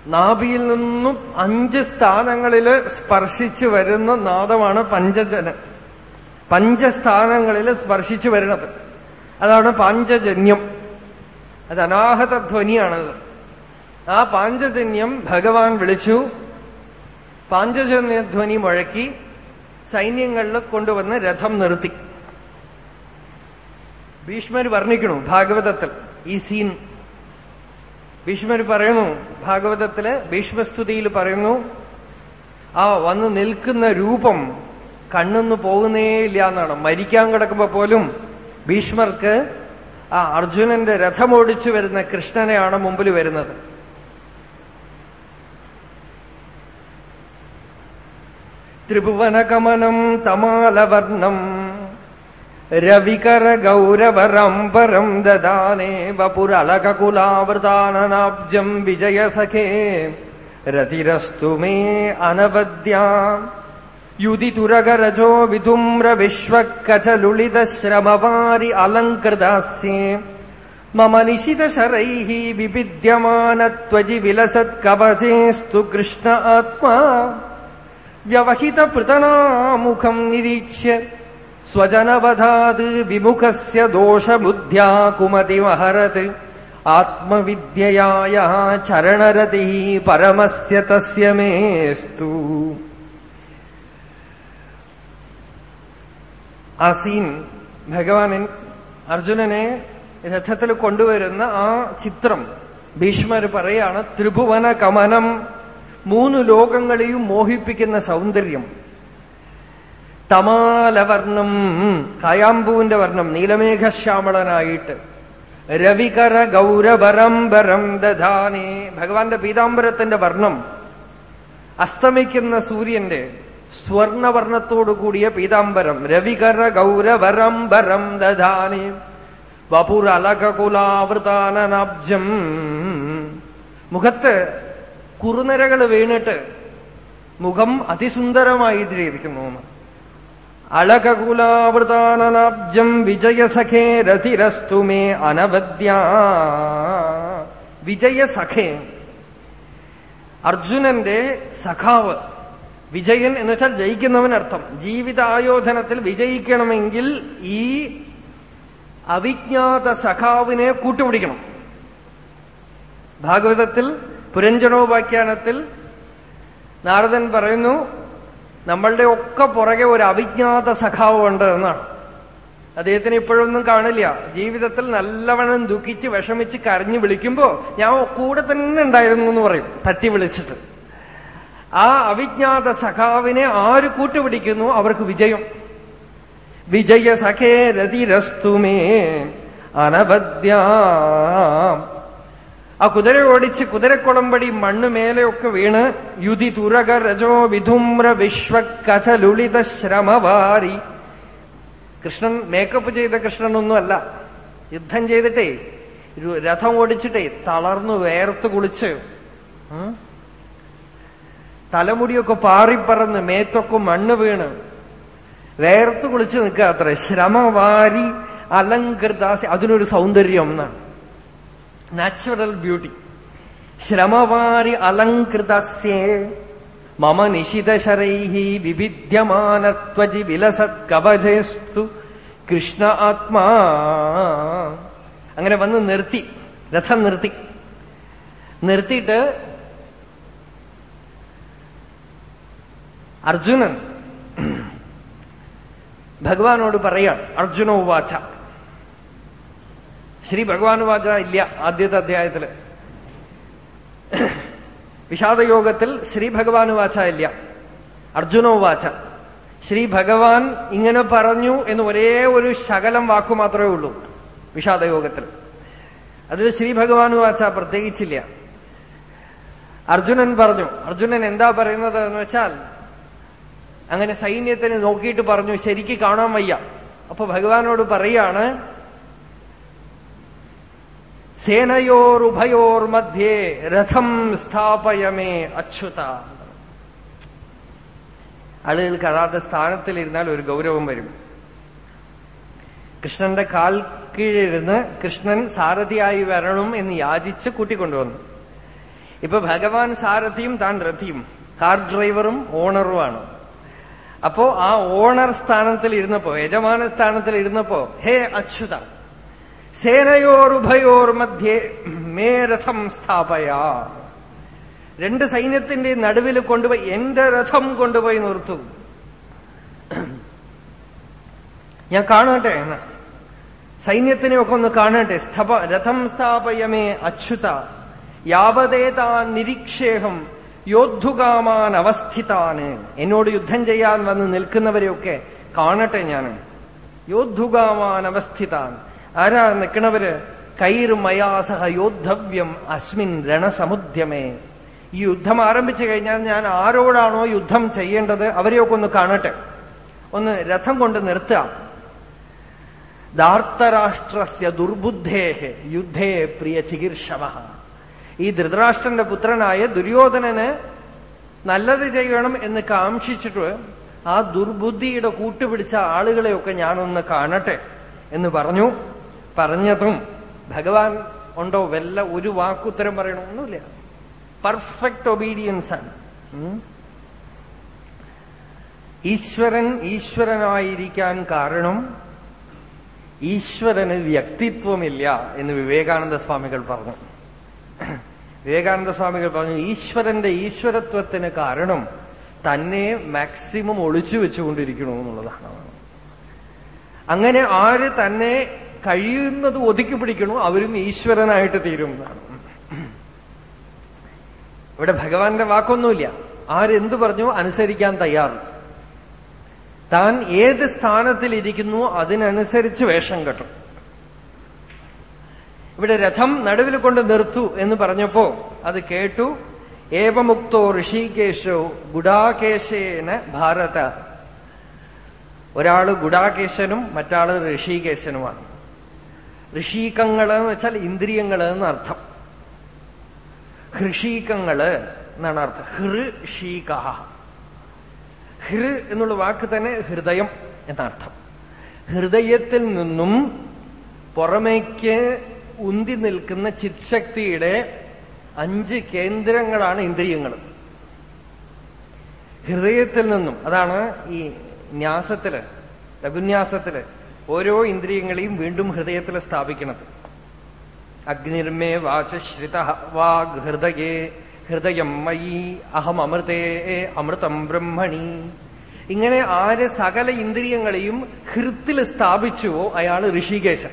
നാഭിയിൽ നിന്നും അഞ്ച് സ്ഥാനങ്ങളിൽ സ്പർശിച്ചു വരുന്ന നാദമാണ് പഞ്ചജന. പഞ്ചസ്ഥാനങ്ങളിൽ സ്പർശിച്ചു വരുന്നത്. അതാണ് പാഞ്ചജന്യം. അത് അനാഹത ധ്വനിയാണത്. ആ പാഞ്ചജന്യം ഭഗവാൻ വിളിച്ചു. പാഞ്ചജന്യധ്വനി മുഴക്കി സൈന്യങ്ങളിൽ കൊണ്ടുവന്ന് രഥം നിർത്തി. ഭീഷ്മർ വർണിക്കണു ഭാഗവതത്തിൽ ഈ സീൻ. ഭീഷ്മർ പറയുന്നു ഭാഗവതത്തിൽ ഭീഷ്മസ്തുതിയിൽ പറയുന്നു ആ വന്ന് നിൽക്കുന്ന രൂപം കണ്ണൊന്നു പോകുന്നേ ഇല്ല എന്നാണ്. മരിക്കാൻ കിടക്കുമ്പോ പോലും ഭീഷ്മർക്ക് ആ അർജുനന്റെ രഥമോടിച്ചു വരുന്ന കൃഷ്ണനെയാണ് മുമ്പിൽ വരുന്നത്. ത്രിഭുവനകമനം തമാലവർണം രവികര ഗൗരവരംബരം ദദാനേ विजयसखे അനവദ്യാം. യുതിതുരഗരജോ വിധുമ്ര വിശ്വക്കചലുളിത ശ്രമവാരി അലങ്കൃതാസ്യേ മമ നിശിതശരൈः വിവിദ്യമാനത്വജി വിലസത്കവചേസ്തു കൃഷ്ണ ആത്മാ. വ്യവഹിതപൃതനാമുഖം നിരീക്ഷ്യ. സ്വജനവധാത് വിമുഖസ്യ ദോഷബുദ്ധ്യാ കുമതിമഹരത് ആത്മവിദ്യയായ ചരണരതി പരമസ്യ തസ്യ മേസ്തു. ആ സീൻ ഭഗവാനൻ അർജുനനെ രഥത്തിൽ കൊണ്ടുവരുന്ന ആ ചിത്രം ഭീഷ്മർ പറയാണ് ത്രിഭുവന കമനം മൂന്ന് ലോകങ്ങളെയും മോഹിപ്പിക്കുന്ന സൗന്ദര്യം. തമാലവർണം കായാമ്പൂവിന്റെ വർണം നീലമേഘശ്യാമളനായിട്ട്. രവികര ഗൗരവരംബരം ദധാനേ. ഭഗവാന്റെ പീതാംബരത്തിന്റെ വർണം. അസ്തമിക്കുന്ന സൂര്യന്റെ സ്വർണവർണത്തോടു കൂടിയ പീതാംബരം. രവികര ഗൗരവരംബരം ദധാനേ. വപുരലകുലാവൃതാനബ്ജം മുഖത്ത് കുറുനരകൾ വീണിട്ട് മുഖം അതിസുന്ദരമായി ജീവിക്കുന്നു അളകകുലാവൃതാനനാബ്ജം വിജയസഖേ രതിരസ്തു മേ അനവദ്യ. വിജയസഖേ. അർജുനന്റെ സഖാവ് വിജയൻ എന്ന് വെച്ചാൽ ജയിക്കുന്നവൻ അർത്ഥം ജീവിതായോധനത്തിൽ വിജയിക്കണമെങ്കിൽ ഈ അവിജ്ഞാത സഖാവിനെ കൂട്ടുപിടിക്കണം. ഭാഗവതത്തിൽ പുരഞ്ജനോപാഖ്യാനത്തിൽ നാരദൻ പറയുന്നു നമ്മളുടെ ഒക്കെ പുറകെ ഒരു അവിജ്ഞാത സഖാവുണ്ട് എന്നാണ്. അദ്ദേഹത്തിന് ഇപ്പോഴൊന്നും കാണില്ല. ജീവിതത്തിൽ നല്ലവണ്ണം ദുഃഖിച്ച് വിഷമിച്ച് കരഞ്ഞു വിളിക്കുമ്പോ ഞാൻ കൂടെ തന്നെ ഉണ്ടായിരുന്നു എന്ന് പറയും തട്ടി വിളിച്ചിട്ട്. ആ അവിജ്ഞാത സഖാവിനെ ആര് കൂട്ടുപിടിക്കുന്നു? അവർക്ക് വിജയം. വിജയ സഖേ രതിരസ്തുമേ അനവദ്യാം ആ കുതിര ഓടിച്ച് കുതിരക്കുളമ്പടി മണ്ണ് മേലെയൊക്കെ വീണ് യുതി തുരക രജോ വിധുമ്ര വിശ്വകഥലുളിത ശ്രമവാരി. കൃഷ്ണൻ മേക്കപ്പ് ചെയ്ത കൃഷ്ണനൊന്നുമല്ല. യുദ്ധം ചെയ്തിട്ടേ രഥം ഓടിച്ചിട്ടേ തളർന്നു വേർത്ത് കുളിച്ച് തലമുടിയൊക്കെ പാറിപ്പറന്ന് മേത്തൊക്കെ മണ്ണ് വീണ് വേർത്ത് കുളിച്ച് നിൽക്കുക അത്ര ശ്രമവാരി അലങ്കൃതാസി. അതിനൊരു സൗന്ദര്യം എന്നാണ്. നാച്ചുറൽ ബ്യൂട്ടി ശ്രമവാരി അലങ്കൃതസ്യേ മമ നിശിതശരൈ വിവിധ്യമാനത്വജി വിലസത് കവചേസ്തു കൃഷ്ണ ആത്മാ അങ്ങനെ വന്ന് നിർത്തി രഥം നിർത്തി നിർത്തിയിട്ട് അർജുനൻ ഭഗവാനോട് പറയാണ് അർജുന ഉവാച ശ്രീ ഭഗവാൻ വാച ഇല്ല ആദ്യത്തെ അധ്യായത്തിൽ. വിഷാദയോഗത്തിൽ ശ്രീ ഭഗവാൻ വാച ഇല്ല. അർജുനോ വാച ശ്രീ ഭഗവാൻ ഇങ്ങനെ പറഞ്ഞു എന്ന് ഒരേ ഒരു ശകലം വാക്കു മാത്രമേ ഉള്ളൂ വിഷാദയോഗത്തിൽ. അതിൽ ശ്രീ ഭഗവാൻ വാച്ച പ്രത്യേകിച്ചില്ല. അർജുനൻ പറഞ്ഞു അർജുനൻ എന്താ പറയുന്നത് എന്ന് വെച്ചാൽ അങ്ങനെ സൈന്യത്തിന് നോക്കിയിട്ട് പറഞ്ഞു ശരിക്ക് കാണാൻ വയ്യ. അപ്പൊ ഭഗവാനോട് പറയാണ് സേനയോരുഭയോർ മധ്യേ രഥം സ്ഥാപയമേ അച്യുത. ആളുകൾക്ക് അതാത് സ്ഥാനത്തിലിരുന്നാൽ ഒരു ഗൗരവം വരും. കൃഷ്ണന്റെ കാൽ കീഴിരുന്ന് കൃഷ്ണൻ സാരഥിയായി വരണം എന്ന് യാചിച്ച് കൂട്ടിക്കൊണ്ടുവന്നു. ഇപ്പൊ ഭഗവാൻ സാരഥിയും താൻ രഥിയും കാർ ഡ്രൈവറും ഓണറുമാണ്. അപ്പോ ആ ഓണർ സ്ഥാനത്തിൽ ഇരുന്നപ്പോ യജമാന സ്ഥാനത്തിൽ ഇരുന്നപ്പോ ഹേ അച്യുത സേനയോരുഭയോർ മധ്യേ മേ രഥം സ്ഥാപയ. രണ്ട് സൈന്യത്തിന്റെ നടുവിൽ കൊണ്ടുപോയി എന്റെ രഥം കൊണ്ടുപോയി നിർത്തും. ഞാൻ കാണട്ടെ എന്ന്. സൈന്യത്തിനെയൊക്കെ ഒന്ന് കാണട്ടെ. സ്ഥപ രഥം സ്ഥാപയമേ അച്യുത. യാവതേതാ നിരീക്ഷേഹം യോദ്ധുകാമാൻ അവസ്ഥിതാന്. എന്നോട് യുദ്ധം ചെയ്യാൻ വന്ന് നിൽക്കുന്നവരെയൊക്കെ കാണട്ടെ ഞാൻ യോദ്ധുകാമാൻ അവസ്ഥിതാൻ ആരാ നിൽക്കണവര് കൈർമയാസഹ യോദ്ധവ്യം അസ്മിൻ രണസമുദ്യമേ. ഈ യുദ്ധം ആരംഭിച്ചു കഴിഞ്ഞാൽ ഞാൻ ആരോടാണോ യുദ്ധം ചെയ്യേണ്ടത് അവരെയൊക്കെ ഒന്ന് കാണട്ടെ. ഒന്ന് രഥം കൊണ്ട് നിർത്താം ധാർത്തരാഷ്ട്രസ്യ ദുർബുദ്ധേഹ് യുദ്ധേ പ്രിയ ചികിത്സവ. ഈ ധൃതരാഷ്ട്രന്റെ പുത്രനായ ദുര്യോധനന് നല്ലത് ചെയ്യണം എന്ന് കാംക്ഷിച്ചിട്ട് ആ ദുർബുദ്ധിയുടെ കൂട്ടുപിടിച്ച ആളുകളെയൊക്കെ ഞാനൊന്ന് കാണട്ടെ എന്ന് പറഞ്ഞു. പറഞ്ഞതും ഭഗവാൻ ഉണ്ടോ വല്ല ഒരു വാക്കുത്തരം പറയണമൊന്നുമില്ല പെർഫെക്റ്റ് ഒബീഡിയൻസ് ആണ്. ഈശ്വരൻ ഈശ്വരനായിരിക്കാൻ കാരണം ഈശ്വരന് വ്യക്തിത്വമില്ല എന്ന് വിവേകാനന്ദ സ്വാമികൾ പറഞ്ഞു. വിവേകാനന്ദ സ്വാമികൾ പറഞ്ഞു ഈശ്വരന്റെ ഈശ്വരത്വത്തിന് കാരണം തന്നെ മാക്സിമം ഒളിച്ചു വെച്ചുകൊണ്ടിരിക്കണോ എന്നുള്ളതാണ്. അങ്ങനെ ആര് തന്നെ കഴിയുന്നത് ഒതുക്കി പിടിക്കണോ അവരും ഈശ്വരനായിട്ട് തീരും ഇവിടെ ഭഗവാന്റെ വാക്കൊന്നുമില്ല. ആരെന്തു പറഞ്ഞു അനുസരിക്കാൻ തയ്യാറ്. താൻ ഏത് സ്ഥാനത്തിലിരിക്കുന്നു അതിനനുസരിച്ച് വേഷം കെട്ടും. ഇവിടെ രഥം നടുവിൽ കൊണ്ട് നിർത്തു എന്ന് പറഞ്ഞപ്പോ അത് കേട്ടു. ഏവമുക്തോ ഋഷികേശോ ഗുഡാകേശേന ഭാരത. ഒരാൾ ഗുഡാകേശനും മറ്റാൾ ഋഷികേശനുമാണ്. ഋഷീകങ്ങൾ എന്ന് വെച്ചാൽ ഇന്ദ്രിയങ്ങൾ എന്നർത്ഥം ഹൃഷീകങ്ങൾ എന്നാണ് അർത്ഥം. ഹൃഷീക ഹൃ എന്നുള്ള വാക്ക് തന്നെ ഹൃദയം എന്നർത്ഥം ഹൃദയത്തിൽ നിന്നും പുറമേക്ക് ഉന്തി നിൽക്കുന്ന ചിത്ശക്തിയുടെ അഞ്ച് കേന്ദ്രങ്ങളാണ് ഇന്ദ്രിയങ്ങൾ ഹൃദയത്തിൽ നിന്നും അതാണ് ഈ ന്യാസത്തിൽ ലഘുന്യാസത്തിൽ ഓരോ ഇന്ദ്രിയങ്ങളെയും വീണ്ടും ഹൃദയത്തിൽ സ്ഥാപിക്കണത്. അഗ്നിർമേ വാചശ്രിത വാഗ് ഹൃദയേ ഹൃദയം മയി അഹം അമൃതേ അമൃതം ബ്രഹ്മണി. ഇങ്ങനെ ആര് സകല ഇന്ദ്രിയങ്ങളെയും ഹൃത്തിൽ സ്ഥാപിച്ചുവോ അയാൾ ഋഷികേശൻ.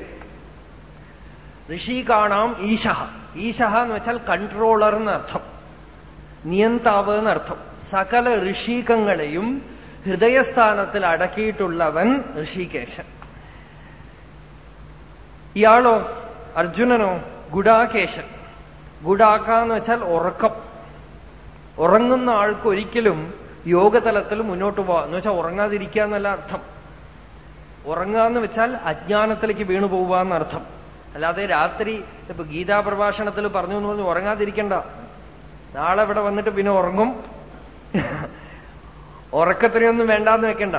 ഋഷി കാണാം ഈശഹ. ഈശഹ എന്ന് വെച്ചാൽ കൺട്രോളർ എന്നർത്ഥം. നിയന്താവ് എന്നർത്ഥം. സകല ഋഷികങ്ങളെയും ഹൃദയസ്ഥാനത്തിൽ അടക്കിയിട്ടുള്ളവൻ ഋഷികേശൻ. ഇയാളോ അർജുനനോ ഗുഡാകേശൻ ഗുഡാക്ക എന്ന് വെച്ചാൽ ഉറക്കം. ഉറങ്ങുന്ന ആൾക്ക് ഒരിക്കലും യോഗതലത്തിൽ മുന്നോട്ട് പോവാ. എന്ന് വെച്ചാൽ ഉറങ്ങാതിരിക്കുക എന്നല്ല അർത്ഥം. ഉറങ്ങുക എന്ന് വെച്ചാൽ അജ്ഞാനത്തിലേക്ക് വീണു പോവുക എന്നർത്ഥം അല്ലാതെ രാത്രി ഇപ്പൊ ഗീതാ പ്രഭാഷണത്തിൽ പറഞ്ഞു എന്ന് പറഞ്ഞു ഉറങ്ങാതിരിക്കണ്ട. നാളെ ഇവിടെ വന്നിട്ട് പിന്നെ ഉറങ്ങും. ഉറക്കത്തിനൊന്നും വേണ്ടാന്ന് വെക്കണ്ട.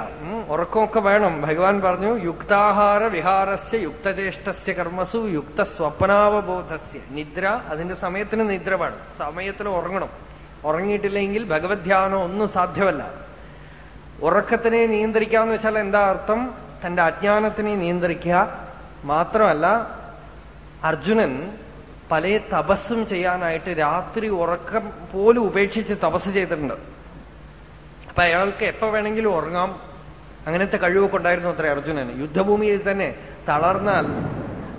ഉറക്കമൊക്കെ വേണം. ഭഗവാൻ പറഞ്ഞു യുക്താഹാര വിഹാരസ്യ യുക്തചേഷ്ടസ്യ കർമ്മസു യുക്ത സ്വപ്നാവബോധസ്യ നിദ്ര അതിന്റെ സമയത്തിന് നിദ്ര വേണം സമയത്തിന് ഉറങ്ങണം. ഉറങ്ങിയിട്ടില്ലെങ്കിൽ ഭഗവത് ധ്യാനം ഒന്നും സാധ്യമല്ല. ഉറക്കത്തിനെ നിയന്ത്രിക്കാന്ന് വെച്ചാൽ എന്താ അർത്ഥം? തന്റെ അജ്ഞാനത്തിനെ നിയന്ത്രിക്കുക മാത്രമല്ല അർജുനൻ പല തപസ്സും ചെയ്യാനായിട്ട് രാത്രി ഉറക്കം പോലും ഉപേക്ഷിച്ച് തപസ് ചെയ്തിട്ടുണ്ട്. അപ്പൊ അയാൾക്ക് എപ്പോ വേണമെങ്കിലും ഉറങ്ങാം. അങ്ങനത്തെ കഴിവൊക്കെ ഉണ്ടായിരുന്നു അത്ര അർജുനന്. യുദ്ധഭൂമിയിൽ തന്നെ തളർന്നാൽ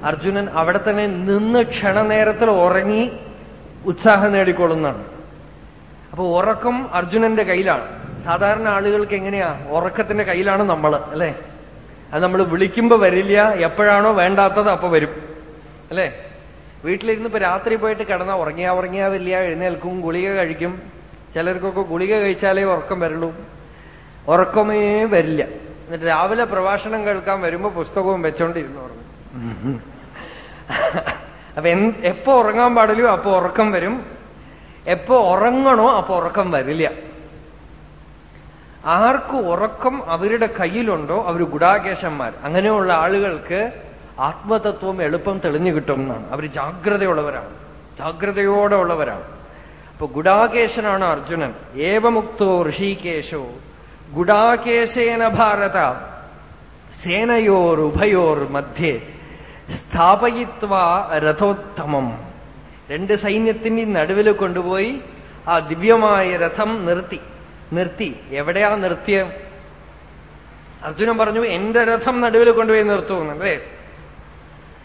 അർജുനൻ അവിടെ തന്നെ നിന്ന് ക്ഷണനേരത്തിൽ ഉറങ്ങി ഉത്സാഹം നേടിക്കൊള്ളുന്നതാണ്. അപ്പൊ ഉറക്കം അർജുനന്റെ കയ്യിലാണ്. സാധാരണ ആളുകൾക്ക് എങ്ങനെയാ? ഉറക്കത്തിന്റെ കയ്യിലാണ് നമ്മൾ അല്ലെ? അത് നമ്മൾ വിളിക്കുമ്പോ വരില്ല എപ്പോഴാണോ വേണ്ടാത്തത് അപ്പൊ വരും അല്ലെ? വീട്ടിലിരുന്ന് ഇപ്പൊ രാത്രി പോയിട്ട് കിടന്ന ഉറങ്ങിയാ ഉറങ്ങിയാ വരില്ല എഴുന്നേൽക്കും ഗുളിക കഴിക്കും ചിലർക്കൊക്കെ ഗുളിക കഴിച്ചാലേ ഉറക്കം വരുള്ളൂ. ഉറക്കമേ വരില്ല. എന്നിട്ട് രാവിലെ പ്രഭാഷണം കേൾക്കാൻ വരുമ്പോ പുസ്തകവും വെച്ചോണ്ടിരുന്നു ഉറങ്ങും അപ്പൊ എപ്പോ ഉറങ്ങാൻ പാടില്ലയോ അപ്പൊ ഉറക്കം വരും. എപ്പോ ഉറങ്ങണോ അപ്പൊ ഉറക്കം വരില്ല. ആർക്ക് ഉറക്കം അവരുടെ കയ്യിലുണ്ടോ അവർ ഗുഡാകേശന്മാർ. അങ്ങനെയുള്ള ആളുകൾക്ക് ആത്മതത്വം എളുപ്പം തെളിഞ്ഞു കിട്ടും എന്നാണ് അവർ ജാഗ്രതയുള്ളവരാണ്. ജാഗ്രതയോടെ ഉള്ളവരാണ്. അപ്പൊ ഗുഡാകേശനാണ് അർജുനൻ. ഏവമുക്തോ ഋഷികേശോ. ഗുഡാകേശേന ഭാരത. സേനയോർ ഉഭയോർ മധ്യേ സ്ഥാപയിത്വ രഥോത്തമം. രണ്ട് സൈന്യത്തിന്റെ നടുവിൽ കൊണ്ടുപോയി ആ ദിവ്യമായ രഥം നിർത്തി. നിർത്തി. എവിടെയാ നിർത്തിയ? അർജുനൻ പറഞ്ഞു എന്റെ രഥം നടുവിൽ കൊണ്ടുപോയി നിർത്തുമെന്നല്ലേ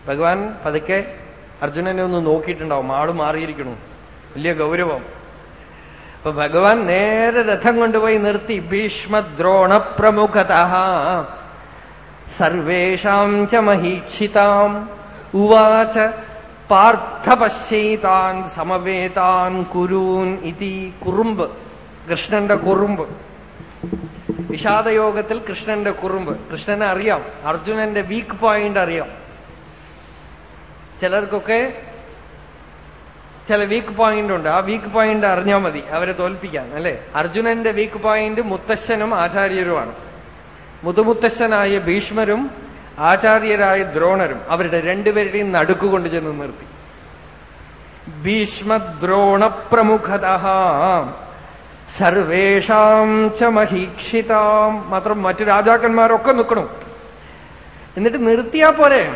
ഭഗവാൻ പതുക്കെ അർജുനനെ ഒന്ന് നോക്കിയിട്ടുണ്ടാവും. ആൾ മാറിയിരിക്കണു. വലിയ ഗൗരവം അപ്പൊ ഭഗവാൻ നേരെ രഥം കൊണ്ടുപോയി നിർത്തി. ഭീഷ്മദ്രോണ പ്രമുഖത സർവേഷാം ച മഹീക്ഷിതാം. ഉവാച പാർത്ഥപശ്യൈതാൻ സമവേതാൻ കുരൂൻ ഇതി കുറുമ്പ്. കൃഷ്ണന്റെ കുറുമ്പ്. വിഷാദയോഗത്തിൽ കൃഷ്ണന്റെ കുറുമ്പ്. കൃഷ്ണനെ അറിയാം. അർജുനന്റെ വീക്ക് പോയിന്റ് അറിയാം. ചിലർക്കൊക്കെ ചില വീക്ക് പോയിന്റ് ഉണ്ട്. ആ വീക്ക് പോയിന്റ് അറിഞ്ഞാൽ മതി. അവരെ തോൽപ്പിക്കാൻ അല്ലെ? അർജുനന്റെ വീക്ക് പോയിന്റ് മുത്തശ്ശനും ആചാര്യരുമാണ്. മുതുമുത്തശ്ശനായ ഭീഷ്മരും ആചാര്യരായ ദ്രോണരും അവരുടെ രണ്ടുപേരുടെയും നടുക്ക് കൊണ്ടു ചെന്ന് നിർത്തി. ഭീഷ്മദ്രോണപ്രമുഖത. സർവേഷാം ച മഹീക്ഷിതാം. മാത്രം മറ്റു രാജാക്കന്മാരൊക്കെ നിൽക്കണം. എന്നിട്ട് നിർത്തിയാ പോരെ?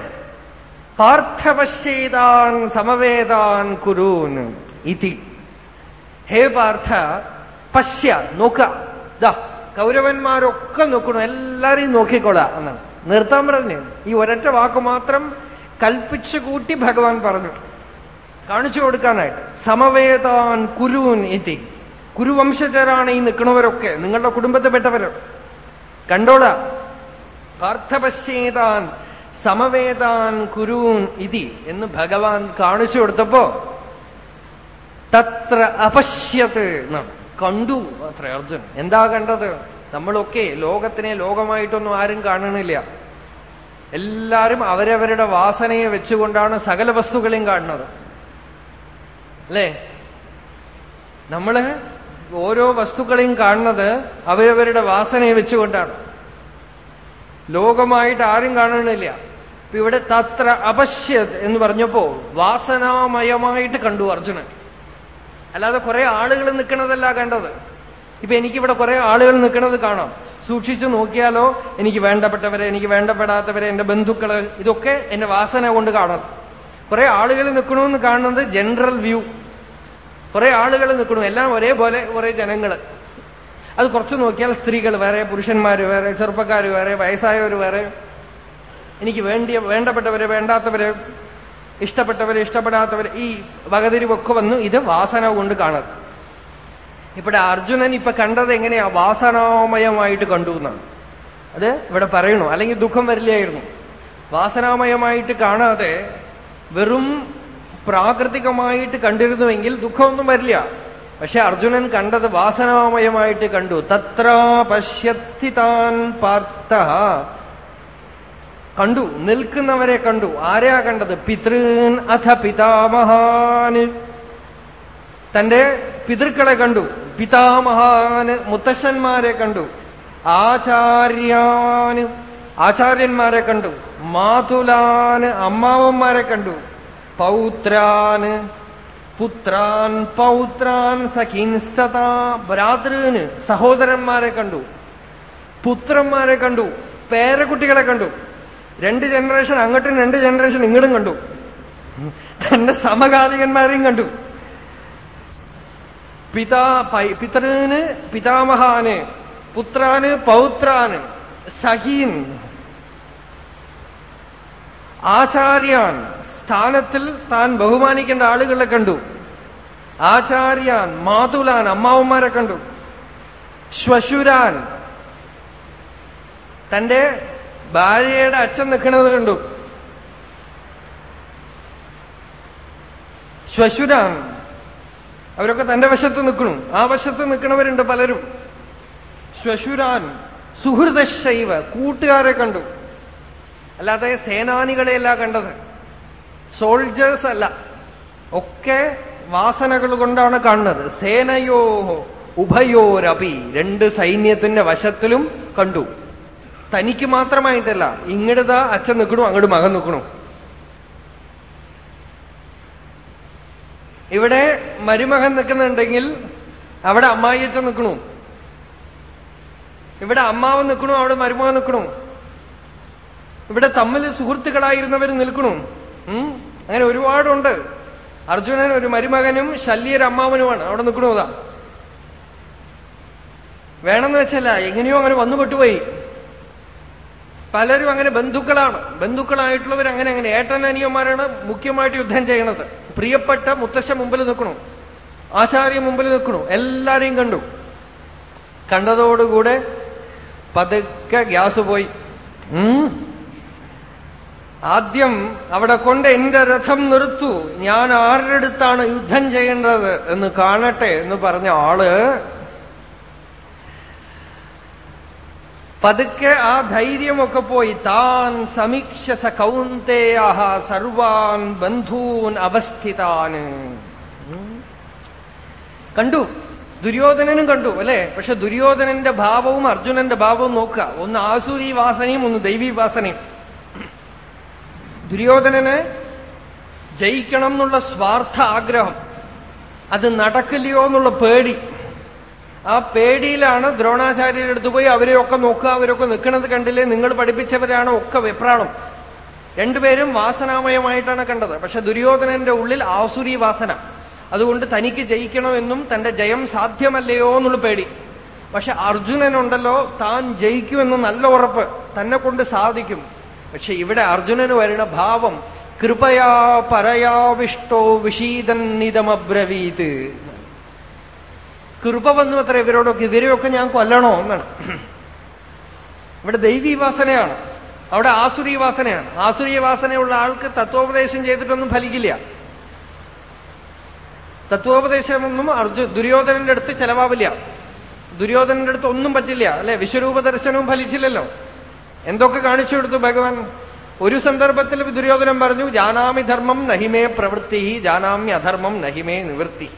പാർത്ഥപശ്യേതാൻ സമവേദാൻ കുരൂൻ ഇതി. ഹേ പാർത്ഥ പശ്യ നോക്ക. കൗരവന്മാരൊക്കെ നോക്കണം. എല്ലാരെയും നോക്കിക്കൊള്ളാം എന്നാണ്. നിർത്താൻ പറഞ്ഞു. ഈ ഒരൊറ്റ വാക്ക് മാത്രം കൽപ്പിച്ചു കൂട്ടി ഭഗവാൻ പറഞ്ഞു കാണിച്ചു കൊടുക്കാനായിട്ട്. സമവേദാൻ കുരൂൻ ഇതി. കുരുവംശജരാണ് ഈ നിൽക്കുന്നവരൊക്കെ നിങ്ങളുടെ കുടുംബത്തിൽപ്പെട്ടവരോ. കണ്ടോളാം. പാർത്ഥപശ്യേതാൻ സമവേദാൻ കുരൂൻ ഇതി എന്ന് ഭഗവാൻ കാണിച്ചു കൊടുത്തപ്പോ തത്ര അപശ്യത് എന്നാണ് കണ്ടു അത്ര അർജുൻ. എന്താ കണ്ടത്? നമ്മളൊക്കെ ലോകത്തിനെ ലോകമായിട്ടൊന്നും ആരും കാണണില്ല എല്ലാരും അവരവരുടെ വാസനയെ വെച്ചുകൊണ്ടാണ് സകല വസ്തുക്കളെയും കാണുന്നത്. അല്ലേ? നമ്മൾ ഓരോ വസ്തുക്കളെയും കാണുന്നത് അവരവരുടെ വാസനയെ വെച്ചുകൊണ്ടാണ്. ലോകമായിട്ട് ആരും കാണണില്ല ഇപ്പൊ ഇവിടെ തത്ര അപശ്യത് എന്ന് പറഞ്ഞപ്പോ വാസനാമയമായിട്ട് കണ്ടു അർജുനൻ. അല്ലാതെ കുറെ ആളുകൾ നിൽക്കണതല്ല കണ്ടത്. ഇപ്പൊ എനിക്കിവിടെ കുറെ ആളുകൾ നിൽക്കുന്നത് കാണാം. സൂക്ഷിച്ചു നോക്കിയാലോ എനിക്ക് വേണ്ടപ്പെട്ടവരെ എനിക്ക് വേണ്ടപ്പെടാത്തവരെ എന്റെ ബന്ധുക്കൾ ഇതൊക്കെ എന്റെ വാസന കൊണ്ട് കാണാം. കുറെ ആളുകൾ നിൽക്കണമെന്ന് കാണുന്നത് ജനറൽ വ്യൂ കുറെ ആളുകൾ നിൽക്കണം. എല്ലാം ഒരേപോലെ കുറെ ജനങ്ങൾ. അത് കുറച്ച് നോക്കിയാൽ സ്ത്രീകൾ വേറെ പുരുഷന്മാർ വേറെ ചെറുപ്പക്കാർ വേറെ വയസ്സായവർ വേറെ. എനിക്ക് വേണ്ടിയ വേണ്ടപ്പെട്ടവരെ വേണ്ടാത്തവരെ ഇഷ്ടപ്പെട്ടവരെ ഇഷ്ടപ്പെടാത്തവരെ ഈ വകതിരിവൊക്കെ വന്നു ഇത് വാസന കൊണ്ട് കാണത് ഇവിടെ അർജുനൻ ഇപ്പൊ കണ്ടത് എങ്ങനെയാ? വാസനാമയമായിട്ട് കണ്ടു എന്നാണ്. അത് ഇവിടെ പറയണു. അല്ലെങ്കിൽ ദുഃഖം വരില്ലായിരുന്നു. വാസനാമയമായിട്ട് കാണാതെ വെറും പ്രാകൃതികമായിട്ട് കണ്ടിരുന്നുവെങ്കിൽ ദുഃഖമൊന്നും വരില്ല. പക്ഷെ അർജുനൻ കണ്ടത് വാസനാമയമായിട്ട് കണ്ടു. തത്ര പശ്യത് സ്ഥിതാൻ പാർത്ഥ. കണ്ടു നിൽക്കുന്നവരെ കണ്ടു. ആരെയാ കണ്ടത്? പിതൃൻ അഥ പിതാമഹാന് തന്റെ പിതൃക്കളെ കണ്ടു. പിതാമഹാന് മുത്തശ്ശന്മാരെ കണ്ടു. ആചാര്യാന് ആചാര്യന്മാരെ കണ്ടു. മാതുലാന് അമ്മാവന്മാരെ കണ്ടു. പൗത്രാന് പുത്രാൻ പൗത്രാൻ സഖിൻസ്തതാ ഭ്രാതൃന് സഹോദരന്മാരെ കണ്ടു പുത്രന്മാരെ കണ്ടു പേരക്കുട്ടികളെ കണ്ടു. രണ്ട് ജനറേഷൻ അങ്ങോട്ടും രണ്ട് ജനറേഷൻ ഇങ്ങോട്ടും കണ്ടു. തന്റെ സമകാലികന്മാരെയും കണ്ടു. പിതാ പിതൃന് പിതാമഹാന് പുത്രാന് പൗത്രാന് സഹീൻ ആചാര്യാൻ സ്ഥാനത്തിൽ താൻ ബഹുമാനിക്കേണ്ട ആളുകളെ കണ്ടു. ആചാര്യാൻ മാതുലാൻ അമ്മാവന്മാരെ കണ്ടു. ശ്വശുരാൻ തന്റെ ഭാര്യയുടെ അച്ഛൻ നിൽക്കുന്നത് കണ്ടു. ശ്വശുരാൻ അവരൊക്കെ തന്റെ വശത്ത് നിൽക്കണു. ആ വശത്ത് നിൽക്കണവരുണ്ട് പലരും. ശ്വശുരാൻ സുഹൃദശൈവ കൂട്ടുകാരെ കണ്ടു. അല്ലാതെ സേനാനികളെയല്ല കണ്ടത്. സോൾജേഴ്സ് അല്ല. ഒക്കെ വാസനകൾ കൊണ്ടാണ് കാണുന്നത്. സേനയോ ഉഭയോരപി രണ്ട് സൈന്യത്തിന്റെ വശത്തിലും കണ്ടു. തനിക്ക് മാത്രമായിട്ടല്ല ഇങ്ങടുതാ അച്ഛൻ നിൽക്കണു അങ്ങോട്ട് മകൻ നിൽക്കണു. ഇവിടെ മരുമകൻ നിൽക്കുന്നുണ്ടെങ്കിൽ അവിടെ അമ്മായിയച്ഛൻ നിൽക്കണു. ഇവിടെ അമ്മാവ് നിൽക്കണു അവിടെ മരുമകൻ നിൽക്കണു. ഇവിടെ തമ്മിൽ സുഹൃത്തുക്കളായിരുന്നവർ നിൽക്കണു. അങ്ങനെ ഒരുപാടുണ്ട്. അർജുനൻ ഒരു മരുമകനും ശല്യരമ്മാവനുമാണ് അവിടെ നിൽക്കണതാ വേണമെന്ന് വെച്ചല്ല എങ്ങനെയോ അങ്ങനെ വന്നുപെട്ടുപോയി പലരും അങ്ങനെ ബന്ധുക്കളാണ്. ബന്ധുക്കളായിട്ടുള്ളവർ അങ്ങനെ അങ്ങനെ. ഏട്ടൻ ഏട്ടനനിയന്മാരാണ് മുഖ്യമായിട്ട് യുദ്ധം ചെയ്യണത്. പ്രിയപ്പെട്ട മുത്തശ്ശ മുമ്പിൽ നിൽക്കണു. ആചാര്യ മുമ്പിൽ നിൽക്കണു. എല്ലാരെയും കണ്ടു. കണ്ടതോടുകൂടെ പതുക്കെ ഗ്യാസ് പോയി. ആദ്യം അവിടെ കൊണ്ട് എന്റെ രഥം നിർത്തു. ഞാൻ ആരുടെ അടുത്താണ് യുദ്ധം ചെയ്യേണ്ടത് എന്ന് കാണട്ടെ എന്ന് പറഞ്ഞ ആൾ പതുക്കെ ആ ധൈര്യമൊക്കെ പോയി. താൻ സമീക്ഷസ കൗന്തേയാഹ സർവാൻ ബന്ധൂൻ അവസ്ഥിതാന് കണ്ടു. ദുര്യോധനനും കണ്ടു അല്ലെ? പക്ഷെ ദുര്യോധനന്റെ ഭാവവും അർജുനന്റെ ഭാവവും നോക്കുക. ഒന്ന് ആസുരീ വാസനയും ഒന്ന് ദൈവീ വാസനയും ദുര്യോധനന് ജയിക്കണം എന്നുള്ള സ്വാർത്ഥ ആഗ്രഹം. അത് നടക്കില്ലയോ എന്നുള്ള പേടി. ആ പേടിയിലാണ് ദ്രോണാചാര്യരുടെ അടുത്ത് പോയി അവരെയൊക്കെ നോക്കുക അവരൊക്കെ നിൽക്കുന്നത് കണ്ടില്ലേ? നിങ്ങൾ പഠിപ്പിച്ചവരാണ് ഒക്കെ വെപ്രാളം. രണ്ടുപേരും വാസനാമയമായിട്ടാണ് കണ്ടത്. പക്ഷെ ദുര്യോധനന്റെ ഉള്ളിൽ ആസുരി വാസന. അതുകൊണ്ട് തനിക്ക് ജയിക്കണമെന്നും തന്റെ ജയം സാധ്യമല്ലയോ എന്നുള്ള പേടി. പക്ഷെ അർജുനനുണ്ടല്ലോ താൻ ജയിക്കുമെന്ന് നല്ല ഉറപ്പ്. തന്നെ കൊണ്ട് സാധിക്കും. പക്ഷെ ഇവിടെ അർജുനന് വരുന്ന ഭാവം കൃപയാ പരയാവിഷ്ടോ വിഷീതന്നിതമബ്രവീത് കൃപ വന്നു അത്ര ഇവരോടൊക്കെ ഇവരെയൊക്കെ ഞാൻ കൊല്ലണോ? എന്നാണ്. ഇവിടെ ദൈവീ വാസനയാണ് അവിടെ ആസുരീ വാസനയാണ് ആസുരീ വാസനയുള്ള ആൾക്ക് തത്വോപദേശം ചെയ്തിട്ടൊന്നും ഫലിക്കില്ല. തത്വോപദേശമൊന്നും അർജു ദുര്യോധനന്റെ അടുത്ത് ചെലവാവില്ല. ദുര്യോധനന്റെ അടുത്ത് ഒന്നും പറ്റില്ല. അല്ലെ? വിശ്വരൂപ ദർശനവും ഫലിച്ചില്ലല്ലോ. എന്തൊക്കെ കാണിച്ചു കൊടുത്തു ഭഗവാൻ? ഒരു സന്ദർഭത്തിൽ ദുര്യോധനം പറഞ്ഞു ജാനാമി ധർമ്മം നഹിമേ പ്രവൃത്തി ജാനാമി അധർമ്മം നഹിമേ നിവൃത്തി.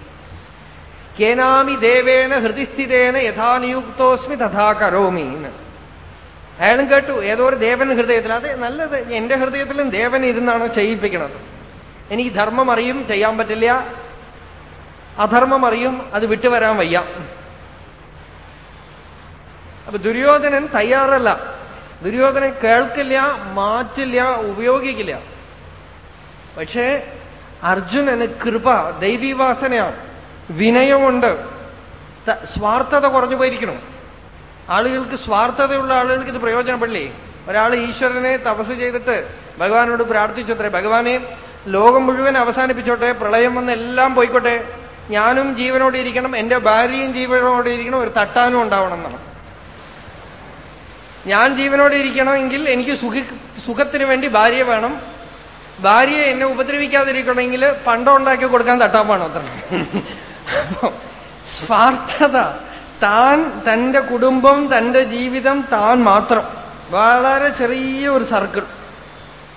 കേനാമി ദേവേന ഹൃതിസ്ഥിതേന യഥാനിയുക്തോസ്മി തഥാ കരോമി അയാളും കേട്ടു ഏതോ ഒരു ദേവൻ ഹൃദയത്തിൽ. അതെ നല്ലത്. എന്റെ ഹൃദയത്തിലും ദേവൻ ഇരുന്നാണ് ചെയ്യിപ്പിക്കുന്നത് എനിക്ക് ധർമ്മം അറിയും ചെയ്യാൻ പറ്റില്ല. അധർമ്മം അറിയും അത് വിട്ടുവരാൻ വയ്യ. അപ്പൊ ദുര്യോധനൻ തയ്യാറല്ല. ദുര്യോധനൻ കേൾക്കില്ല മാറ്റില്ല ഉപയോഗിക്കില്ല. പക്ഷേ അർജുനന് കൃപ ദൈവീവാസനയാണ് വിനയമുണ്ട്. സ്വാർത്ഥത കുറഞ്ഞു പോയിരിക്കണം. ആളുകൾക്ക് സ്വാർത്ഥതയുള്ള ആളുകൾക്ക് ഇത് പ്രയോജനപ്പെടില്ലേ ഒരാൾ ഈശ്വരനെ തപസ് ചെയ്തിട്ട് ഭഗവാനോട് പ്രാർത്ഥിച്ചത്രേ ഭഗവാനെ ലോകം മുഴുവൻ അവസാനിപ്പിച്ചോട്ടെ. പ്രളയം വന്ന് എല്ലാം പോയിക്കോട്ടെ. ഞാനും ജീവനോടെ ഇരിക്കണം. എന്റെ ഭാര്യയും ജീവനോടെ ഇരിക്കണം. ഒരു തട്ടാനും ഉണ്ടാവണം എന്നാണ്. ഞാൻ ജീവനോടെ ഇരിക്കണമെങ്കിൽ എനിക്ക് സുഖ സുഖത്തിന് വേണ്ടി ഭാര്യ വേണം. ഭാര്യയെ എന്നെ ഉപദ്രവിക്കാതിരിക്കണമെങ്കിൽ പണ്ടം ഉണ്ടാക്കി കൊടുക്കാൻ തട്ടാൻ വേണം അത്ര. സ്വാർത്ഥത. താൻ തന്റെ കുടുംബം തന്റെ ജീവിതം താൻ മാത്രം. വളരെ ചെറിയ ഒരു സർക്കിൾ.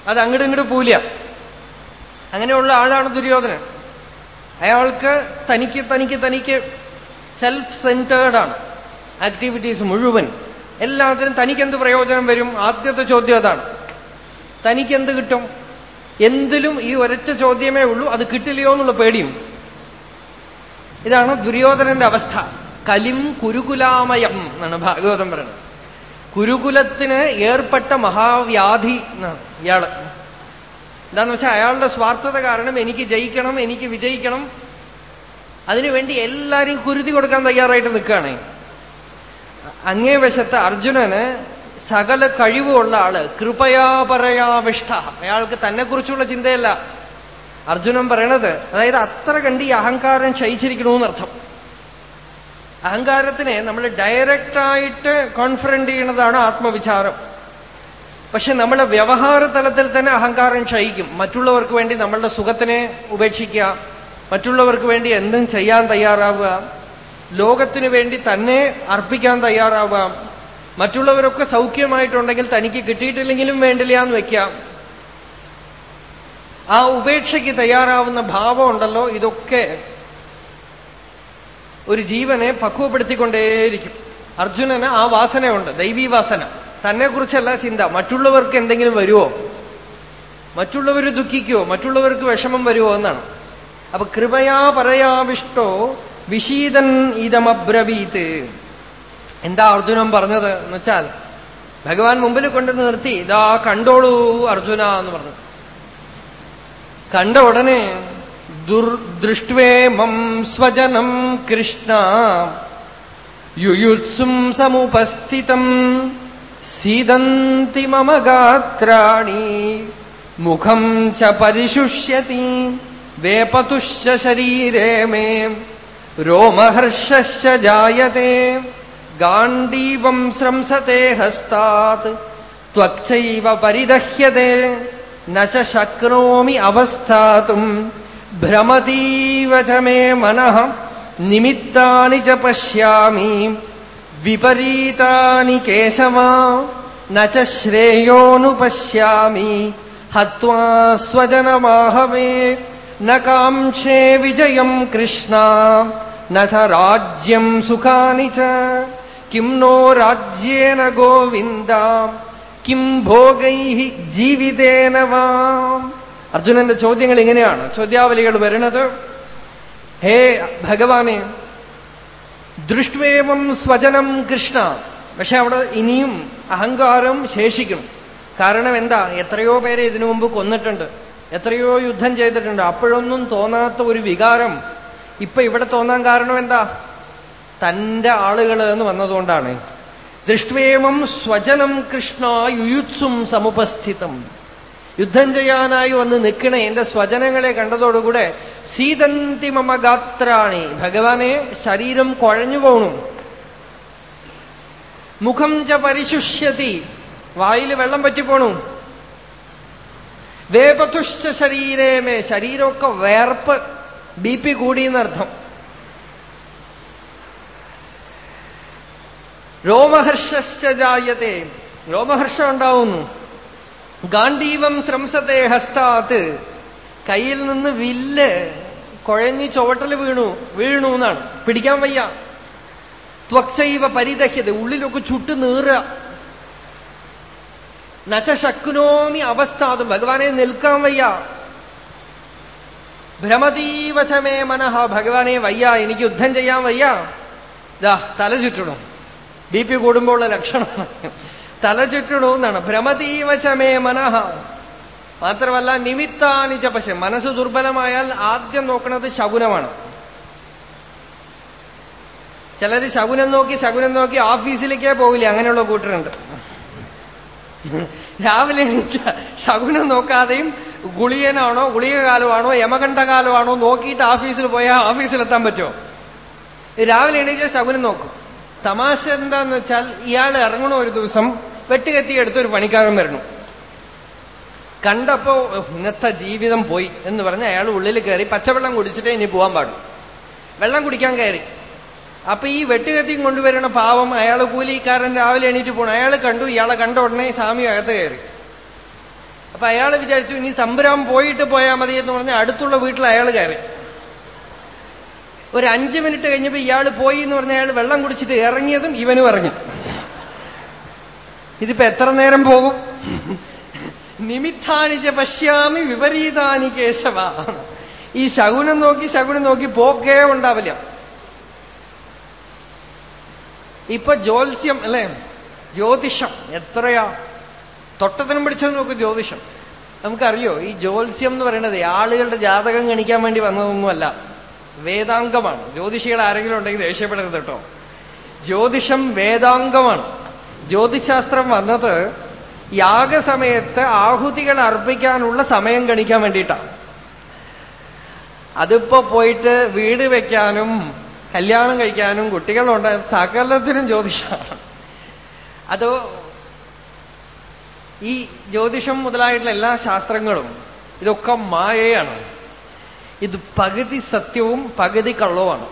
അത് അങ്ങോട്ട് ഇങ്ങോട്ട് പൂല അങ്ങനെയുള്ള ആളാണ് ദുര്യോധനൻ. അയാൾക്ക് തനിക്ക് തനിക്ക് തനിക്ക് സെൽഫ് സെന്റേർഡാണ് ആക്ടിവിറ്റീസ് മുഴുവൻ. എല്ലാത്തിനും തനിക്കെന്ത് പ്രയോജനം വരും? ആദ്യത്തെ ചോദ്യം അതാണ്. തനിക്കെന്ത് കിട്ടും? എന്തിലും ഈ ഒരൊറ്റ ചോദ്യമേ ഉള്ളൂ. അത് കിട്ടില്ലയോ എന്നുള്ള പേടിയും. ഇതാണ് ദുര്യോധനന്റെ അവസ്ഥ. കലിം കുരുകുലാമയം എന്നാണ് ഭാഗവതം പറയുന്നത്. കുരുകുലത്തിന് ഏർപ്പെട്ട മഹാവ്യാധി എന്നാണ് ഇയാൾ. എന്താന്ന് വെച്ചാൽ അയാളുടെ സ്വാർത്ഥത കാരണം എനിക്ക് ജയിക്കണം എനിക്ക് വിജയിക്കണം. അതിനുവേണ്ടി എല്ലാരും കുരുതി കൊടുക്കാൻ തയ്യാറായിട്ട് നിൽക്കുകയാണ്. അങ്ങേ വശത്ത് അർജുനന് സകല കഴിവുള്ള ആൾ കൃപയാ പറയാവിഷ്ട അയാൾക്ക് തന്നെ കുറിച്ചുള്ള ചിന്തയല്ല. അർജുനൻ പറയണത് അതായത് അത്ര കണ്ട് ഈ അഹങ്കാരം ക്ഷയിച്ചിരിക്കണമെന്നർത്ഥം അഹങ്കാരത്തിനെ നമ്മൾ ഡയറക്റ്റായിട്ട് കോൺഫിഡന്റ് ചെയ്യുന്നതാണ് ആത്മവിചാരം. പക്ഷെ നമ്മൾ വ്യവഹാര തലത്തിൽ തന്നെ അഹങ്കാരം ക്ഷയിക്കും. മറ്റുള്ളവർക്ക് വേണ്ടി നമ്മളുടെ സുഖത്തിനെ ഉപേക്ഷിക്കുക മറ്റുള്ളവർക്ക് വേണ്ടി എന്തും ചെയ്യാൻ തയ്യാറാവുക. ലോകത്തിനു വേണ്ടി തന്നെ അർപ്പിക്കാൻ തയ്യാറാവാം. മറ്റുള്ളവരൊക്കെ സൗഖ്യമായിട്ടുണ്ടെങ്കിൽ തനിക്ക് കിട്ടിയിട്ടില്ലെങ്കിലും വേണ്ടില്ല എന്ന് വെക്കാം. ആ ഉപേക്ഷയ്ക്ക് തയ്യാറാവുന്ന ഭാവം ഉണ്ടല്ലോ ഇതൊക്കെ ഒരു ജീവനെ പക്വപ്പെടുത്തിക്കൊണ്ടേയിരിക്കും. അർജുനന് ആ വാസനയുണ്ട് ദൈവീ വാസന തന്നെ കുറിച്ചല്ല ചിന്ത. മറ്റുള്ളവർക്ക് എന്തെങ്കിലും വരുമോ മറ്റുള്ളവർ ദുഃഖിക്കുമോ മറ്റുള്ളവർക്ക് വിഷമം വരുമോ എന്നാണ്. അപ്പൊ കൃപയാ പറയാവിഷ്ടോ വിഷീതൻ ഇതമബ്രവീത്. എന്താ അർജുനൻ പറഞ്ഞത് എന്ന് വെച്ചാൽ ഭഗവാൻ മുമ്പിൽ കൊണ്ട് നിർത്തി ഇതാ കണ്ടോളൂ അർജുന എന്ന് പറഞ്ഞു. കണ്ട ഉടനെ ദുർദൃഷ്ടേ മം സ്വജനം കൃഷ്ണ യുയുത്സും സമുപസ്ഥിതം സീദന്തി മമ ഗാത്രാണി മുഖം ച പരിശുഷ്യതി വേപതുശ്ച ശരീരേ മേ രോമഹർഷശ്ച जायते ഗാണ്ഡീവം സ്രംസത്തെ ഹസ്താത് ത്വക്ചൈവ പരിദഹ്യത്തെ ന ച ശക്നോമി അവസ്ഥാതും ഭ്രമതീവ ച മേ മനഃ നിമിത്താനി ച പശ്യാമി വിപരീതാനി കേശവ ന ച ശ്രേയോനുപശ്യാമി ഹത്വാ സ്വജനമാഹവേ ന കാംക്ഷേ വിജയം കൃഷ്ണ. സുഖാനി ച. കിം നോ രാജ്യേന ഗോവിന്ദ. കിം ഭോഗൈ ജീവിതേന വാ. അർജുനന്റെ ചോദ്യങ്ങൾ ഇങ്ങനെയാണ്. ചോദ്യാവലികൾ വരുന്നത് ഹേ ഭഗവാനെ ദൃഷ്ട്വേവം സ്വജനം കൃഷ്ണ. പക്ഷെ അവിടെ ഇനിയും അഹങ്കാരം ശേഷിക്കും. കാരണം എന്താ? എത്രയോ പേരെ ഇതിനു മുമ്പ് കൊന്നിട്ടുണ്ട്. എത്രയോ യുദ്ധം ചെയ്തിട്ടുണ്ട്. അപ്പോഴൊന്നും തോന്നാത്ത ഒരു വികാരം. ഇപ്പൊ ഇവിടെ തോന്നാൻ കാരണം എന്താ? തന്റെ ആളുകൾ എന്ന് വന്നതുകൊണ്ടാണ്. ദൃഷ്ട്വേമം സ്വജനം കൃഷ്ണ യുയുത്സും സമുപസ്ഥിതം. യുദ്ധം ചെയ്യാനായി വന്ന് നിൽക്കണേ എന്റെ സ്വജനങ്ങളെ കണ്ടതോടുകൂടെ സീതന്തി മമ ഗാത്രാണി. ഭഗവാനെ ശരീരം കുഴഞ്ഞു പോണു. മുഖം ച പരിശുഷ്യതി. വായിൽ വെള്ളം പറ്റിപ്പോണു. വേപതുശ്ച ശരീരമേ ശരീരമൊക്കെ വേർപ്പ് ബി പി കൂടിയെന്നർത്ഥം രോമഹർഷശ്ച ജായത്തെ രോമഹർഷം ഉണ്ടാവുന്നു. ഗാന്ധീവം ശ്രംസത്തെ ഹസ്താത്ത് കയ്യിൽ നിന്ന് വില്ല് കുഴഞ്ഞ് ചുവട്ടൽ വീണു വീണു എന്നാണ്. പിടിക്കാൻ വയ്യ. ത്വക്ചൈവ പരിദഹ്യത. ഉള്ളിലൊക്കെ ചുട്ടു നീറുക. നച്ച ശക്നോമി അവസ്ഥാതും ഭഗവാനെ നിൽക്കാൻ വയ്യ. ഭ്രമതീവചമേ മനഃ ഭഗവാനെ വയ്യ എനിക്ക് യുദ്ധം ചെയ്യാൻ വയ്യ. ഇതാ തല ചുറ്റണം. ബി പി കൂടുമ്പോഴുള്ള ലക്ഷണം തല ചുറ്റണു എന്നാണ്. ഭ്രമതീവചമേ മനഃ. മാത്രമല്ല നിമിത്താനിച്ച പക്ഷെ മനസ്സ് ദുർബലമായാൽ ആദ്യം നോക്കുന്നത് ശകുനമാണ്. ചിലര് ശകുനം നോക്കി ശകുനം നോക്കി ഓഫീസിലേക്കേ പോകില്ല അങ്ങനെയുള്ള കൂട്ടരുണ്ട്. (laughs) രാവിലെ എണീറ്റ ശകുനം നോക്കാതെയും ഗുളിയനാണോ ഗുളിക കാലമാണോ യമകണ്ഠ കാലമാണോ നോക്കിയിട്ട് ഓഫീസിൽ പോയാൽ ഓഫീസിലെത്താൻ പറ്റുമോ? രാവിലെ എണീറ്റ ശകുനം നോക്കും. തമാശ എന്താന്ന് വെച്ചാൽ ഇയാൾ ഇറങ്ങണോ ഒരു ദിവസം വെട്ടുകത്തി എടുത്ത് ഒരു പണിക്കാരൻ വരണം കണ്ടപ്പോ ഇന്നത്തെ ജീവിതം പോയി എന്ന് പറഞ്ഞ് അയാൾ ഉള്ളിൽ കയറി പച്ചവെള്ളം കുടിച്ചിട്ടേ ഇനി പോകാൻ പാടും വെള്ളം കുടിക്കാൻ കയറി. അപ്പൊ ഈ വെട്ടുകത്തിയും കൊണ്ടുവരണ പാവം അയാൾ കൂലിക്കാരൻ രാവിലെ എണീറ്റ് പോണു. അയാൾ കണ്ടു ഇയാളെ കണ്ട ഉടനെ സ്വാമി അകത്ത് കയറി. അപ്പൊ അയാൾ വിചാരിച്ചു ഇനി തമ്പുരാൻ പോയിട്ട് പോയാൽ മതി എന്ന് പറഞ്ഞ് അടുത്തുള്ള വീട്ടിൽ അയാൾ കയറി. ഒരു അഞ്ചു മിനിറ്റ് കഴിഞ്ഞപ്പോ ഇയാൾ പോയി എന്ന് പറഞ്ഞ അയാൾ വെള്ളം കുടിച്ചിട്ട് ഇറങ്ങിയതും ഇവനും ഇറങ്ങി. ഇതിപ്പോ എത്ര നേരം പോകും? നിമിത്താനിച്ച പശ്യാമി വിപരീതാനി കേശവ. ഈ ശകുനം നോക്കി ശകുനം നോക്കി പോക്കേ ഉണ്ടാവില്ല. ഇപ്പൊ ജ്യോത്സ്യം അല്ലെ? ജ്യോതിഷം എത്രയാ? തൊട്ടത്തിനും പിടിച്ചത് നോക്ക് ജ്യോതിഷം. നമുക്കറിയോ ഈ ജ്യോത്സ്യം എന്ന് പറയുന്നത് ആളുകളുടെ ജാതകം ഗണിക്കാൻ വേണ്ടി വന്നതൊന്നുമല്ല. വേദാംഗമാണ്. ജ്യോതിഷികൾ ആരെങ്കിലും ഉണ്ടെങ്കിൽ ദേഷ്യപ്പെടരുത് കേട്ടോ. ജ്യോതിഷം വേദാംഗമാണ്. ജ്യോതിശാസ്ത്രം വന്നത് യാഗസമയത്ത് ആഹുതികൾ അർപ്പിക്കാനുള്ള സമയം ഗണിക്കാൻ വേണ്ടിയിട്ടാണ് അതിപ്പോ പോയിട്ട് വീട് വെക്കാനും കല്യാണം കഴിക്കാനും കുട്ടികളുണ്ട് സകലത്തിനും ജ്യോതിഷമാണ് അതോ ഈ ജ്യോതിഷം മുതലായിട്ടുള്ള എല്ലാ ശാസ്ത്രങ്ങളും ഇതൊക്കെ മായയാണ്. ഇത് പകുതി സത്യവും പകുതി കള്ളവുമാണ്.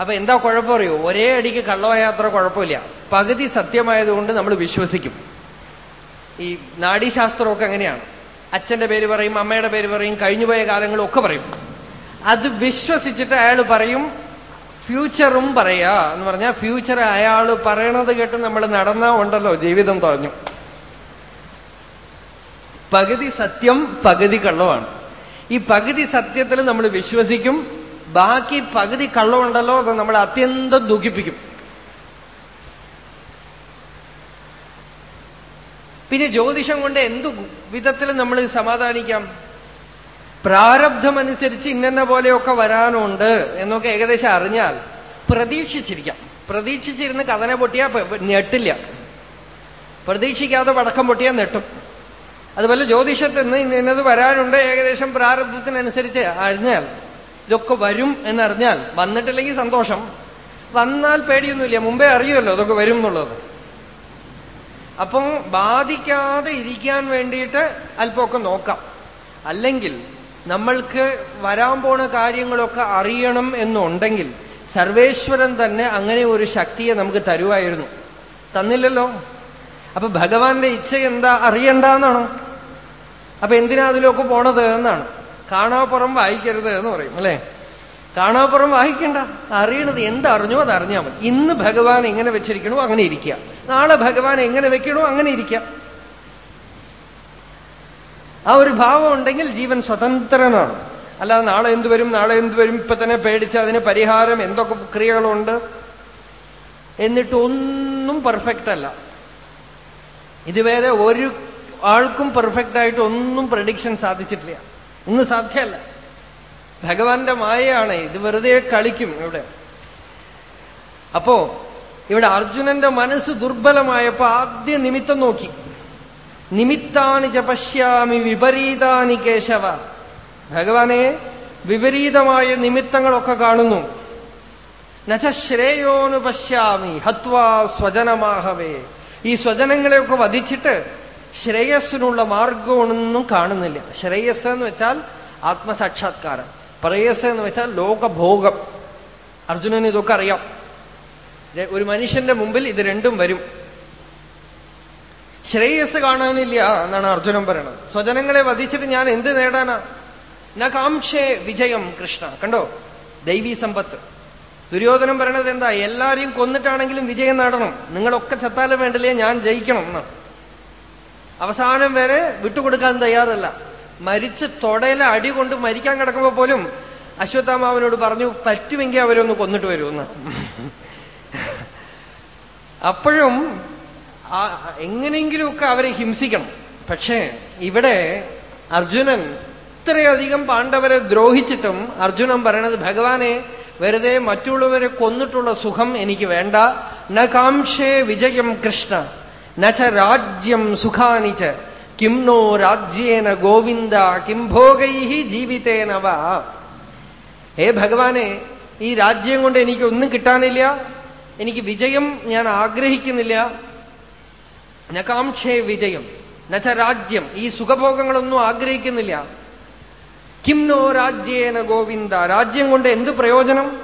അപ്പൊ എന്താ കുഴപ്പമറിയോ ഒരേ അടിക്ക് കള്ളമായ അത്ര കുഴപ്പമില്ല. പകുതി സത്യമായതുകൊണ്ട് നമ്മൾ വിശ്വസിക്കും. ഈ നാഡീശാസ്ത്രമൊക്കെ അങ്ങനെയാണ്. അച്ഛന്റെ പേര് പറയും അമ്മയുടെ പേര് പറയും കഴിഞ്ഞുപോയ കാലങ്ങളൊക്കെ പറയും. അത് വിശ്വസിച്ചിട്ട് അയാൾ പറയും ഫ്യൂച്ചറും പറയാ. എന്ന് പറഞ്ഞാൽ ഫ്യൂച്ചർ അയാൾ പറയണത് കേട്ട് നമ്മൾ നടന്നാ ഉണ്ടല്ലോ ജീവിതം തുറഞ്ഞു. പകുതി സത്യം പകുതി കള്ളമാണ്. ഈ പകുതി സത്യത്തിൽ നമ്മൾ വിശ്വസിക്കും ബാക്കി പകുതി കള്ളമുണ്ടല്ലോ അത് നമ്മൾ അത്യന്തം ദുഃഖിപ്പിക്കും. പിന്നെ ജ്യോതിഷം കൊണ്ട് എന്തു വിധത്തിൽ നമ്മൾ സമാധാനിക്കാം? പ്രാരബ്ധമനുസരിച്ച് ഇന്നെന്ന പോലെയൊക്കെ വരാനുണ്ട് എന്നൊക്കെ ഏകദേശം അറിഞ്ഞാൽ പ്രതീക്ഷിച്ചിരിക്കാം. പ്രതീക്ഷിച്ചിരുന്ന് കഥന പൊട്ടിയാൽ ഞെട്ടില്ല. പ്രതീക്ഷിക്കാതെ വടക്കം പൊട്ടിയാൽ നെട്ടും അതുപോലെ ജ്യോതിഷത്തിൽ നിന്ന് ഇന്നത് വരാനുണ്ട് ഏകദേശം പ്രാരബ്ധത്തിനനുസരിച്ച് അറിഞ്ഞാൽ ഇതൊക്കെ വരും എന്നറിഞ്ഞാൽ വന്നിട്ടില്ലെങ്കിൽ സന്തോഷം. വന്നാൽ പേടിയൊന്നുമില്ല. മുമ്പേ അറിയുമല്ലോ അതൊക്കെ വരും എന്നുള്ളത്. അപ്പം ബാധിക്കാതെ ഇരിക്കാൻ വേണ്ടിയിട്ട് അല്പമൊക്കെ നോക്കാം. അല്ലെങ്കിൽ നമ്മൾക്ക് വരാൻ പോണ കാര്യങ്ങളൊക്കെ അറിയണം എന്നുണ്ടെങ്കിൽ സർവേശ്വരൻ തന്നെ അങ്ങനെ ഒരു ശക്തിയെ നമുക്ക് തരുമായിരുന്നു തന്നില്ലല്ലോ. അപ്പൊ ഭഗവാന്റെ ഇച്ഛ എന്താ? അറിയണ്ടെന്നാണോ. അപ്പൊ എന്തിനാ അതിലൊക്കെ പോണത് എന്നാണ്. കാണാപ്പുറം വായിക്കരുത് എന്ന് പറയും അല്ലെ? കാണാപ്പുറം വായിക്കണ്ട. അറിയണത് എന്തറിഞ്ഞോ അത് അറിഞ്ഞാൽ മതി. ഇന്ന് ഭഗവാൻ എങ്ങനെ വെച്ചിരിക്കണോ അങ്ങനെ ഇരിക്കുക. നാളെ ഭഗവാൻ എങ്ങനെ വെക്കണോ അങ്ങനെ ഇരിക്കുക. ആ ഒരു ഭാവം ഉണ്ടെങ്കിൽ ജീവൻ സ്വതന്ത്രനാണ്. അല്ലാതെ നാളെ എന്ത് വരും നാളെ എന്ത് വരും ഇപ്പൊ തന്നെ പേടിച്ച് അതിന് പരിഹാരം എന്തൊക്കെ ക്രിയകളുണ്ട്? എന്നിട്ടൊന്നും പെർഫെക്റ്റ് അല്ല. ഇതുവരെ ഒരു ആൾക്കും പെർഫെക്റ്റ് ആയിട്ട് ഒന്നും പ്രഡിക്ഷൻ സാധിച്ചിട്ടില്ല. ഇന്ന് സാധ്യമല്ല ഭഗവാന്റെ മായയാണ് ഇത് വെറുതെ കളിക്കും ഇവിടെ. അപ്പോ ഇവിടെ അർജുനന്റെ മനസ്സ് ദുർബലമായപ്പോ ആദ്യ നിമിത്തം നോക്കി. നിമിത്താനി ജപശ്യാമി പശ്യാമി വിപരീതാനി കേശവ. ഭഗവാനെ വിപരീതമായ നിമിത്തങ്ങളൊക്കെ കാണുന്നു. നച്ച പശ്യാമി ഹത്വാ സ്വജനമാഹവേ. ഈ സ്വജനങ്ങളെയൊക്കെ വധിച്ചിട്ട് ശ്രേയസ്സിനുള്ള മാർഗമൊന്നും കാണുന്നില്ല. ശ്രേയസ് എന്ന് വെച്ചാൽ ആത്മസാക്ഷാത്കാരം. പ്രേയസ് എന്ന് വെച്ചാൽ ലോകഭോഗം. അർജുനന് ഇതൊക്കെ അറിയാം. ഒരു മനുഷ്യന്റെ മുമ്പിൽ ഇത് രണ്ടും വരും. ശ്രേയസ് കാണാനില്ല എന്നാണ് അർജുനൻ പറയണത്. സ്വജനങ്ങളെ വധിച്ചിട്ട് ഞാൻ എന്ത് നേടാനാ? ന കാംക്ഷേ വിജയം കൃഷ്ണ. കണ്ടോ? ദൈവീ സമ്പത്ത്. ദുര്യോധനം പറയണത് എന്താ? എല്ലാരെയും കൊന്നിട്ടാണെങ്കിലും വിജയം നേടണം. നിങ്ങളൊക്കെ ചത്താലും വേണ്ടില്ലേ ഞാൻ ജയിക്കണം എന്നാണ് അവസാനം വരെ വിട്ടുകൊടുക്കാൻ തയ്യാറല്ല. മരിച്ച് തൊടയിലെ അടി കൊണ്ട് മരിക്കാൻ കിടക്കുമ്പോ പോലും അശ്വത്ഥാമാവനോട് പറഞ്ഞു പറ്റുമെങ്കിൽ അവരൊന്ന് കൊന്നിട്ട് വരുമെന്ന് അപ്പോഴും എങ്ങനെയെങ്കിലുമൊക്കെ അവരെ ഹിംസിക്കണം. പക്ഷേ ഇവിടെ അർജുനൻ ഇത്രയധികം പാണ്ഡവരെ ദ്രോഹിച്ചിട്ടും അർജുനൻ പറയണത് ഭഗവാനെ വെറുതെ മറ്റുള്ളവരെ കൊന്നിട്ടുള്ള സുഖം എനിക്ക് വേണ്ട. ന കാംക്ഷേ വിജയം കൃഷ്ണ. നച്ച രാജ്യം സുഖാനിച്ച കിം നോ രാജ്യേന ഗോവിന്ദ. കിം ഭോഗൈ ജീവിതേനവ ഹേ ഭഗവാനെ ഈ രാജ്യം കൊണ്ട് എനിക്കൊന്നും കിട്ടാനില്ല. എനിക്ക് വിജയം ഞാൻ ആഗ്രഹിക്കുന്നില്ല. നകാംക്ഷേ വിജയം. നച്ച രാജ്യം. ഈ സുഖഭോഗങ്ങളൊന്നും ആഗ്രഹിക്കുന്നില്ല. കിം നോ രാജ്യേന ഗോവിന്ദ? രാജ്യം കൊണ്ട് എന്തു പ്രയോജനം?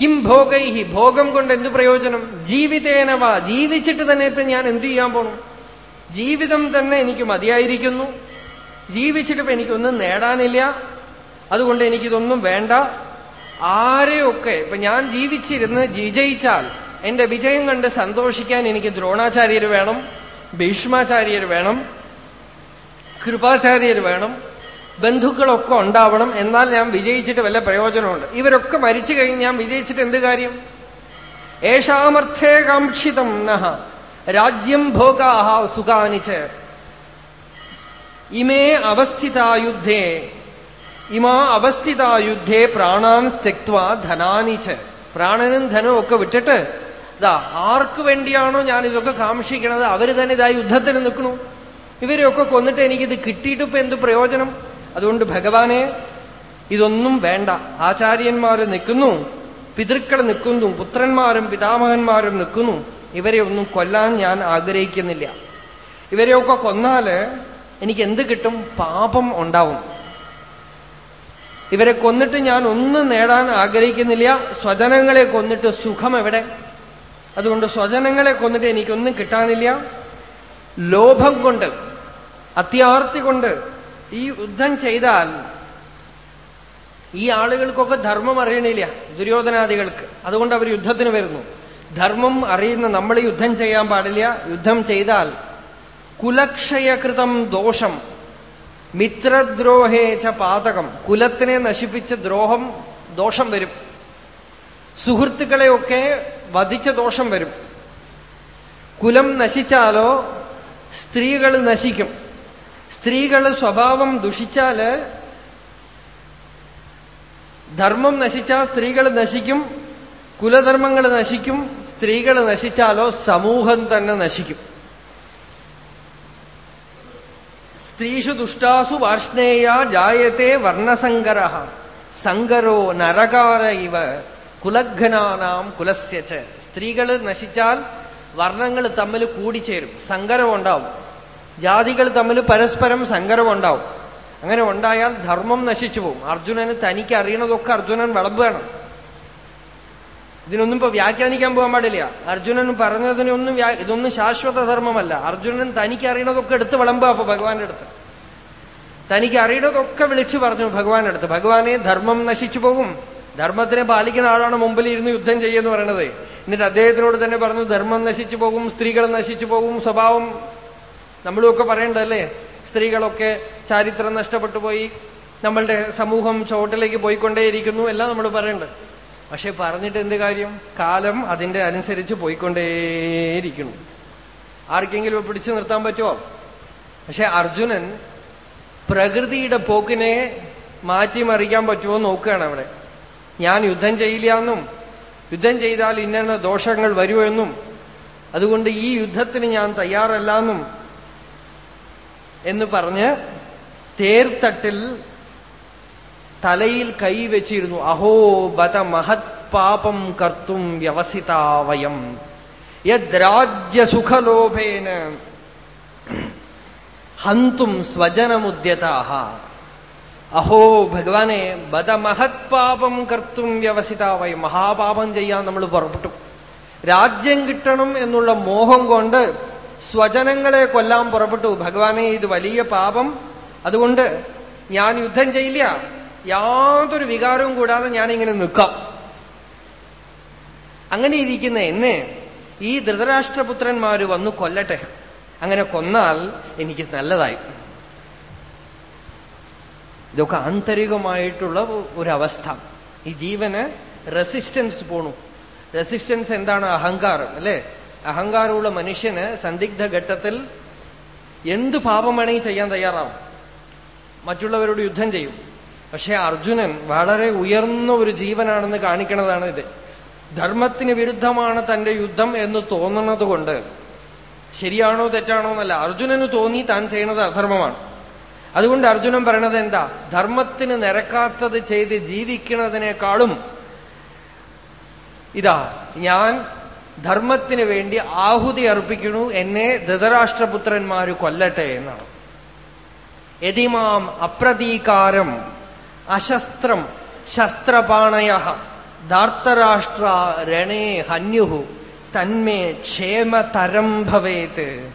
കിം ഭോഗൈഹി? ഭോഗം കൊണ്ട് എന്തു പ്രയോജനം? ജീവിതേനവ ജീവിച്ചിട്ട് തന്നെ ഇപ്പൊ ഞാൻ എന്തു ചെയ്യാൻ പോണു? ജീവിതം തന്നെ എനിക്ക് മതിയായിരിക്കുന്നു. ജീവിച്ചിട്ട് ഇപ്പൊ എനിക്കൊന്നും നേടാനില്ല. അതുകൊണ്ട് എനിക്കിതൊന്നും വേണ്ട. ആരെയൊക്കെ ഇപ്പൊ ഞാൻ ജീവിച്ചിരുന്ന് വിജയിച്ചാൽ എന്റെ വിജയം കണ്ട് സന്തോഷിക്കാൻ എനിക്ക് ദ്രോണാചാര്യർ വേണം ഭീഷ്മാചാര്യർ വേണം കൃപാചാര്യർ വേണം ബന്ധുക്കളൊക്കെ ഉണ്ടാവണം. എന്നാൽ ഞാൻ വിജയിച്ചിട്ട് വല്ല പ്രയോജനമുണ്ട്. ഇവരൊക്കെ മരിച്ചു കഴിഞ്ഞ് ഞാൻ വിജയിച്ചിട്ട് എന്ത് കാര്യം? ഏഷാമർത്ഥേ കാക്ഷിതം നഹ രാജ്യം ഭോഗാഹ സുഖാനിച്ച് ഇമേ അവസ്ഥിതായുദ്ധേ ഇമാ അവസ്ഥിതായുദ്ധേ പ്രാണാൻ സ്ഥിക്വാ ധനാനിച്ച് പ്രാണനും ധനവും ഒക്കെ വിട്ടിട്ട് ഇതാ ആർക്ക് വേണ്ടിയാണോ ഞാൻ ഇതൊക്കെ കാക്ഷിക്കണത്? അവർ തന്നെ ഇതായി യുദ്ധത്തിന് നിൽക്കണു. ഇവരെയൊക്കെ കൊന്നിട്ട് എനിക്കിത് കിട്ടിയിട്ട് ഇപ്പൊ എന്ത് പ്രയോജനം? അതുകൊണ്ട് ഭഗവാനെ ഇതൊന്നും വേണ്ട. ആചാര്യന്മാര് നിൽക്കുന്നു പിതൃക്കൾ നിൽക്കുന്നു പുത്രന്മാരും പിതാമഹന്മാരും നിൽക്കുന്നു. ഇവരെ ഒന്നും കൊല്ലാൻ ഞാൻ ആഗ്രഹിക്കുന്നില്ല. ഇവരെയൊക്കെ കൊന്നാൽ എനിക്ക് എന്ത് കിട്ടും? പാപം ഉണ്ടാവും. ഇവരെ കൊന്നിട്ട് ഞാൻ ഒന്നും നേടാൻ ആഗ്രഹിക്കുന്നില്ല. സ്വജനങ്ങളെ കൊന്നിട്ട് സുഖം എവിടെ? അതുകൊണ്ട് സ്വജനങ്ങളെ കൊന്നിട്ട് എനിക്കൊന്നും കിട്ടാനില്ല. ലോഭം കൊണ്ട് അത്യാർത്തി കൊണ്ട് ഈ യുദ്ധം ചെയ്താൽ ഈ ആളുകൾക്കൊക്കെ ധർമ്മം അറിയണില്ല ദുര്യോധനാദികൾക്ക്. അതുകൊണ്ട് അവർ യുദ്ധത്തിന് വരുന്നു. ധർമ്മം അറിയുന്ന നമ്മൾ യുദ്ധം ചെയ്യാൻ പാടില്ല. യുദ്ധം ചെയ്താൽ കുലക്ഷയകൃതം ദോഷം മിത്രദ്രോഹേച്ച പാതകം. കുലത്തിനെ നശിപ്പിച്ച ദ്രോഹം ദോഷം വരും. സുഹൃത്തുക്കളെയൊക്കെ വധിച്ച ദോഷം വരും. കുലം നശിച്ചാലോ സ്ത്രീകൾ നശിക്കും. സ്ത്രീകൾ സ്വഭാവം ദുഷിച്ചാൽ ധർമ്മം നശിച്ചാൽ സ്ത്രീകൾ നശിക്കും കുലധർമ്മങ്ങൾ നശിക്കും സ്ത്രീകൾ നശിച്ചാലോ സമൂഹം തന്നെ നശിക്കും. സ്ത്രീഷു ദുഷ്ടാസു വാർഷ്ണേയ ജായത്തെ വർണസങ്കര സങ്കരോ നരകാര ഇവ കുലഘനാനാം കുലസ്യച്ച് സ്ത്രീകൾ നശിച്ചാൽ വർണങ്ങൾ തമ്മിൽ കൂടിച്ചേരും സങ്കരം ഉണ്ടാവും. ജാതികൾ തമ്മിൽ പരസ്പരം സങ്കരം ഉണ്ടാവും. അങ്ങനെ ഉണ്ടായാൽ ധർമ്മം നശിച്ചു പോകും. അർജുനന് തനിക്ക് അറിയണതൊക്കെ അർജുനൻ വിളമ്പുകയാണ് ഇതിനൊന്നും ഇപ്പൊ വ്യാഖ്യാനിക്കാൻ പോകാൻ പാടില്ല. അർജുനൻ പറഞ്ഞതിനൊന്നും ഇതൊന്നും ശാശ്വത ധർമ്മമല്ല. അർജുനൻ തനിക്ക് അറിയണതൊക്കെ എടുത്ത് വിളമ്പുക അപ്പൊ ഭഗവാന്റെ അടുത്ത്. തനിക്ക് അറിയണതൊക്കെ വിളിച്ചു പറഞ്ഞു ഭഗവാന്റെ അടുത്ത്. ഭഗവാനെ ധർമ്മം നശിച്ചു പോകും. ധർമ്മത്തിനെ പാലിക്കുന്ന ആളാണ് മുമ്പിൽ ഇരുന്ന് യുദ്ധം ചെയ്യുമെന്ന് പറയണത്. എന്നിട്ട് അദ്ദേഹത്തിനോട് തന്നെ പറഞ്ഞു ധർമ്മം നശിച്ചു പോകും സ്ത്രീകൾ നശിച്ചു പോകും സ്വഭാവം നമ്മളുമൊക്കെ പറയണ്ടല്ലേ? സ്ത്രീകളൊക്കെ ചാരിത്രം നഷ്ടപ്പെട്ടു പോയി നമ്മളുടെ സമൂഹം ചോട്ടിലേക്ക് പോയിക്കൊണ്ടേയിരിക്കുന്നു എല്ലാം നമ്മൾ പറയണ്ട്. പക്ഷെ പറഞ്ഞിട്ട് എന്ത് കാര്യം? കാലം അതിന്റെ അനുസരിച്ച് പോയിക്കൊണ്ടേയിരിക്കുന്നു. ആർക്കെങ്കിലും പിടിച്ചു നിർത്താൻ പറ്റുമോ? പക്ഷെ അർജുനൻ പ്രകൃതിയുടെ പോക്കിനെ മാറ്റിമറിക്കാൻ പറ്റുമോ നോക്കുകയാണ് അവിടെ. ഞാൻ യുദ്ധം ചെയ്യില്ല എന്നും യുദ്ധം ചെയ്താൽ ഇന്ന ദോഷങ്ങൾ വരുമെന്നും അതുകൊണ്ട് ഈ യുദ്ധത്തിന് ഞാൻ തയ്യാറല്ല എന്നും എന്ന് പറഞ്ഞ് തേർത്തട്ടിൽ തലയിൽ കൈവച്ചിരുന്നു അഹോ ബത മഹത് പാപം കർത്തും വ്യവസിതാവയം യദ്രാജ്യസുഖലോഭേന ഹന്തും സ്വജനമുദ്യതാഹ. അഹോ ഭഗവാനെ ബത മഹത് പാപം കർത്തും വ്യവസിതാവായി മഹാപാപം ചെയ്യാൻ നമ്മൾ പുറപ്പെട്ടു. രാജ്യം കിട്ടണം എന്നുള്ള മോഹം കൊണ്ട് സ്വജനങ്ങളെ കൊല്ലാൻ പുറപ്പെട്ടു. ഭഗവാനെ ഇത് വലിയ പാപം. അതുകൊണ്ട് ഞാൻ യുദ്ധം ചെയ്യില്ല. യാതൊരു വികാരവും കൂടാതെ ഞാനിങ്ങനെ നിൽക്കാം. അങ്ങനെ ഇരിക്കുന്ന എന്നെ ഈ ധൃതരാഷ്ട്രപുത്രന്മാര് വന്നു കൊല്ലട്ടെ. അങ്ങനെ കൊന്നാൽ എനിക്ക് നല്ലതായി. ഇതൊക്കെ ആന്തരികമായിട്ടുള്ള ഒരവസ്ഥ. ഈ ജീവന് റെസിസ്റ്റൻസ് പോണു. റെസിസ്റ്റൻസ് എന്താണ്? അഹങ്കാരം അല്ലെ? അഹങ്കാരമുള്ള മനുഷ്യന് സന്ദിഗ്ധ ഘട്ടത്തിൽ എന്ത് പാപം വേണമെങ്കിൽ ചെയ്യാൻ തയ്യാറാവും. മറ്റുള്ളവരോട് യുദ്ധം ചെയ്യും. പക്ഷെ അർജുനൻ വളരെ ഉയർന്ന ഒരു ജീവനാണെന്ന് കാണിക്കണതാണ് ഇത്. ധർമ്മത്തിന് വിരുദ്ധമാണ് തന്റെ യുദ്ധം എന്ന് തോന്നുന്നത് കൊണ്ട് ശരിയാണോ തെറ്റാണോ എന്നല്ല. അർജുനന് തോന്നി താൻ ചെയ്യുന്നത് അധർമ്മമാണ്. അതുകൊണ്ട് അർജുനൻ പറയണത് എന്താ? ധർമ്മത്തിന് നിരക്കാത്തത് ചെയ്ത് ജീവിക്കുന്നതിനേക്കാളും ഇതാ ഞാൻ ധർമ്മത്തിന് വേണ്ടി ആഹുതി അർപ്പിക്കുന്നു എന്നെ ധൃതരാഷ്ട്രപുത്രന്മാര് കൊല്ലട്ടെ എന്നാണ്. യതിമാം അപ്രതീകാരം അശസ്ത്രം ശസ്ത്രപാണയ ധാർത്തരാഷ്ട്ര രണേ ഹന്യുഹു തന്മേ ക്ഷേമതരം ഭവേത്.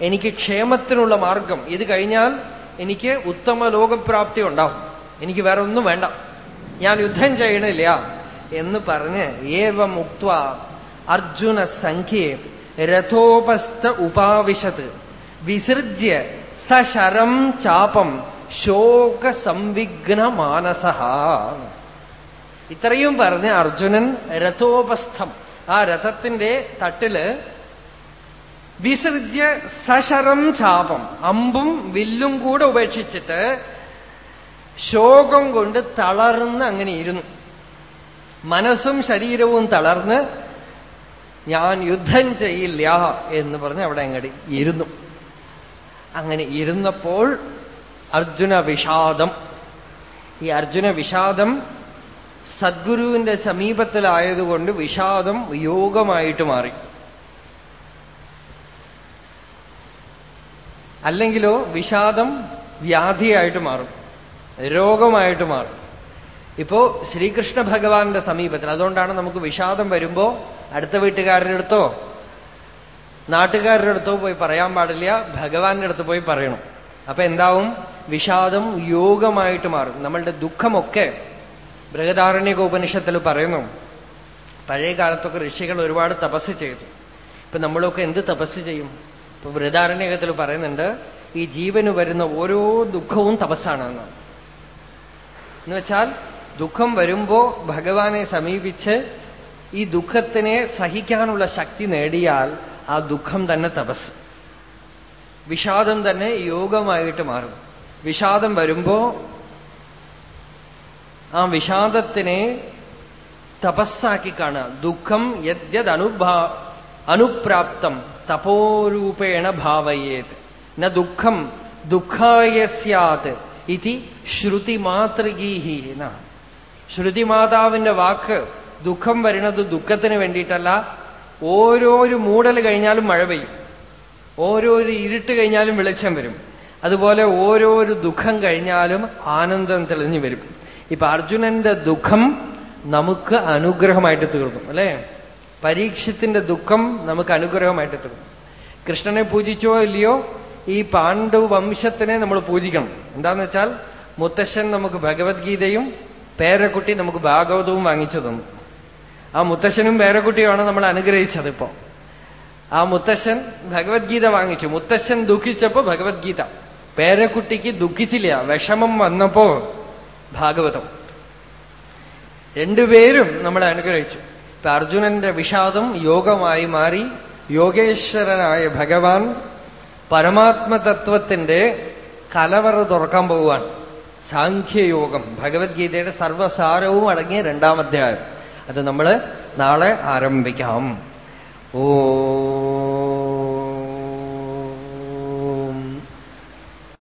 എനിക്ക് ക്ഷേമത്തിനുള്ള മാർഗം. ഇത് കഴിഞ്ഞാൽ എനിക്ക് ഉത്തമ ലോകപ്രാപ്തി ഉണ്ടാവും. എനിക്ക് വേറെ ഒന്നും വേണ്ട. ഞാൻ യുദ്ധം ചെയ്യണില്ല എന്ന് പറഞ്ഞ് ഏവം ഉക്വ അർജുന സംഖ്യയെ രഥോപസ്ഥ ഉപാവിശത്. വിസൃജ്യ സശരം ചാപം ശോക സംവിഘ്ന മാനസ ഇത്രയും പറഞ്ഞ് അർജുനൻ രഥോപസ്ഥം ആ രഥത്തിന്റെ തട്ടിൽ വിസർജ്യ സശരം ചാപം. അമ്പും വില്ലും കൂടെ ഉപേക്ഷിച്ചിട്ട് ശോകം കൊണ്ട് തളർന്ന് അങ്ങനെ ഇരുന്നു. മനസ്സും ശരീരവും തളർന്ന് ഞാൻ യുദ്ധം ചെയ്യില്ല എന്ന് പറഞ്ഞ് അവിടെ അങ്ങോട്ട് ഇരുന്നു. അങ്ങനെ ഇരുന്നപ്പോൾ അർജുന വിഷാദം. ഈ അർജുന വിഷാദം സദ്ഗുരുവിന്റെ സമീപത്തിലായതുകൊണ്ട് വിഷാദം യോഗമായിട്ട് മാറി. അല്ലെങ്കിലോ വിഷാദം വ്യാധിയായിട്ട് മാറും. രോഗമായിട്ട് മാറും. ഇപ്പോ ശ്രീകൃഷ്ണ ഭഗവാന്റെ സമീപത്തിൽ അതുകൊണ്ടാണ് നമുക്ക് വിഷാദം വരുമ്പോ അടുത്ത വീട്ടുകാരുടെ അടുത്തോ നാട്ടുകാരുടെ അടുത്തോ പോയി പറയാൻ പാടില്ല. ഭഗവാന്റെ അടുത്ത് പോയി പറയണം. അപ്പൊ എന്താവും? വിഷാദം യോഗമായിട്ട് മാറും. നമ്മളുടെ ദുഃഖമൊക്കെ ബൃഹദാരണ്യക ഉപനിഷത്തിൽ പറയുന്നു. പഴയ കാലത്തൊക്കെ ഋഷികൾ ഒരുപാട് തപസ് ചെയ്തു. ഇപ്പൊ നമ്മളൊക്കെ എന്ത് തപസ് ചെയ്യും? ഇപ്പൊ വൃതാരണ്യകത്തിൽ പറയുന്നുണ്ട് ഈ ജീവന് വരുന്ന ഓരോ ദുഃഖവും തപസ്സാണ് എന്നുവെച്ചാൽ എന്ന് വെച്ചാൽ ദുഃഖം വരുമ്പോ ഭഗവാനെ സമീപിച്ച് ഈ ദുഃഖത്തിനെ സഹിക്കാനുള്ള ശക്തി നേടിയാൽ ആ ദുഃഖം തന്നെ തപസ്. വിഷാദം തന്നെ യോഗമായിട്ട് മാറും. വിഷാദം വരുമ്പോ ആ വിഷാദത്തിനെ തപസ്സാക്കി കാണുക. ദുഃഖം യദ്യത് അനുഭാ അനുപ്രാപ്തം. തപോരൂപേണ ഭാവയേത്. ന ദുഃഖം ദുഃഖായ സ്യാത് ഇതി ശ്രുതി മാതൃകീഹി എന്നാണ് ശ്രുതിമാതാവിന്റെ വാക്ക് ദുഃഖം വരുന്നത് ദുഃഖത്തിന് വേണ്ടിയിട്ടല്ല. ഓരോരു മൂടൽ കഴിഞ്ഞാലും മഴ പെയ്യും. ഓരോരു ഇരുട്ട് കഴിഞ്ഞാലും വെളിച്ചം വരും. അതുപോലെ ഓരോരു ദുഃഖം കഴിഞ്ഞാലും ആനന്ദം തെളിഞ്ഞു വരും. ഇപ്പൊ അർജുനന്റെ ദുഃഖം നമുക്ക് അനുഗ്രഹമായിട്ട് തീർന്നു അല്ലെ? പരീക്ഷത്തിന്റെ ദുഃഖം നമുക്ക് അനുഗ്രഹമായിട്ട് തരും കൃഷ്ണനെ പൂജിച്ചോ ഇല്ലയോ ഈ പാണ്ഡു വംശത്തിനെ നമ്മൾ പൂജിക്കണം. എന്താന്ന് വെച്ചാൽ മുത്തശ്ശൻ നമുക്ക് ഭഗവത്ഗീതയും പേരക്കുട്ടി നമുക്ക് ഭാഗവതവും വാങ്ങിച്ചു തന്നു. ആ മുത്തശ്ശനും പേരക്കുട്ടിയുമാണ് നമ്മൾ അനുഗ്രഹിച്ചത് ഇപ്പോ. ആ മുത്തശ്ശൻ ഭഗവത്ഗീത വാങ്ങിച്ചു. മുത്തശ്ശൻ ദുഃഖിച്ചപ്പോ ഭഗവത്ഗീത. പേരക്കുട്ടിക്ക് ദുഃഖിച്ചില്ല. വിഷമം വന്നപ്പോ ഭാഗവതം. രണ്ടുപേരും നമ്മളെ അനുഗ്രഹിച്ചു. അർജുനന്റെ വിഷാദം യോഗമായി മാറി. യോഗേശ്വരനായ ഭഗവാൻ പരമാത്മതത്വത്തിന്റെ കലവറ തുറക്കാൻ പോവുകയാണ്. സാഖ്യയോഗം ഭഗവത്ഗീതയുടെ സർവസാരവും അടങ്ങിയ രണ്ടാം അധ്യായം. അത് നമ്മൾ നാളെ ആരംഭിക്കാം. ഓ